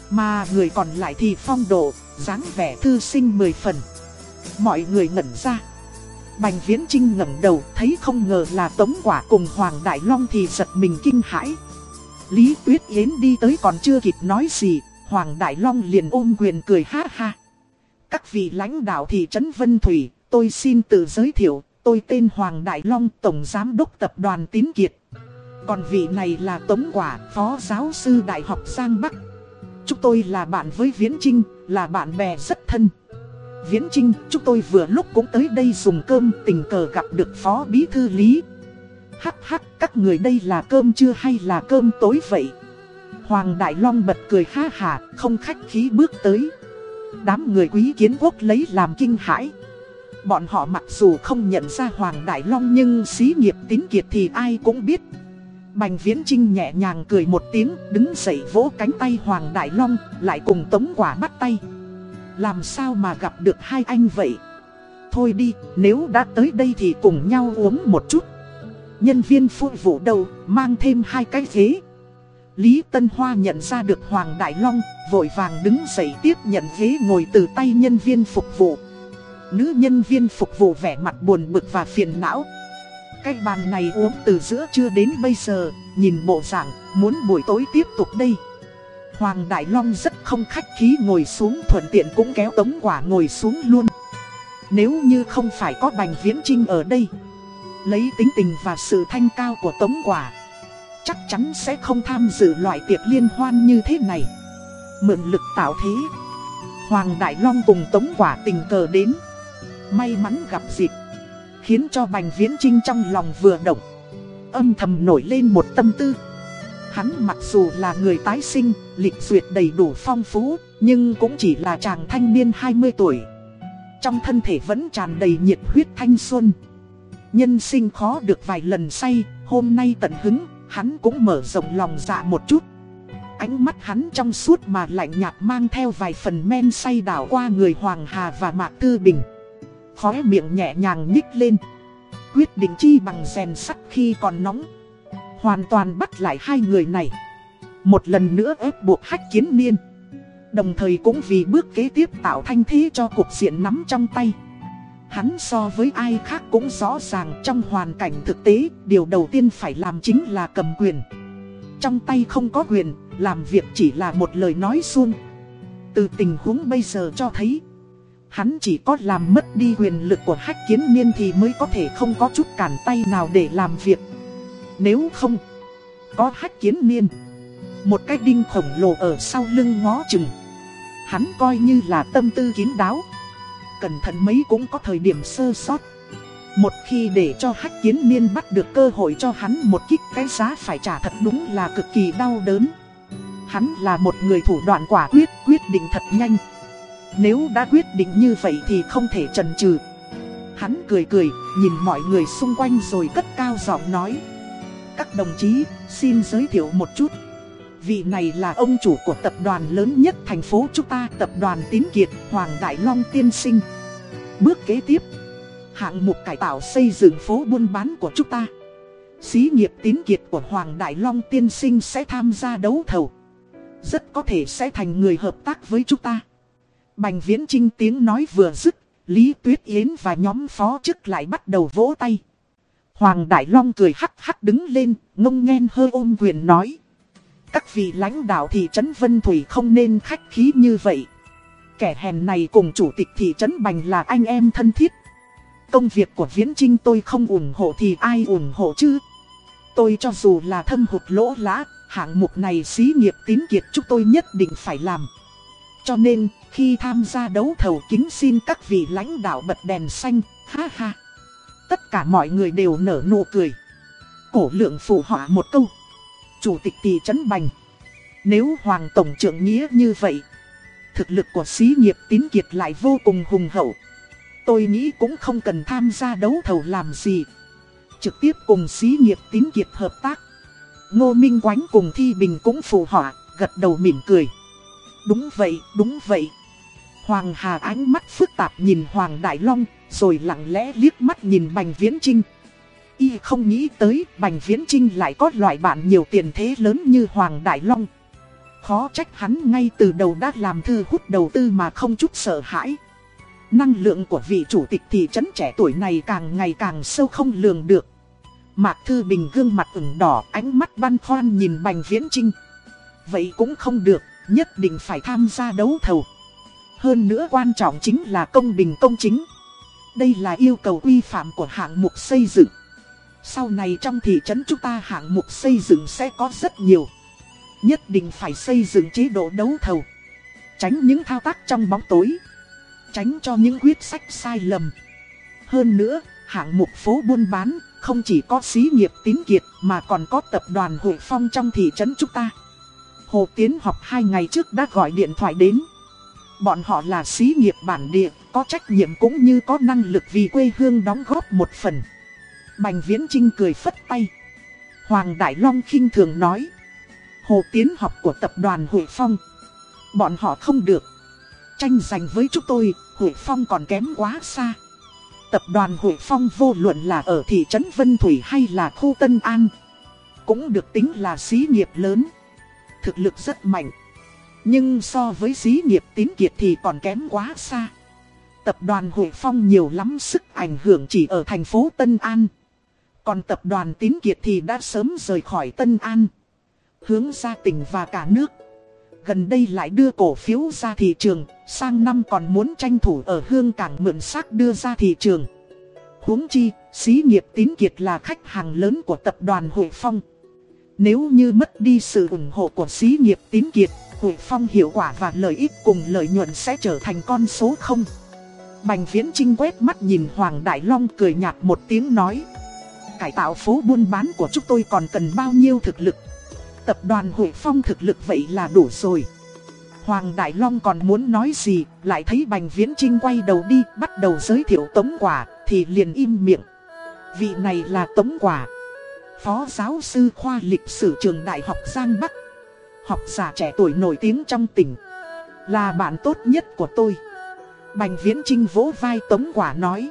Mà người còn lại thì phong độ, dáng vẻ thư sinh mười phần. Mọi người ngẩn ra. Bành Viễn Trinh ngẩng đầu thấy không ngờ là Tống Quả cùng Hoàng Đại Long thì giật mình kinh hãi. Lý Tuyết Yến đi tới còn chưa kịp nói gì, Hoàng Đại Long liền ôm quyền cười ha ha. Các vị lãnh đạo thị trấn Vân Thủy, tôi xin tự giới thiệu, tôi tên Hoàng Đại Long, Tổng Giám đốc Tập đoàn Tín Kiệt. Còn vị này là Tống Quả, Phó Giáo sư Đại học Giang Bắc. Chúng tôi là bạn với Viễn Trinh, là bạn bè rất thân. Viễn Trinh, chúng tôi vừa lúc cũng tới đây dùng cơm tình cờ gặp được Phó Bí Thư Lý. Hắc hắc, các người đây là cơm trưa hay là cơm tối vậy? Hoàng Đại Long bật cười ha hà, không khách khí bước tới. Đám người quý kiến quốc lấy làm kinh hãi. Bọn họ mặc dù không nhận ra Hoàng Đại Long nhưng xí nghiệp tín kiệt thì ai cũng biết. Bành Viễn Trinh nhẹ nhàng cười một tiếng, đứng dậy vỗ cánh tay Hoàng Đại Long, lại cùng Tống Quả bắt tay. Làm sao mà gặp được hai anh vậy? Thôi đi, nếu đã tới đây thì cùng nhau uống một chút. Nhân viên phục vụ đầu, mang thêm hai cái ghế. Lý Tân Hoa nhận ra được Hoàng Đại Long, vội vàng đứng dậy tiếp nhận ghế ngồi từ tay nhân viên phục vụ. Nữ nhân viên phục vụ vẻ mặt buồn bực và phiền não. Cái bàn này uống từ giữa trưa đến bây giờ, nhìn bộ dạng, muốn buổi tối tiếp tục đây. Hoàng Đại Long rất không khách khí ngồi xuống thuận tiện cũng kéo tống quả ngồi xuống luôn. Nếu như không phải có Bành Viễn Trinh ở đây, lấy tính tình và sự thanh cao của tống quả, chắc chắn sẽ không tham dự loại tiệc liên hoan như thế này. Mượn lực tạo thế. Hoàng Đại Long cùng tống quả tình cờ đến. May mắn gặp dịp. Khiến cho Bành Viễn Trinh trong lòng vừa động. Âm thầm nổi lên một tâm tư. Hắn mặc dù là người tái sinh, lịch duyệt đầy đủ phong phú, nhưng cũng chỉ là chàng thanh niên 20 tuổi. Trong thân thể vẫn tràn đầy nhiệt huyết thanh xuân. Nhân sinh khó được vài lần say, hôm nay tận hứng, hắn cũng mở rộng lòng dạ một chút. Ánh mắt hắn trong suốt mà lạnh nhạt mang theo vài phần men say đảo qua người Hoàng Hà và Mạc Tư Bình. Khóe miệng nhẹ nhàng nhích lên. Quyết định chi bằng rèn sắt khi còn nóng. Hoàn toàn bắt lại hai người này. Một lần nữa ép buộc hách kiến niên. Đồng thời cũng vì bước kế tiếp tạo thanh thế cho cuộc diện nắm trong tay. Hắn so với ai khác cũng rõ ràng trong hoàn cảnh thực tế, điều đầu tiên phải làm chính là cầm quyền. Trong tay không có quyền, làm việc chỉ là một lời nói suông. Từ tình huống bây giờ cho thấy, hắn chỉ có làm mất đi quyền lực của hách kiến niên thì mới có thể không có chút cản tay nào để làm việc. Nếu không, có hách kiến niên, một cái đinh khổng lồ ở sau lưng ngó chừng. Hắn coi như là tâm tư kín đáo cẩn thận mấy cũng có thời điểm sơ sót. Một khi để cho hách kiến niên bắt được cơ hội cho hắn một kích cái giá phải trả thật đúng là cực kỳ đau đớn. Hắn là một người thủ đoạn quả quyết, quyết định thật nhanh. Nếu đã quyết định như vậy thì không thể chần chừ. Hắn cười cười, nhìn mọi người xung quanh rồi cất cao giọng nói. Các đồng chí, xin giới thiệu một chút. Vị này là ông chủ của tập đoàn lớn nhất thành phố chúng ta, tập đoàn Tín Kiệt, Hoàng Đại Long Tiên Sinh. Bước kế tiếp, hạng mục cải tạo xây dựng phố buôn bán của chúng ta. Xí nghiệp Tín Kiệt của Hoàng Đại Long Tiên Sinh sẽ tham gia đấu thầu. Rất có thể sẽ thành người hợp tác với chúng ta. Bành Viễn Trinh tiếng nói vừa dứt, Lý Tuyết Yến và nhóm phó chức lại bắt đầu vỗ tay. Hoàng Đại Long cười hắc hắc đứng lên, ngông nghen hơi ôm quyền nói. Các vị lãnh đạo thị trấn Vân Thủy không nên khách khí như vậy. Kẻ hèn này cùng chủ tịch thị trấn Bành là anh em thân thiết. Công việc của Viễn Trinh tôi không ủng hộ thì ai ủng hộ chứ? Tôi cho dù là thâm hụt lỗ lã, hạng mục này xí nghiệp tín kiệt chúng tôi nhất định phải làm. Cho nên, khi tham gia đấu thầu kính xin các vị lãnh đạo bật đèn xanh, ha ha. Tất cả mọi người đều nở nụ cười. Cổ lượng phụ họa một câu. Chủ tịch thị trấn Bành. Nếu Hoàng Tổng trưởng nghĩa như vậy, thực lực của xí nghiệp tín kiệt lại vô cùng hùng hậu. Tôi nghĩ cũng không cần tham gia đấu thầu làm gì. Trực tiếp cùng xí nghiệp tín kiệt hợp tác. Ngô Minh Quánh cùng Thi Bình cũng phụ họa, gật đầu mỉm cười. Đúng vậy, đúng vậy. Hoàng Hà ánh mắt phức tạp nhìn Hoàng Đại Long, rồi lặng lẽ liếc mắt nhìn Bành Viễn Trinh. Y không nghĩ tới Bành Viễn Trinh lại có loại bạn nhiều tiền thế lớn như Hoàng Đại Long. Khó trách hắn ngay từ đầu đã làm thư hút đầu tư mà không chút sợ hãi. Năng lượng của vị chủ tịch thị trấn trẻ tuổi này càng ngày càng sâu không lường được. Mạc Thư Bình gương mặt ửng đỏ ánh mắt băn khoăn nhìn Bành Viễn Trinh. Vậy cũng không được, nhất định phải tham gia đấu thầu. Hơn nữa quan trọng chính là công bình công chính. Đây là yêu cầu quy phạm của hạng mục xây dựng. Sau này trong thị trấn chúng ta hạng mục xây dựng sẽ có rất nhiều. Nhất định phải xây dựng chế độ đấu thầu. Tránh những thao tác trong bóng tối. Tránh cho những quyết sách sai lầm. Hơn nữa, hạng mục phố buôn bán không chỉ có xí nghiệp tín kiệt mà còn có tập đoàn Hội Phong trong thị trấn chúng ta. Hồ Tiến học hai ngày trước đã gọi điện thoại đến. Bọn họ là xí nghiệp bản địa, có trách nhiệm cũng như có năng lực vì quê hương đóng góp một phần. Bành Viễn Trinh cười phất tay. Hoàng Đại Long khinh thường nói. Hồ Tiến học của tập đoàn Hội Phong. Bọn họ không được. Tranh giành với chúng tôi, Hội Phong còn kém quá xa. Tập đoàn Hội Phong vô luận là ở thị trấn Vân Thủy hay là khu Tân An. Cũng được tính là xí nghiệp lớn. Thực lực rất mạnh. Nhưng so với xí nghiệp tín kiệt thì còn kém quá xa. Tập đoàn Hội Phong nhiều lắm sức ảnh hưởng chỉ ở thành phố Tân An. Còn tập đoàn tín kiệt thì đã sớm rời khỏi Tân An. Hướng ra tỉnh và cả nước. Gần đây lại đưa cổ phiếu ra thị trường, sang năm còn muốn tranh thủ ở hương cảng mượn xác đưa ra thị trường. huống chi, xí nghiệp tín kiệt là khách hàng lớn của tập đoàn Hội Phong. Nếu như mất đi sự ủng hộ của xí nghiệp tín kiệt, Hội Phong hiệu quả và lợi ích cùng lợi nhuận sẽ trở thành con số không. Bành Viễn Trinh quét mắt nhìn Hoàng Đại Long cười nhạt một tiếng nói. Cải tạo phố buôn bán của chúng tôi còn cần bao nhiêu thực lực. Tập đoàn Hội Phong thực lực vậy là đủ rồi. Hoàng Đại Long còn muốn nói gì, lại thấy Bành Viễn Trinh quay đầu đi, bắt đầu giới thiệu tống quả, thì liền im miệng. Vị này là tống quả. Phó giáo sư khoa lịch sử trường Đại học Giang Bắc. Học giả trẻ tuổi nổi tiếng trong tỉnh. Là bạn tốt nhất của tôi. Bành Viễn Trinh vỗ vai Tống Quả nói.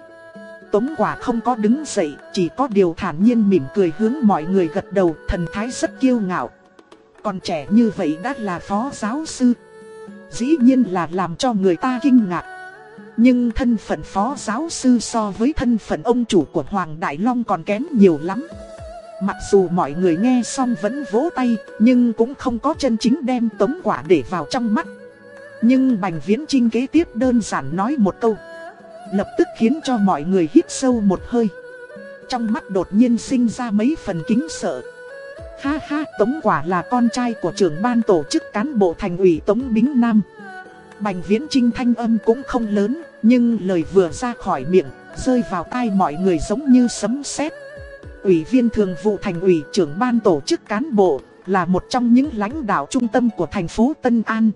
Tống Quả không có đứng dậy, chỉ có điều thản nhiên mỉm cười hướng mọi người gật đầu, thần thái rất kiêu ngạo. Còn trẻ như vậy đã là phó giáo sư. Dĩ nhiên là làm cho người ta kinh ngạc. Nhưng thân phận phó giáo sư so với thân phận ông chủ của Hoàng Đại Long còn kém nhiều lắm. Mặc dù mọi người nghe xong vẫn vỗ tay, nhưng cũng không có chân chính đem tống quả để vào trong mắt. Nhưng Bành Viễn Trinh kế tiếp đơn giản nói một câu. Lập tức khiến cho mọi người hít sâu một hơi. Trong mắt đột nhiên sinh ra mấy phần kính sợ. Ha ha, Tống Quả là con trai của trưởng ban tổ chức cán bộ thành ủy Tống Bính Nam. Bành Viễn Trinh thanh âm cũng không lớn, nhưng lời vừa ra khỏi miệng, rơi vào tai mọi người giống như sấm sét. Ủy viên thường vụ thành ủy trưởng ban tổ chức cán bộ, là một trong những lãnh đạo trung tâm của thành phố Tân An.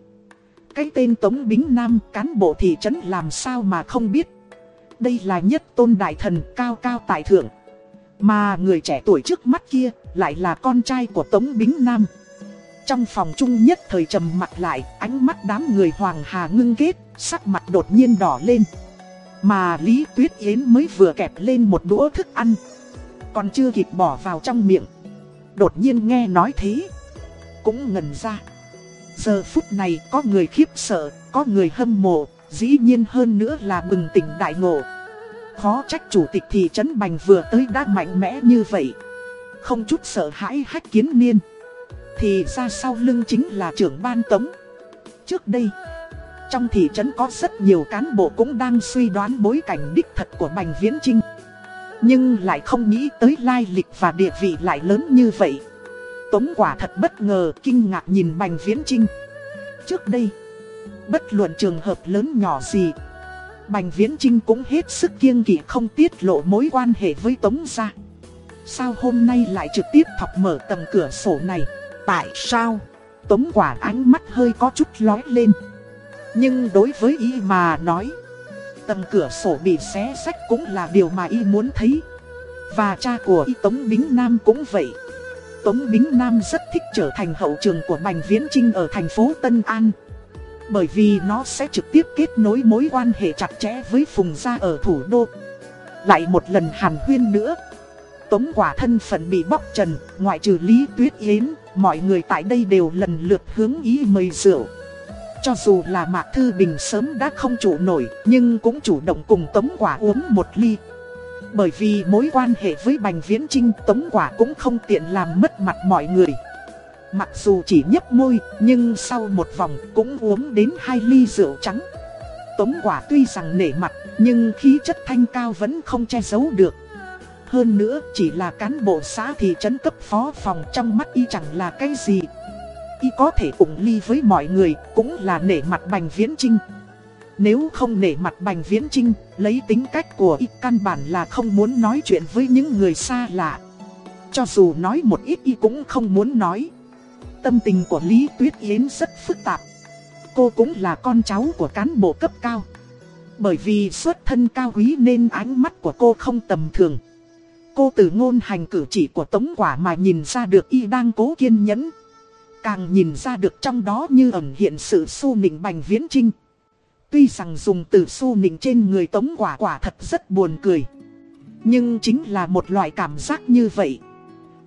Cái tên Tống Bính Nam cán bộ thị trấn làm sao mà không biết. Đây là nhất tôn đại thần cao cao tại thượng. Mà người trẻ tuổi trước mắt kia lại là con trai của Tống Bính Nam. Trong phòng chung nhất thời trầm mặt lại, ánh mắt đám người Hoàng Hà ngưng kết, sắc mặt đột nhiên đỏ lên. Mà Lý Tuyết Yến mới vừa kẹp lên một đũa thức ăn. Còn chưa kịp bỏ vào trong miệng. Đột nhiên nghe nói thế. Cũng ngần ra. Giờ phút này có người khiếp sợ, có người hâm mộ, Dĩ nhiên hơn nữa là bừng tỉnh đại ngộ. Khó trách chủ tịch thị trấn Bành vừa tới đã mạnh mẽ như vậy. Không chút sợ hãi hách kiến niên. Thì ra sau lưng chính là trưởng ban tống. Trước đây, trong thị trấn có rất nhiều cán bộ cũng đang suy đoán bối cảnh đích thật của Bành Viễn Trinh. Nhưng lại không nghĩ tới lai lịch và địa vị lại lớn như vậy. Tống quả thật bất ngờ kinh ngạc nhìn Bành Viễn Trinh. Trước đây, bất luận trường hợp lớn nhỏ gì, Bành Viễn Trinh cũng hết sức kiêng kỵ không tiết lộ mối quan hệ với Tống gia. Sao hôm nay lại trực tiếp thọc mở tầm cửa sổ này? Tại sao? Tống quả ánh mắt hơi có chút lói lên. Nhưng đối với y mà nói, tầm cửa sổ bị xé sách cũng là điều mà y muốn thấy. Và cha của y Tống Bính Nam cũng vậy. Tống Bính Nam rất thích trở thành hậu trường của Bành Viễn Trinh ở thành phố Tân An. Bởi vì nó sẽ trực tiếp kết nối mối quan hệ chặt chẽ với Phùng Gia ở thủ đô. Lại một lần hàn huyên nữa. Tống quả thân phận bị bóc trần, ngoại trừ Lý Tuyết Yến, mọi người tại đây đều lần lượt hướng ý mời rượu. Cho dù là Mạc Thư Bình sớm đã không chủ nổi, nhưng cũng chủ động cùng Tống quả uống một ly. Bởi vì mối quan hệ với Bành Viễn Trinh Tống Quả cũng không tiện làm mất mặt mọi người. Mặc dù chỉ nhấp môi nhưng sau một vòng cũng uống đến hai ly rượu trắng. Tống Quả tuy rằng nể mặt nhưng khí chất thanh cao vẫn không che giấu được. Hơn nữa chỉ là cán bộ xã thị trấn cấp phó phòng trong mắt y chẳng là cái gì Y có thể ủng ly với mọi người cũng là nể mặt Bành Viễn Trinh nếu không nể mặt Bành Viễn Trinh, lấy tính cách của y căn bản là không muốn nói chuyện với những người xa lạ. Cho dù nói một ít y cũng không muốn nói. Tâm tình của Lý Tuyết Yến rất phức tạp. Cô cũng là con cháu của cán bộ cấp cao. Bởi vì xuất thân cao quý nên ánh mắt của cô không tầm thường. Cô từ ngôn hành cử chỉ của Tống Quả mà nhìn ra được y đang cố kiên nhẫn. Càng nhìn ra được trong đó như ẩn hiện sự su nịnh Bành Viễn Trinh. Tuy rằng dùng từ su nịnh trên người tống quả quả thật rất buồn cười. Nhưng chính là một loại cảm giác như vậy.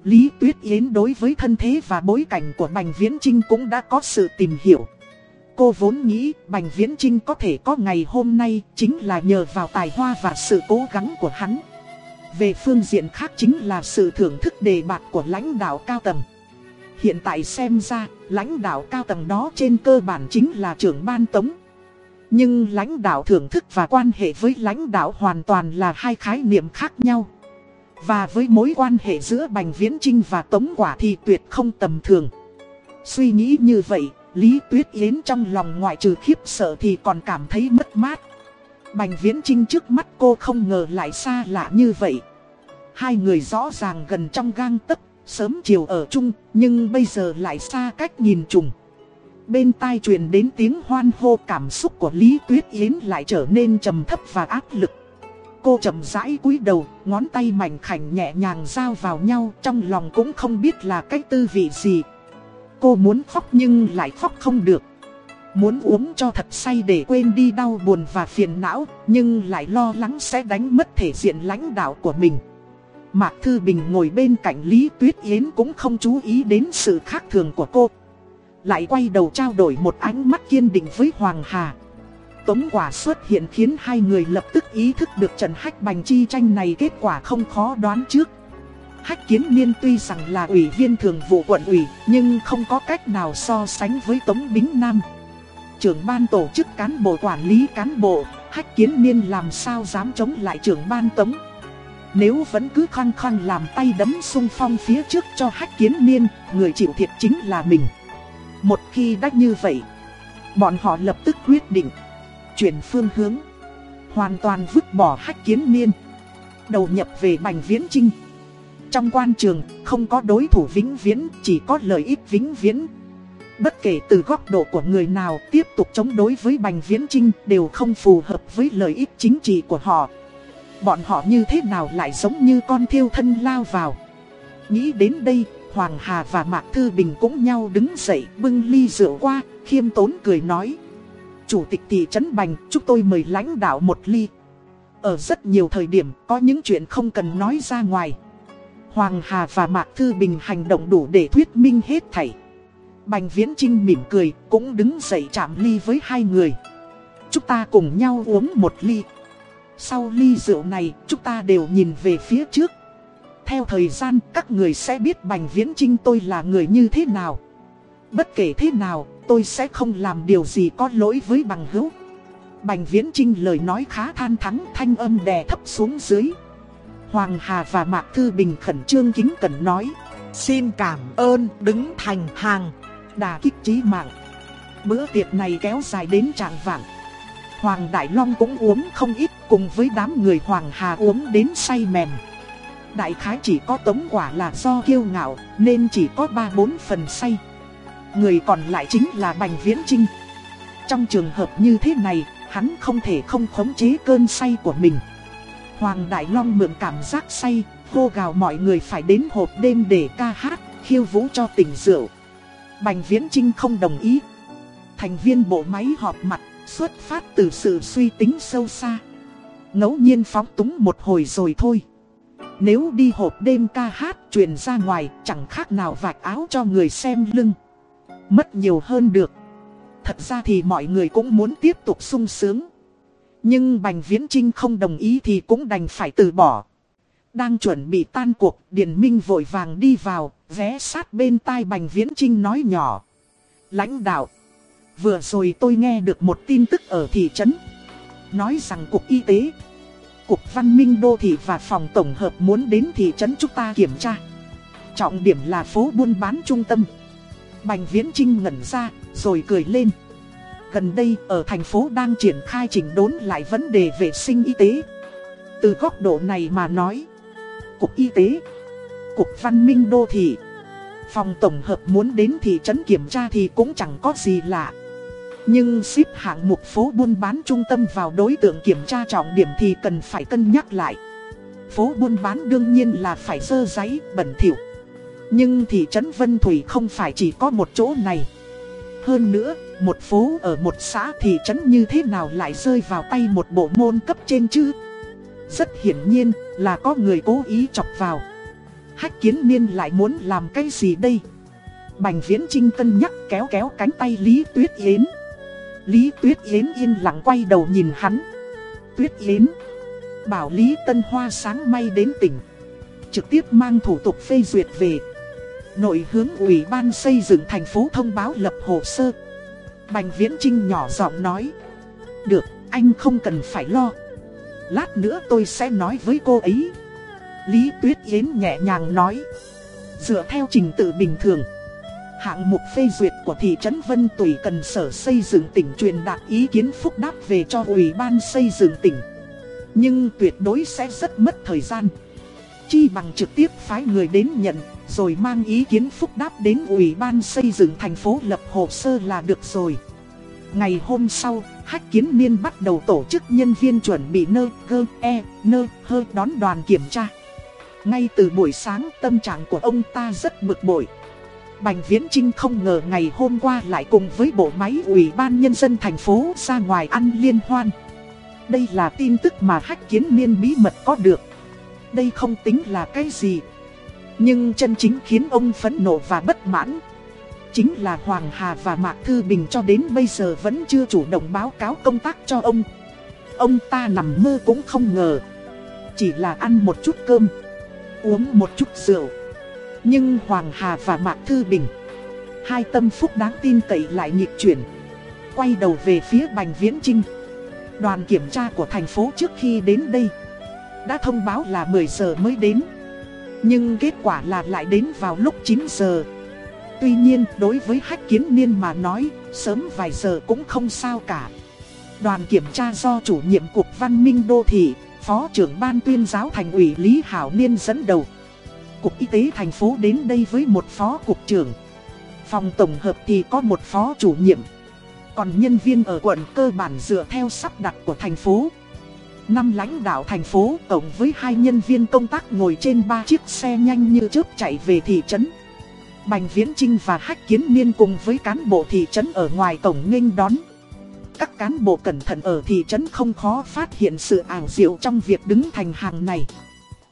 Lý Tuyết Yến đối với thân thế và bối cảnh của Bành Viễn Trinh cũng đã có sự tìm hiểu. Cô vốn nghĩ Bành Viễn Trinh có thể có ngày hôm nay chính là nhờ vào tài hoa và sự cố gắng của hắn. Về phương diện khác chính là sự thưởng thức đề bạt của lãnh đạo cao tầng. Hiện tại xem ra, lãnh đạo cao tầng đó trên cơ bản chính là trưởng ban tống. Nhưng lãnh đạo thưởng thức và quan hệ với lãnh đạo hoàn toàn là hai khái niệm khác nhau. Và với mối quan hệ giữa Bành Viễn Trinh và Tống Quả thì tuyệt không tầm thường. Suy nghĩ như vậy, Lý Tuyết Yến trong lòng ngoại trừ khiếp sợ thì còn cảm thấy mất mát. Bành Viễn Trinh trước mắt cô không ngờ lại xa lạ như vậy. Hai người rõ ràng gần trong gang tấc, sớm chiều ở chung, nhưng bây giờ lại xa cách nhìn trùng bên tai truyền đến tiếng hoan hô cảm xúc của Lý Tuyết Yến lại trở nên trầm thấp và áp lực. Cô chậm rãi cúi đầu, ngón tay mảnh khảnh nhẹ nhàng giao vào nhau trong lòng cũng không biết là cách tư vị gì. Cô muốn khóc nhưng lại khóc không được. Muốn uống cho thật say để quên đi đau buồn và phiền não, nhưng lại lo lắng sẽ đánh mất thể diện lãnh đạo của mình. Mạc Thư Bình ngồi bên cạnh Lý Tuyết Yến cũng không chú ý đến sự khác thường của cô. Lại quay đầu trao đổi một ánh mắt kiên định với Hoàng Hà. Tống quả xuất hiện khiến hai người lập tức ý thức được trận Hách Bành chi tranh này kết quả không khó đoán trước. Hách Kiến Niên tuy rằng là ủy viên thường vụ quận ủy, Nhưng không có cách nào so sánh với Tống Bính Nam. Trưởng ban tổ chức cán bộ quản lý cán bộ, Hách Kiến Niên làm sao dám chống lại trưởng ban Tống? Nếu vẫn cứ khăng khăng làm tay đấm sung phong phía trước cho Hách Kiến Niên Người chịu thiệt chính là mình một khi đã như vậy, bọn họ lập tức quyết định chuyển phương hướng, hoàn toàn vứt bỏ hách kiến niên, đầu nhập về Bành Viễn Trinh. Trong quan trường, không có đối thủ vĩnh viễn, chỉ có lợi ích vĩnh viễn. Bất kể từ góc độ của người nào tiếp tục chống đối với Bành Viễn Trinh đều không phù hợp với lợi ích chính trị của họ. Bọn họ như thế nào lại giống như con thiêu thân lao vào. Nghĩ đến đây, Hoàng Hà và Mạc Thư Bình cũng nhau đứng dậy bưng ly rượu qua, khiêm tốn cười nói. Chủ tịch thị trấn Bành, chúng tôi mời lãnh đạo một ly. Ở rất nhiều thời điểm có những chuyện không cần nói ra ngoài. Hoàng Hà và Mạc Thư Bình hành động đủ để thuyết minh hết thảy. Bành Viễn Trinh mỉm cười, cũng đứng dậy chạm ly với hai người. chúng ta cùng nhau uống một ly. Sau ly rượu này, chúng ta đều nhìn về phía trước. Theo thời gian, các người sẽ biết Bành Viễn Trinh tôi là người như thế nào. Bất kể thế nào, tôi sẽ không làm điều gì có lỗi với bằng hữu. Bành Viễn Trinh lời nói khá than thắng thanh âm đè thấp xuống dưới. Hoàng Hà và Mạc Thư Bình khẩn trương kính cẩn nói. Xin cảm ơn đứng thành hàng. Đà kích trí mạng. Bữa tiệc này kéo dài đến trạng vạng. Hoàng Đại Long cũng uống không ít cùng với đám người Hoàng Hà uống đến say mềm. Đại khái chỉ có tống quả là do kiêu ngạo nên chỉ có 3-4 phần say. Người còn lại chính là Bành Viễn Trinh. Trong trường hợp như thế này, hắn không thể không khống chế cơn say của mình. Hoàng Đại Long mượn cảm giác say, hô gào mọi người phải đến hộp đêm để ca hát, khiêu vũ cho tình rượu. Bành Viễn Trinh không đồng ý. Thành viên bộ máy họp mặt, xuất phát từ sự suy tính sâu xa. ngẫu nhiên phóng túng một hồi rồi thôi. Nếu đi hộp đêm ca hát truyền ra ngoài chẳng khác nào vạch áo cho người xem lưng. Mất nhiều hơn được. Thật ra thì mọi người cũng muốn tiếp tục sung sướng. Nhưng Bành Viễn Trinh không đồng ý thì cũng đành phải từ bỏ. Đang chuẩn bị tan cuộc, Điền Minh vội vàng đi vào, vé sát bên tai Bành Viễn Trinh nói nhỏ. Lãnh đạo, vừa rồi tôi nghe được một tin tức ở thị trấn. Nói rằng Cục Y tế, Cục Văn minh Đô Thị và Phòng Tổng hợp muốn đến thị trấn chúng ta kiểm tra. Trọng điểm là phố buôn bán trung tâm. Bành Viễn Trinh ngẩn ra, rồi cười lên. Gần đây, ở thành phố đang triển khai chỉnh đốn lại vấn đề vệ sinh y tế. Từ góc độ này mà nói, Cục Y tế, Cục Văn minh Đô Thị, Phòng Tổng hợp muốn đến thị trấn kiểm tra thì cũng chẳng có gì lạ. Nhưng xếp hạng mục phố buôn bán trung tâm vào đối tượng kiểm tra trọng điểm thì cần phải cân nhắc lại. Phố buôn bán đương nhiên là phải dơ giấy, bẩn thỉu. Nhưng thị trấn Vân Thủy không phải chỉ có một chỗ này. Hơn nữa, một phố ở một xã thị trấn như thế nào lại rơi vào tay một bộ môn cấp trên chứ? Rất hiển nhiên là có người cố ý chọc vào. Hách kiến niên lại muốn làm cái gì đây? Bành viễn trinh cân nhắc kéo kéo cánh tay Lý Tuyết Yến. Lý Tuyết Yến yên lặng quay đầu nhìn hắn. Tuyết Yến. Bảo Lý Tân Hoa sáng may đến tỉnh. Trực tiếp mang thủ tục phê duyệt về. Nội hướng Ủy ban xây dựng thành phố thông báo lập hồ sơ. Bành Viễn Trinh nhỏ giọng nói. Được, anh không cần phải lo. Lát nữa tôi sẽ nói với cô ấy. Lý Tuyết Yến nhẹ nhàng nói. Dựa theo trình tự bình thường. Hạng mục phê duyệt của thị trấn Vân Tùy cần sở xây dựng tỉnh truyền đạt ý kiến phúc đáp về cho Ủy ban xây dựng tỉnh. Nhưng tuyệt đối sẽ rất mất thời gian. Chi bằng trực tiếp phái người đến nhận, rồi mang ý kiến phúc đáp đến Ủy ban xây dựng thành phố lập hồ sơ là được rồi. Ngày hôm sau, Hách Kiến Niên bắt đầu tổ chức nhân viên chuẩn bị nơ, gơ, e, nơ, hơ đón đoàn kiểm tra. Ngay từ buổi sáng tâm trạng của ông ta rất bực bội. Bành Viễn Trinh không ngờ ngày hôm qua lại cùng với bộ máy Ủy ban Nhân dân thành phố ra ngoài ăn liên hoan. Đây là tin tức mà Hách Kiến Niên bí mật có được. Đây không tính là cái gì. Nhưng chân chính khiến ông phẫn nộ và bất mãn Chính là Hoàng Hà và Mạc Thư Bình cho đến bây giờ vẫn chưa chủ động báo cáo công tác cho ông Ông ta nằm mơ cũng không ngờ Chỉ là ăn một chút cơm, Uống một chút rượu nhưng Hoàng Hà và Mạc Thư Bình, Hai tâm phúc đáng tin cậy lại nhịp chuyển, Quay đầu về phía Bành Viễn Trinh Đoàn kiểm tra của thành phố trước khi đến đây Đã thông báo là 10 giờ mới đến. Nhưng kết quả là lại đến vào lúc 9 giờ. Tuy nhiên, đối với hách kiến niên mà nói, Sớm vài giờ cũng không sao cả. Đoàn kiểm tra do chủ nhiệm Cục Văn minh Đô Thị, Phó trưởng Ban tuyên giáo thành ủy Lý Hảo Niên dẫn đầu. Cục Y tế thành phố đến đây với một phó cục trưởng Phòng tổng hợp thì có một phó chủ nhiệm Còn nhân viên ở quận cơ bản dựa theo sắp đặt của thành phố Năm lãnh đạo thành phố cộng với hai nhân viên công tác ngồi trên ba chiếc xe nhanh như chớp chạy về thị trấn Bành Viễn Trinh và Hách Kiến Niên cùng với cán bộ thị trấn ở ngoài cổng nghênh đón. Các cán bộ cẩn thận ở thị trấn không khó phát hiện sự ảo diệu trong việc đứng thành hàng này.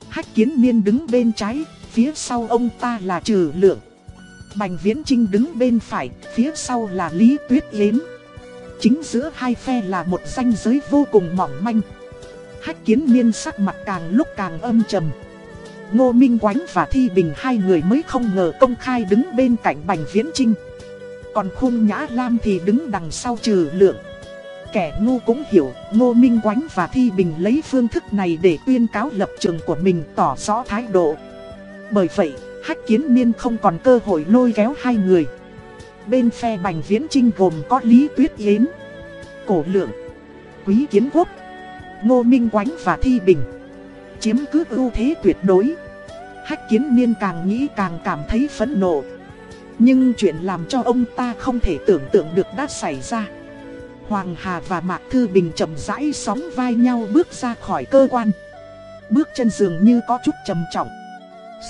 Hách Kiến Niên đứng bên trái, phía sau ông ta là Trừ Lượng. Bành Viễn Trinh đứng bên phải, phía sau là Lý Tuyết Yến. Chính giữa hai phe là một ranh giới vô cùng mỏng manh Hách kiến niên sắc mặt càng lúc càng âm trầm Ngô Minh Quánh và Thi Bình hai người mới không ngờ công khai đứng bên cạnh Bành Viễn Trinh Còn khung Nhã Lam thì đứng đằng sau trừ lượng Kẻ ngu cũng hiểu Ngô Minh Quánh và Thi Bình lấy phương thức này để tuyên cáo lập trường của mình tỏ rõ thái độ. Bởi vậy, Hách Kiến Niên không còn cơ hội lôi kéo hai người. Bên phe Bành Viễn Trinh gồm có Lý Tuyết Yến Cổ Lượng Quý Kiến Quốc Ngô Minh Quánh và Thi Bình. Chiếm cứ ưu thế tuyệt đối. Hách kiến niên càng nghĩ càng cảm thấy phẫn nộ. Nhưng chuyện làm cho ông ta không thể tưởng tượng được đã xảy ra. Hoàng Hà và Mạc Thư Bình chậm rãi sóng vai nhau bước ra khỏi cơ quan Bước chân dường như có chút trầm trọng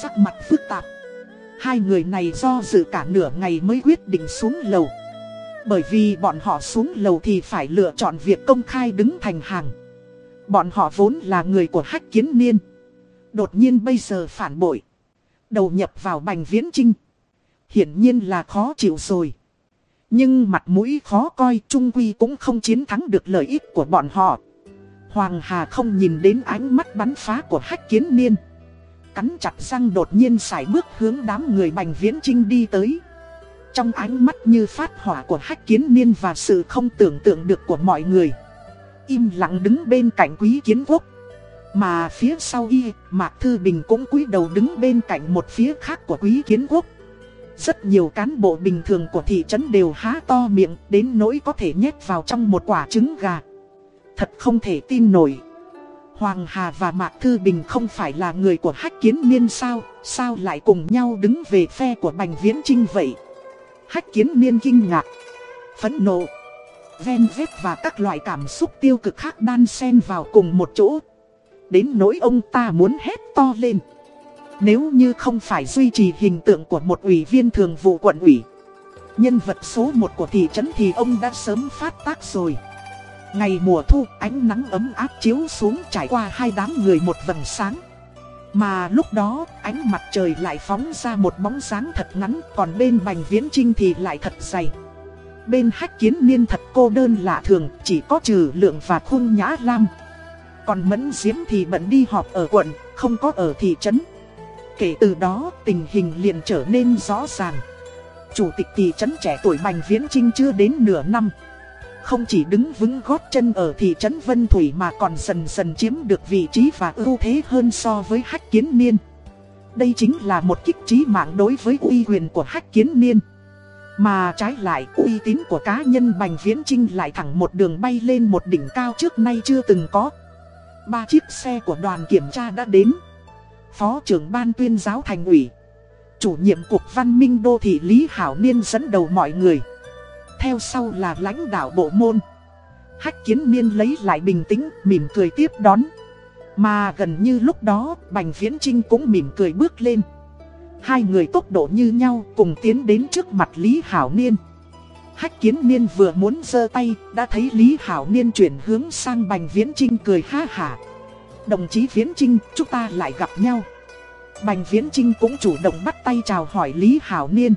Sắc mặt phức tạp Hai người này do dự cả nửa ngày mới quyết định xuống lầu Bởi vì bọn họ xuống lầu thì phải lựa chọn việc công khai đứng thành hàng Bọn họ vốn là người của hách kiến niên. Đột nhiên bây giờ phản bội. Đầu nhập vào bành viễn trinh. Hiển nhiên là khó chịu rồi. Nhưng mặt mũi khó coi Trung Quy cũng không chiến thắng được lợi ích của bọn họ. Hoàng Hà không nhìn đến ánh mắt bắn phá của hách kiến niên. Cắn chặt răng đột nhiên xài bước hướng đám người bành viễn trinh đi tới. Trong ánh mắt như phát hỏa của hách kiến niên và sự không tưởng tượng được của mọi người im lặng đứng bên cạnh quý kiến quốc. Mà phía sau y, Mạc Thư Bình cũng cúi đầu đứng bên cạnh một phía khác của quý kiến quốc. Rất nhiều cán bộ bình thường của thị trấn đều há to miệng đến nỗi có thể nhét vào trong một quả trứng gà. Thật không thể tin nổi. Hoàng Hà và Mạc Thư Bình không phải là người của hách kiến niên sao, sao lại cùng nhau đứng về phe của Bành Viễn Trinh vậy? Hách kiến niên kinh ngạc, phẫn nộ, ven vết và các loại cảm xúc tiêu cực khác đan xen vào cùng một chỗ. Đến nỗi ông ta muốn hét to lên. Nếu như không phải duy trì hình tượng của một ủy viên thường vụ quận ủy, nhân vật số 1 của thị trấn thì ông đã sớm phát tác rồi. Ngày mùa thu, ánh nắng ấm áp chiếu xuống trải qua hai đám người một vầng sáng. Mà lúc đó, ánh mặt trời lại phóng ra một bóng sáng thật ngắn, còn bên Bành Viễn Trinh thì lại thật dày bên hách kiến niên thật cô đơn lạ thường, chỉ có trừ lượng và khung nhã lam. Còn mẫn diễm thì bận đi họp ở quận, không có ở thị trấn. Kể từ đó, tình hình liền trở nên rõ ràng. Chủ tịch thị trấn trẻ tuổi Bành Viễn Trinh chưa đến nửa năm. Không chỉ đứng vững gót chân ở thị trấn Vân Thủy mà còn dần dần chiếm được vị trí và ưu thế hơn so với hách kiến niên. Đây chính là một kích trí mạng đối với uy quyền của hách kiến niên. Mà trái lại uy tín của cá nhân Bành Viễn Trinh lại thẳng một đường bay lên một đỉnh cao trước nay chưa từng có. Ba chiếc xe của đoàn kiểm tra đã đến. Phó trưởng ban tuyên giáo thành ủy. Chủ nhiệm cục văn minh đô thị Lý Hảo Niên dẫn đầu mọi người. Theo sau là lãnh đạo bộ môn. Hách kiến niên lấy lại bình tĩnh, mỉm cười tiếp đón. Mà gần như lúc đó, Bành Viễn Trinh cũng mỉm cười bước lên. Hai người tốc độ như nhau cùng tiến đến trước mặt Lý Hảo Niên. Hách kiến niên vừa muốn giơ tay, đã thấy Lý Hảo Niên chuyển hướng sang Bành Viễn Trinh cười ha hả. Đồng chí Viễn Trinh, chúng ta lại gặp nhau. Bành Viễn Trinh cũng chủ động bắt tay chào hỏi Lý Hảo Niên.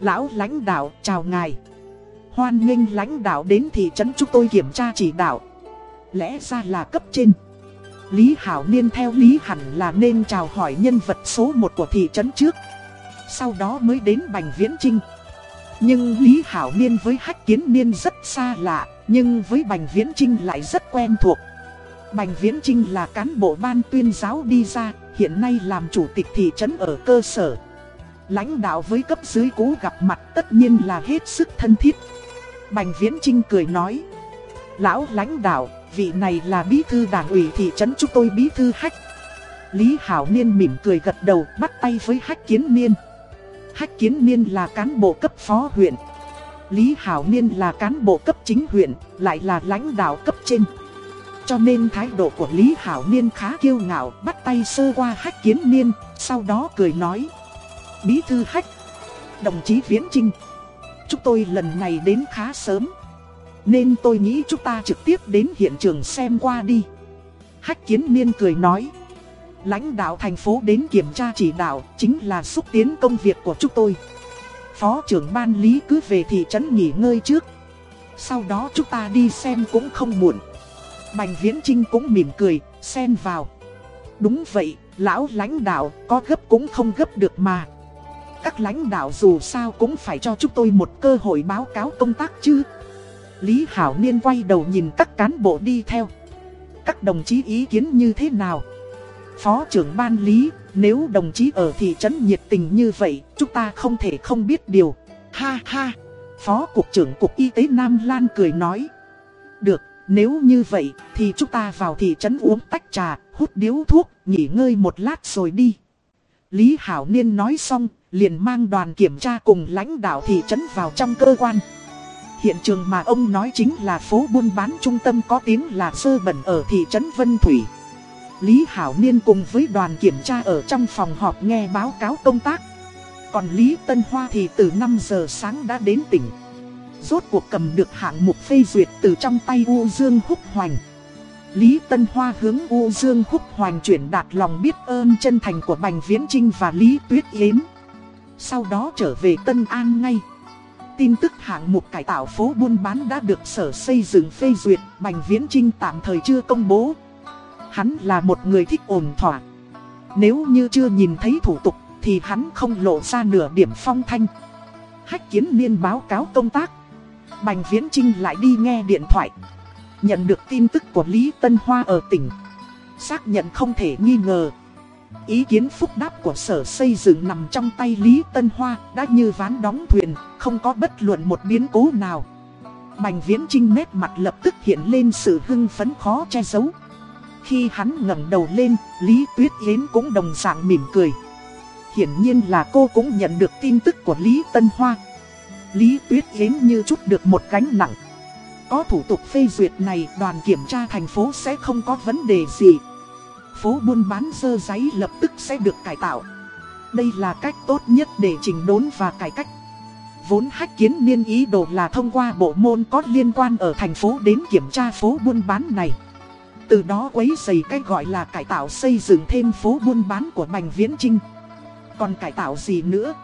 Lão lãnh đạo, chào ngài. Hoan nghênh lãnh đạo đến thị trấn chúng tôi kiểm tra chỉ đạo. Lẽ ra là cấp trên. Lý Hảo Niên theo Lý hẳn là nên chào hỏi nhân vật số 1 của thị trấn trước. Sau đó mới đến Bành Viễn Trinh. Nhưng Lý Hảo Niên với Hách Kiến Niên rất xa lạ, nhưng với Bành Viễn Trinh lại rất quen thuộc. Bành Viễn Trinh là cán bộ ban tuyên giáo đi ra, hiện nay làm chủ tịch thị trấn ở cơ sở. Lãnh đạo với cấp dưới cố gặp mặt tất nhiên là hết sức thân thiết. Bành Viễn Trinh cười nói. Lão lãnh đạo, vị này là bí thư đảng ủy thị trấn chúng tôi bí thư hách. Lý Hảo Niên mỉm cười gật đầu bắt tay với hách kiến niên. Hách kiến niên là cán bộ cấp phó huyện. Lý Hảo Niên là cán bộ cấp chính huyện, lại là lãnh đạo cấp trên. Cho nên thái độ của Lý Hảo Niên khá kiêu ngạo, bắt tay sơ qua hách kiến niên, sau đó cười nói. Bí thư hách, đồng chí Viễn Trinh, chúng tôi lần này đến khá sớm. Nên tôi nghĩ chúng ta trực tiếp đến hiện trường xem qua đi Hách kiến niên cười nói Lãnh đạo thành phố đến kiểm tra chỉ đạo Chính là xúc tiến công việc của chúng tôi Phó trưởng ban lý cứ về thị trấn nghỉ ngơi trước Sau đó chúng ta đi xem cũng không muộn. Bành Viễn Trinh cũng mỉm cười, xen vào. Đúng vậy, lão lãnh đạo có gấp cũng không gấp được mà. Các lãnh đạo dù sao cũng phải cho chúng tôi một cơ hội báo cáo công tác chứ. Lý Hảo Niên quay đầu nhìn các cán bộ đi theo. Các đồng chí ý kiến như thế nào? Phó trưởng ban lý, nếu đồng chí ở thị trấn nhiệt tình như vậy, chúng ta không thể không biết điều. Ha ha, Phó Cục trưởng Cục Y tế Nam Lan cười nói. Được, nếu như vậy thì chúng ta vào thị trấn uống tách trà, hút điếu thuốc, nghỉ ngơi một lát rồi đi. Lý Hảo Niên nói xong, liền mang đoàn kiểm tra cùng lãnh đạo thị trấn vào trong cơ quan. Hiện trường mà ông nói chính là phố buôn bán trung tâm có tiếng là sơ bẩn ở thị trấn Vân Thủy. Lý Hảo Niên cùng với đoàn kiểm tra ở trong phòng họp nghe báo cáo công tác. Còn Lý Tân Hoa thì từ 5 giờ sáng đã đến tỉnh. Rốt cuộc cầm được hạng mục phê duyệt từ trong tay U Dương Húc Hoành. Lý Tân Hoa hướng U Dương Húc Hoành chuyển đạt lòng biết ơn chân thành của Bành Viễn Trinh và Lý Tuyết Yến. Sau đó trở về Tân An ngay. Tin tức hạng mục cải tạo phố buôn bán đã được sở xây dựng phê duyệt, Bành Viễn Trinh tạm thời chưa công bố. Hắn là một người thích ổn thỏa. Nếu như chưa nhìn thấy thủ tục thì hắn không lộ ra nửa điểm phong thanh. Hách kiến niên báo cáo công tác. Bành Viễn Trinh lại đi nghe điện thoại. Nhận được tin tức của Lý Tân Hoa ở tỉnh. Xác nhận không thể nghi ngờ. Ý kiến phúc đáp của sở xây dựng nằm trong tay Lý Tân Hoa đã như ván đóng thuyền, không có bất luận một biến cố nào. Bành Viễn Trinh nét mặt lập tức hiện lên sự hưng phấn khó che giấu. Khi hắn ngẩng đầu lên, Lý Tuyết Yến cũng đồng dạng mỉm cười. Hiển nhiên là cô cũng nhận được tin tức của Lý Tân Hoa. Lý Tuyết Yến như chút được một gánh nặng. Có thủ tục phê duyệt này, đoàn kiểm tra thành phố sẽ không có vấn đề gì. Phố buôn bán dơ giấy lập tức sẽ được cải tạo. Đây là cách tốt nhất để chỉnh đốn và cải cách. Vốn hách kiến niên ý đồ là thông qua bộ môn có liên quan ở thành phố đến kiểm tra phố buôn bán này. Từ đó quấy dày cách gọi là cải tạo xây dựng thêm phố buôn bán của Bành Viễn Trinh. Còn cải tạo gì nữa?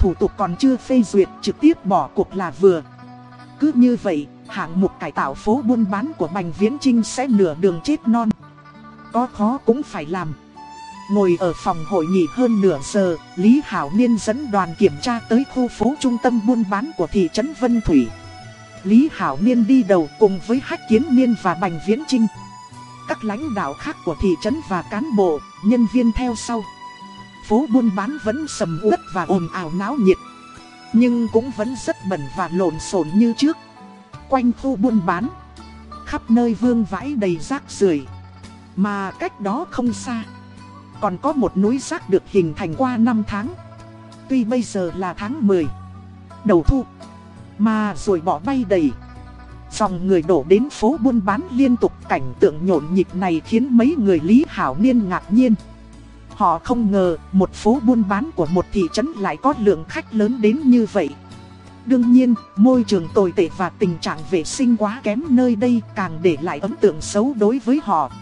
Thủ tục còn chưa phê duyệt trực tiếp bỏ cuộc là vừa. Cứ như vậy, hạng mục cải tạo phố buôn bán của Bành Viễn Trinh sẽ nửa đường chết non. Có khó cũng phải làm. Ngồi ở phòng hội nghị hơn nửa giờ, Lý Hảo Niên dẫn đoàn kiểm tra tới khu phố trung tâm buôn bán của thị trấn Vân Thủy. Lý Hảo Niên đi đầu cùng với Hách Kiến Niên và Bành Viễn Trinh. Các lãnh đạo khác của thị trấn và cán bộ, nhân viên theo sau. Phố buôn bán vẫn sầm uất và ồn ào náo nhiệt. Nhưng cũng vẫn rất bẩn và lộn xộn như trước. Quanh khu buôn bán, khắp nơi vương vãi đầy rác rưởi Mà cách đó không xa, còn có một núi rác được hình thành qua năm tháng. Tuy bây giờ là tháng 10, đầu thu, mà rồi bỏ bay đầy. Dòng người đổ đến phố buôn bán liên tục cảnh tượng nhộn nhịp này khiến mấy người Lý Hảo Niên ngạc nhiên. Họ không ngờ một phố buôn bán của một thị trấn lại có lượng khách lớn đến như vậy. Đương nhiên, môi trường tồi tệ và tình trạng vệ sinh quá kém nơi đây càng để lại ấn tượng xấu đối với họ.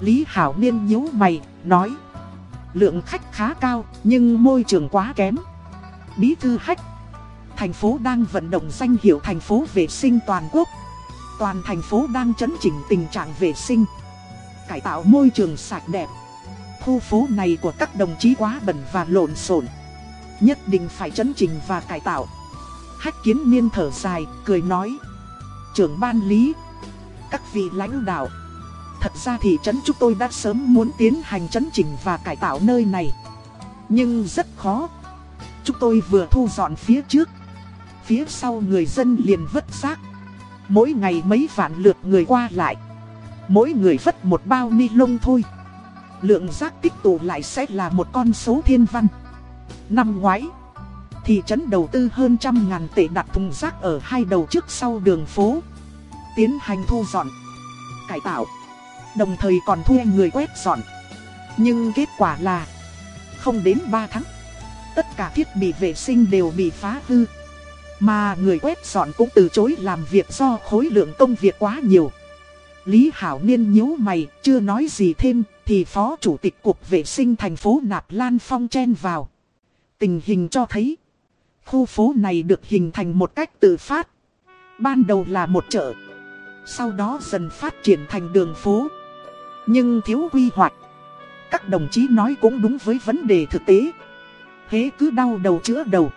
Lý Hảo Niên nhíu mày, nói Lượng khách khá cao, nhưng môi trường quá kém Bí thư hách Thành phố đang vận động danh hiệu thành phố vệ sinh toàn quốc Toàn thành phố đang chấn chỉnh tình trạng vệ sinh Cải tạo môi trường sạch đẹp Khu phố này của các đồng chí quá bẩn và lộn xộn. Nhất định phải chấn chỉnh và cải tạo. Hách kiến niên thở dài, cười nói. Trưởng ban lý Các vị lãnh đạo Thật ra thị trấn chúng tôi đã sớm muốn tiến hành chấn chỉnh và cải tạo nơi này. Nhưng rất khó. Chúng tôi vừa thu dọn phía trước. Phía sau người dân liền vứt rác. Mỗi ngày mấy vạn lượt người qua lại. Mỗi người vứt một bao ni lông thôi. Lượng rác tích tụ lại sẽ là một con số thiên văn. Năm ngoái, Thị trấn đầu tư hơn trăm ngàn tệ đặt thùng rác ở hai đầu trước sau đường phố, Tiến hành thu dọn, Cải tạo, Đồng thời còn thuê người quét dọn. Nhưng kết quả là, Không đến 3 tháng, Tất cả thiết bị vệ sinh đều bị phá hư. Mà người quét dọn cũng từ chối làm việc do khối lượng công việc quá nhiều. Lý Hảo Niên nhíu mày, chưa nói gì thêm, thì Phó Chủ tịch Cục Vệ sinh thành phố Nạp Lan Phong chen vào. Tình hình cho thấy, khu phố này được hình thành một cách tự phát. Ban đầu là một chợ, sau đó dần phát triển thành đường phố. Nhưng thiếu quy hoạch. Các đồng chí nói cũng đúng với vấn đề thực tế. Hế cứ đau đầu chữa đầu.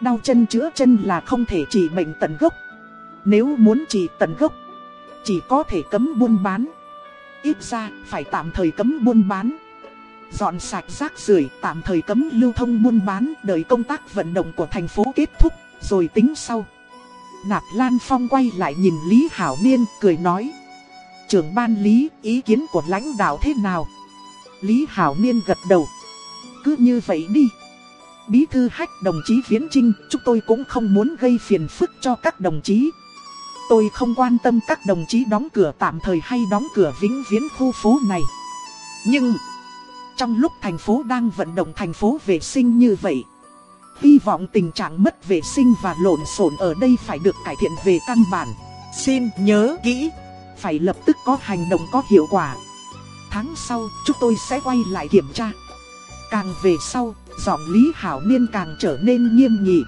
Đau chân chữa chân là không thể trị bệnh tận gốc. Nếu muốn trị tận gốc, chỉ có thể cấm buôn bán. Ít ra phải tạm thời cấm buôn bán. Dọn sạch rác rưởi tạm thời cấm lưu thông buôn bán đợi công tác vận động của thành phố kết thúc rồi tính sau. Nạp Lan Phong quay lại nhìn Lý Hảo Niên cười nói. Trưởng ban Lý ý kiến của lãnh đạo thế nào? Lý Hảo Niên gật đầu. Cứ như vậy đi. Bí thư hách đồng chí Viễn Trinh, chúng tôi cũng không muốn gây phiền phức cho các đồng chí. Tôi không quan tâm các đồng chí đóng cửa tạm thời hay đóng cửa vĩnh viễn khu phố này. Nhưng, trong lúc thành phố đang vận động thành phố vệ sinh như vậy, hy vọng tình trạng mất vệ sinh và lộn xộn ở đây phải được cải thiện về căn bản. Xin nhớ kỹ, phải lập tức có hành động có hiệu quả. Tháng sau, chúng tôi sẽ quay lại kiểm tra. Càng về sau, giọng Lý Hảo Niên càng trở nên nghiêm nghị.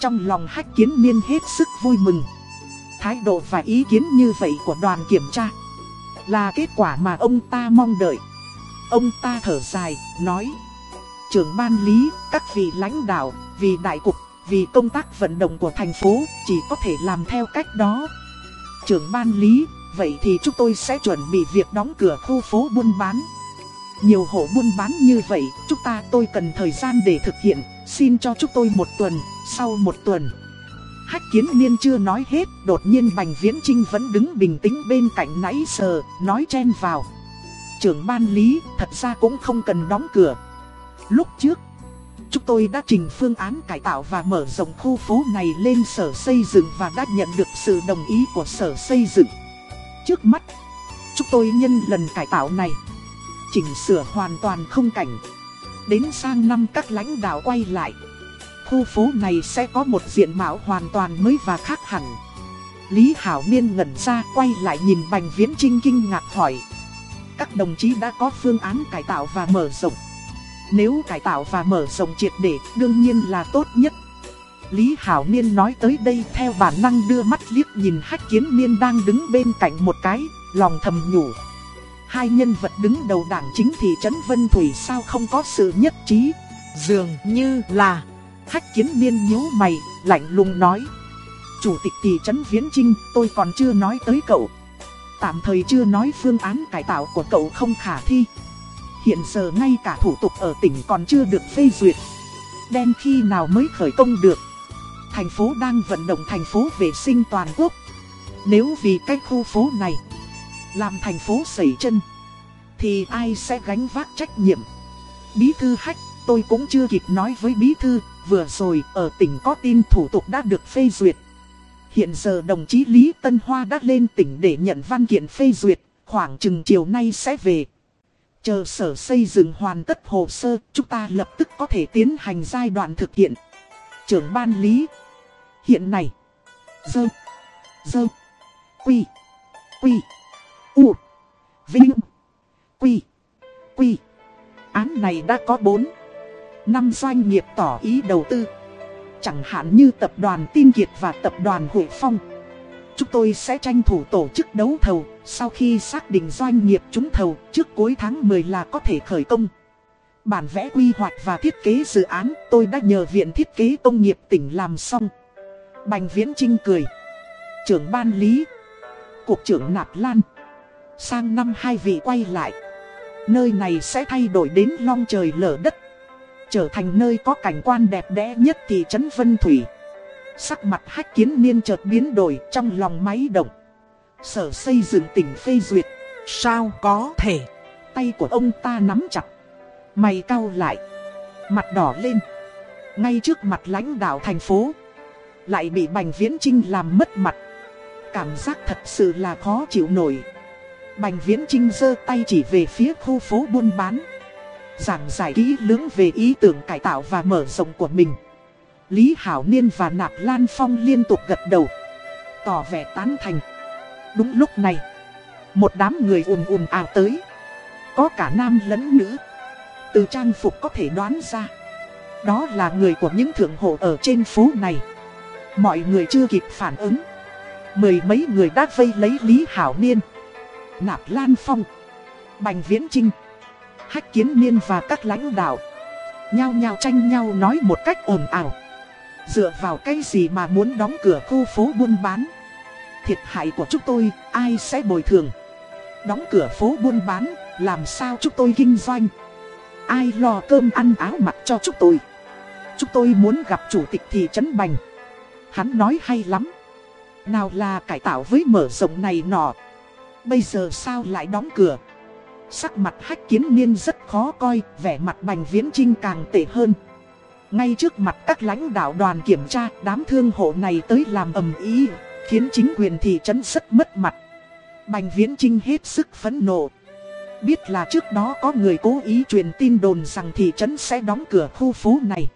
Trong lòng hách kiến niên hết sức vui mừng. Thái độ và ý kiến như vậy của đoàn kiểm tra là kết quả mà ông ta mong đợi. Ông ta thở dài, nói Trưởng ban lý, các vị lãnh đạo, vì đại cục, vì công tác vận động của thành phố, chỉ có thể làm theo cách đó. Trưởng ban lý, vậy thì chúng tôi sẽ chuẩn bị việc đóng cửa khu phố buôn bán. Nhiều hộ buôn bán như vậy, chúng ta tôi cần thời gian để thực hiện, xin cho chúng tôi một tuần, sau một tuần. Hách kiến niên chưa nói hết, đột nhiên Bành Viễn Trinh vẫn đứng bình tĩnh bên cạnh nãy sờ, nói chen vào. Trưởng ban lý, thật ra cũng không cần đóng cửa. Lúc trước, chúng tôi đã trình phương án cải tạo và mở rộng khu phố này lên sở xây dựng và đã nhận được sự đồng ý của sở xây dựng. Trước mắt, chúng tôi nhân lần cải tạo này, chỉnh sửa hoàn toàn không cảnh. Đến sang năm các lãnh đạo quay lại khu phố này sẽ có một diện mạo hoàn toàn mới và khác hẳn. Lý Hảo Niên ngẩn ra quay lại nhìn Bành Viễn Trinh kinh ngạc hỏi. Các đồng chí đã có phương án cải tạo và mở rộng. Nếu cải tạo và mở rộng triệt để đương nhiên là tốt nhất. Lý Hảo Niên nói tới đây theo bản năng đưa mắt liếc nhìn Hách Kiến Niên đang đứng bên cạnh một cái, lòng thầm nhủ. Hai nhân vật đứng đầu đảng chính thị trấn Vân Thủy sao không có sự nhất trí. Dường như là Hách kiến niên nhíu mày, lạnh lùng nói. Chủ tịch tỷ trấn Viễn Trinh, tôi còn chưa nói tới cậu. Tạm thời chưa nói phương án cải tạo của cậu không khả thi. Hiện giờ ngay cả thủ tục ở tỉnh còn chưa được phê duyệt. Đen khi nào mới khởi công được. Thành phố đang vận động thành phố vệ sinh toàn quốc. Nếu vì cái khu phố này làm thành phố xảy chân, thì ai sẽ gánh vác trách nhiệm? Bí thư hách, tôi cũng chưa kịp nói với bí thư, Vừa rồi ở tỉnh có tin thủ tục đã được phê duyệt. Hiện giờ đồng chí Lý Tân Hoa đã lên tỉnh để nhận văn kiện phê duyệt, khoảng chừng chiều nay sẽ về. Chờ sở xây dựng hoàn tất hồ sơ, chúng ta lập tức có thể tiến hành giai đoạn thực hiện. Trưởng ban lý. Hiện nay. Dơ. Dơ. Quy. Quy. U. Vinh. Quy. Quy. Án này đã có bốn năm doanh nghiệp tỏ ý đầu tư. Chẳng hạn như tập đoàn Tin Kiệt và tập đoàn Hội Phong. Chúng tôi sẽ tranh thủ tổ chức đấu thầu, sau khi xác định doanh nghiệp trúng thầu trước cuối tháng 10 là có thể khởi công. Bản vẽ quy hoạch và thiết kế dự án tôi đã nhờ Viện Thiết kế Công nghiệp tỉnh làm xong. Bành Viễn Trinh cười. Trưởng ban lý. Cục trưởng Nạp Lan. Sang năm hai vị quay lại. Nơi này sẽ thay đổi đến long trời lở đất. Trở thành nơi có cảnh quan đẹp đẽ nhất thị trấn Vân Thủy. Sắc mặt hách kiến niên chợt biến đổi trong lòng máy động. Sở xây dựng tỉnh phê duyệt. Sao có thể? Tay của ông ta nắm chặt. Mày cau lại. Mặt đỏ lên. Ngay trước mặt lãnh đạo thành phố. Lại bị Bành Viễn Trinh làm mất mặt. Cảm giác thật sự là khó chịu nổi. Bành Viễn Trinh giơ tay chỉ về phía khu phố buôn bán. Giảng giải kỹ lưỡng về ý tưởng cải tạo và mở rộng của mình. Lý Hảo Niên và Nạp Lan Phong liên tục gật đầu, Tỏ vẻ tán thành. Đúng lúc này, Một đám người ùm ùm ào tới. Có cả nam lẫn nữ. Từ trang phục có thể đoán ra, Đó là người của những thượng hộ ở trên phố này. Mọi người chưa kịp phản ứng. Mười mấy người đã vây lấy Lý Hảo Niên, Nạp Lan Phong, Bành Viễn Trinh Hách Kiến Niên và các lãnh đạo. Nhao nhao tranh nhau nói một cách ồn ào. Dựa vào cái gì mà muốn đóng cửa khu phố buôn bán? Thiệt hại của chúng tôi, ai sẽ bồi thường? Đóng cửa phố buôn bán, Làm sao chúng tôi kinh doanh? Ai lo cơm ăn áo mặc cho chúng tôi? Chúng tôi muốn gặp chủ tịch thị trấn Bành. Hắn nói hay lắm. Nào là cải tạo với mở rộng này nọ. Bây giờ sao lại đóng cửa? Sắc mặt hách kiến niên rất khó coi, Vẻ mặt Bành Viễn Trinh càng tệ hơn. Ngay trước mặt các lãnh đạo đoàn kiểm tra, Đám thương hộ này tới làm ầm ý Khiến chính quyền thị trấn rất mất mặt. Bành Viễn Trinh hết sức phẫn nộ. Biết là trước đó có người cố ý truyền tin đồn rằng thị trấn sẽ đóng cửa khu phố này.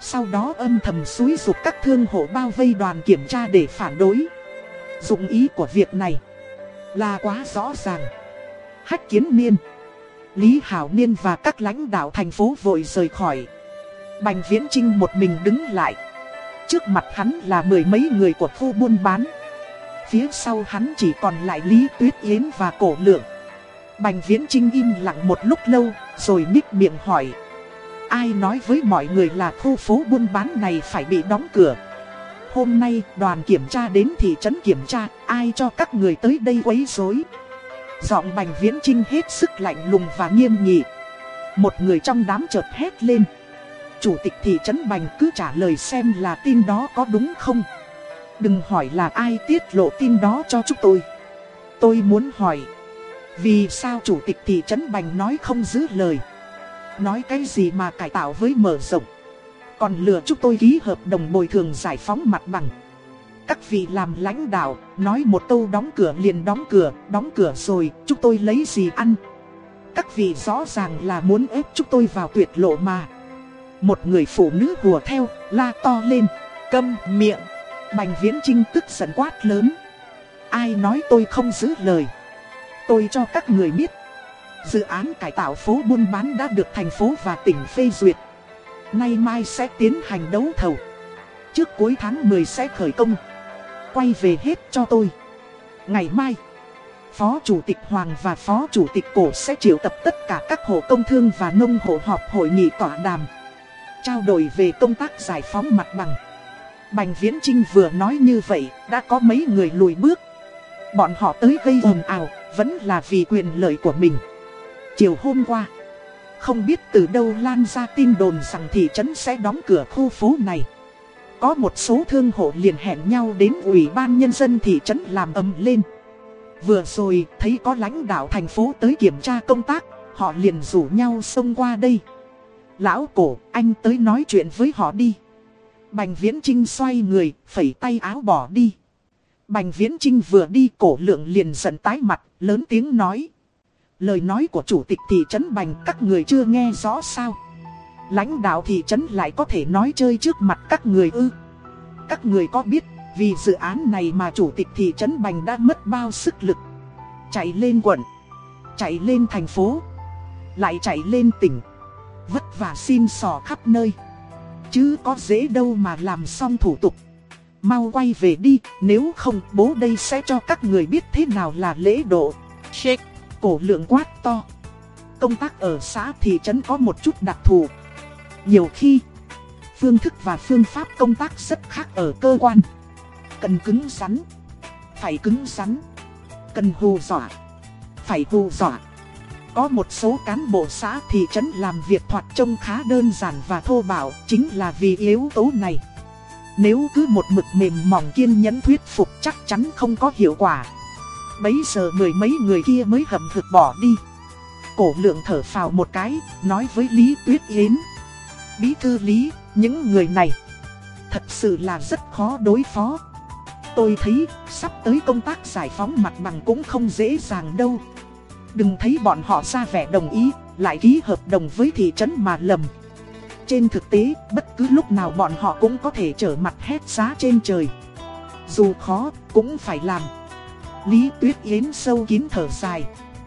Sau đó âm thầm xúi dục các thương hộ bao vây đoàn kiểm tra để phản đối. Dụng ý của việc này là quá rõ ràng. Hách Kiến Niên, Lý Hảo Niên và các lãnh đạo thành phố vội rời khỏi. Bành Viễn Trinh một mình đứng lại. Trước mặt hắn là mười mấy người của khu buôn bán. Phía sau hắn chỉ còn lại Lý Tuyết Yến và Cổ Lượng. Bành Viễn Trinh im lặng một lúc lâu, Rồi nhích miệng hỏi. Ai nói với mọi người là khu phố buôn bán này phải bị đóng cửa? Hôm nay đoàn kiểm tra đến thị trấn kiểm tra, Ai cho các người tới đây quấy rối? Giọng Bành Viễn Trinh hết sức lạnh lùng và nghiêm nghị. Một người trong đám chợt hét lên. Chủ tịch thị trấn Bành cứ trả lời xem là tin đó có đúng không? Đừng hỏi là ai tiết lộ tin đó cho chúng tôi. Tôi muốn hỏi, Vì sao chủ tịch thị trấn Bành nói không giữ lời? Nói cái gì mà cải tạo với mở rộng? Còn lừa chúng tôi ký hợp đồng bồi thường giải phóng mặt bằng. Các vị làm lãnh đạo, Nói một câu đóng cửa liền đóng cửa Đóng cửa rồi, chúng tôi lấy gì ăn Các vị rõ ràng là muốn ép chúng tôi vào tuyệt lộ mà Một người phụ nữ hùa theo, La to lên, Câm miệng Bành Viễn Trinh tức giận quát lớn. Ai nói tôi không giữ lời. Tôi cho các người biết. Dự án cải tạo phố buôn bán đã được thành phố và tỉnh phê duyệt. Nay mai sẽ tiến hành đấu thầu. Trước cuối tháng 10 sẽ khởi công. Quay về hết cho tôi. Ngày mai, Phó Chủ tịch Hoàng và Phó Chủ tịch Cổ sẽ triệu tập tất cả các hộ công thương và nông hộ họp hội nghị tọa đàm. Trao đổi về công tác giải phóng mặt bằng. Bành Viễn Trinh vừa nói như vậy, đã có mấy người lùi bước. Bọn họ tới gây ồn ào, vẫn là vì quyền lợi của mình. Chiều hôm qua, không biết từ đâu lan ra tin đồn rằng thị trấn sẽ đóng cửa khu phố này. Có một số thương hộ liền hẹn nhau đến ủy ban nhân dân thị trấn làm ầm lên. Vừa rồi thấy có lãnh đạo thành phố tới kiểm tra công tác, họ liền rủ nhau xông qua đây. Lão cổ, anh tới nói chuyện với họ đi. Bành Viễn Trinh xoay người, phẩy tay áo bỏ đi. Bành Viễn Trinh vừa đi cổ lượng liền giận tái mặt, lớn tiếng nói. Lời nói của chủ tịch thị trấn Bành các người chưa nghe rõ sao. Lãnh đạo thị trấn lại có thể nói chơi trước mặt các người ư. Các người có biết, vì dự án này mà chủ tịch thị trấn Bành đã mất bao sức lực. Chạy lên quận, chạy lên thành phố, lại chạy lên tỉnh. Vất vả xin sò khắp nơi. Chứ có dễ đâu mà làm xong thủ tục Mau quay về đi Nếu không bố đây sẽ cho các người biết thế nào là lễ độ Shake Cổ lượng quát to Công tác ở xã thị trấn có một chút đặc thù nhiều khi Phương thức và phương pháp công tác rất khác ở cơ quan Cần cứng rắn Phải cứng rắn Cần hù dọa Phải hù dọa có một số cán bộ xã thị trấn làm việc thoạt trông khá đơn giản và thô bạo chính là vì yếu tố này. Nếu cứ một mực mềm mỏng kiên nhẫn thuyết phục chắc chắn không có hiệu quả. Bấy giờ mười mấy người kia mới hậm hực bỏ đi. Cổ lượng thở phào một cái, nói với Lý Tuyết Yến. Bí thư Lý, những người này thật sự là rất khó đối phó. Tôi thấy sắp tới công tác giải phóng mặt bằng cũng không dễ dàng đâu. Đừng thấy bọn họ ra vẻ đồng ý, lại ký hợp đồng với thị trấn mà lầm. Trên thực tế, bất cứ lúc nào bọn họ cũng có thể trở mặt hết giá trên trời. Dù khó, cũng phải làm. Lý Tuyết Yến sâu kín thở dài.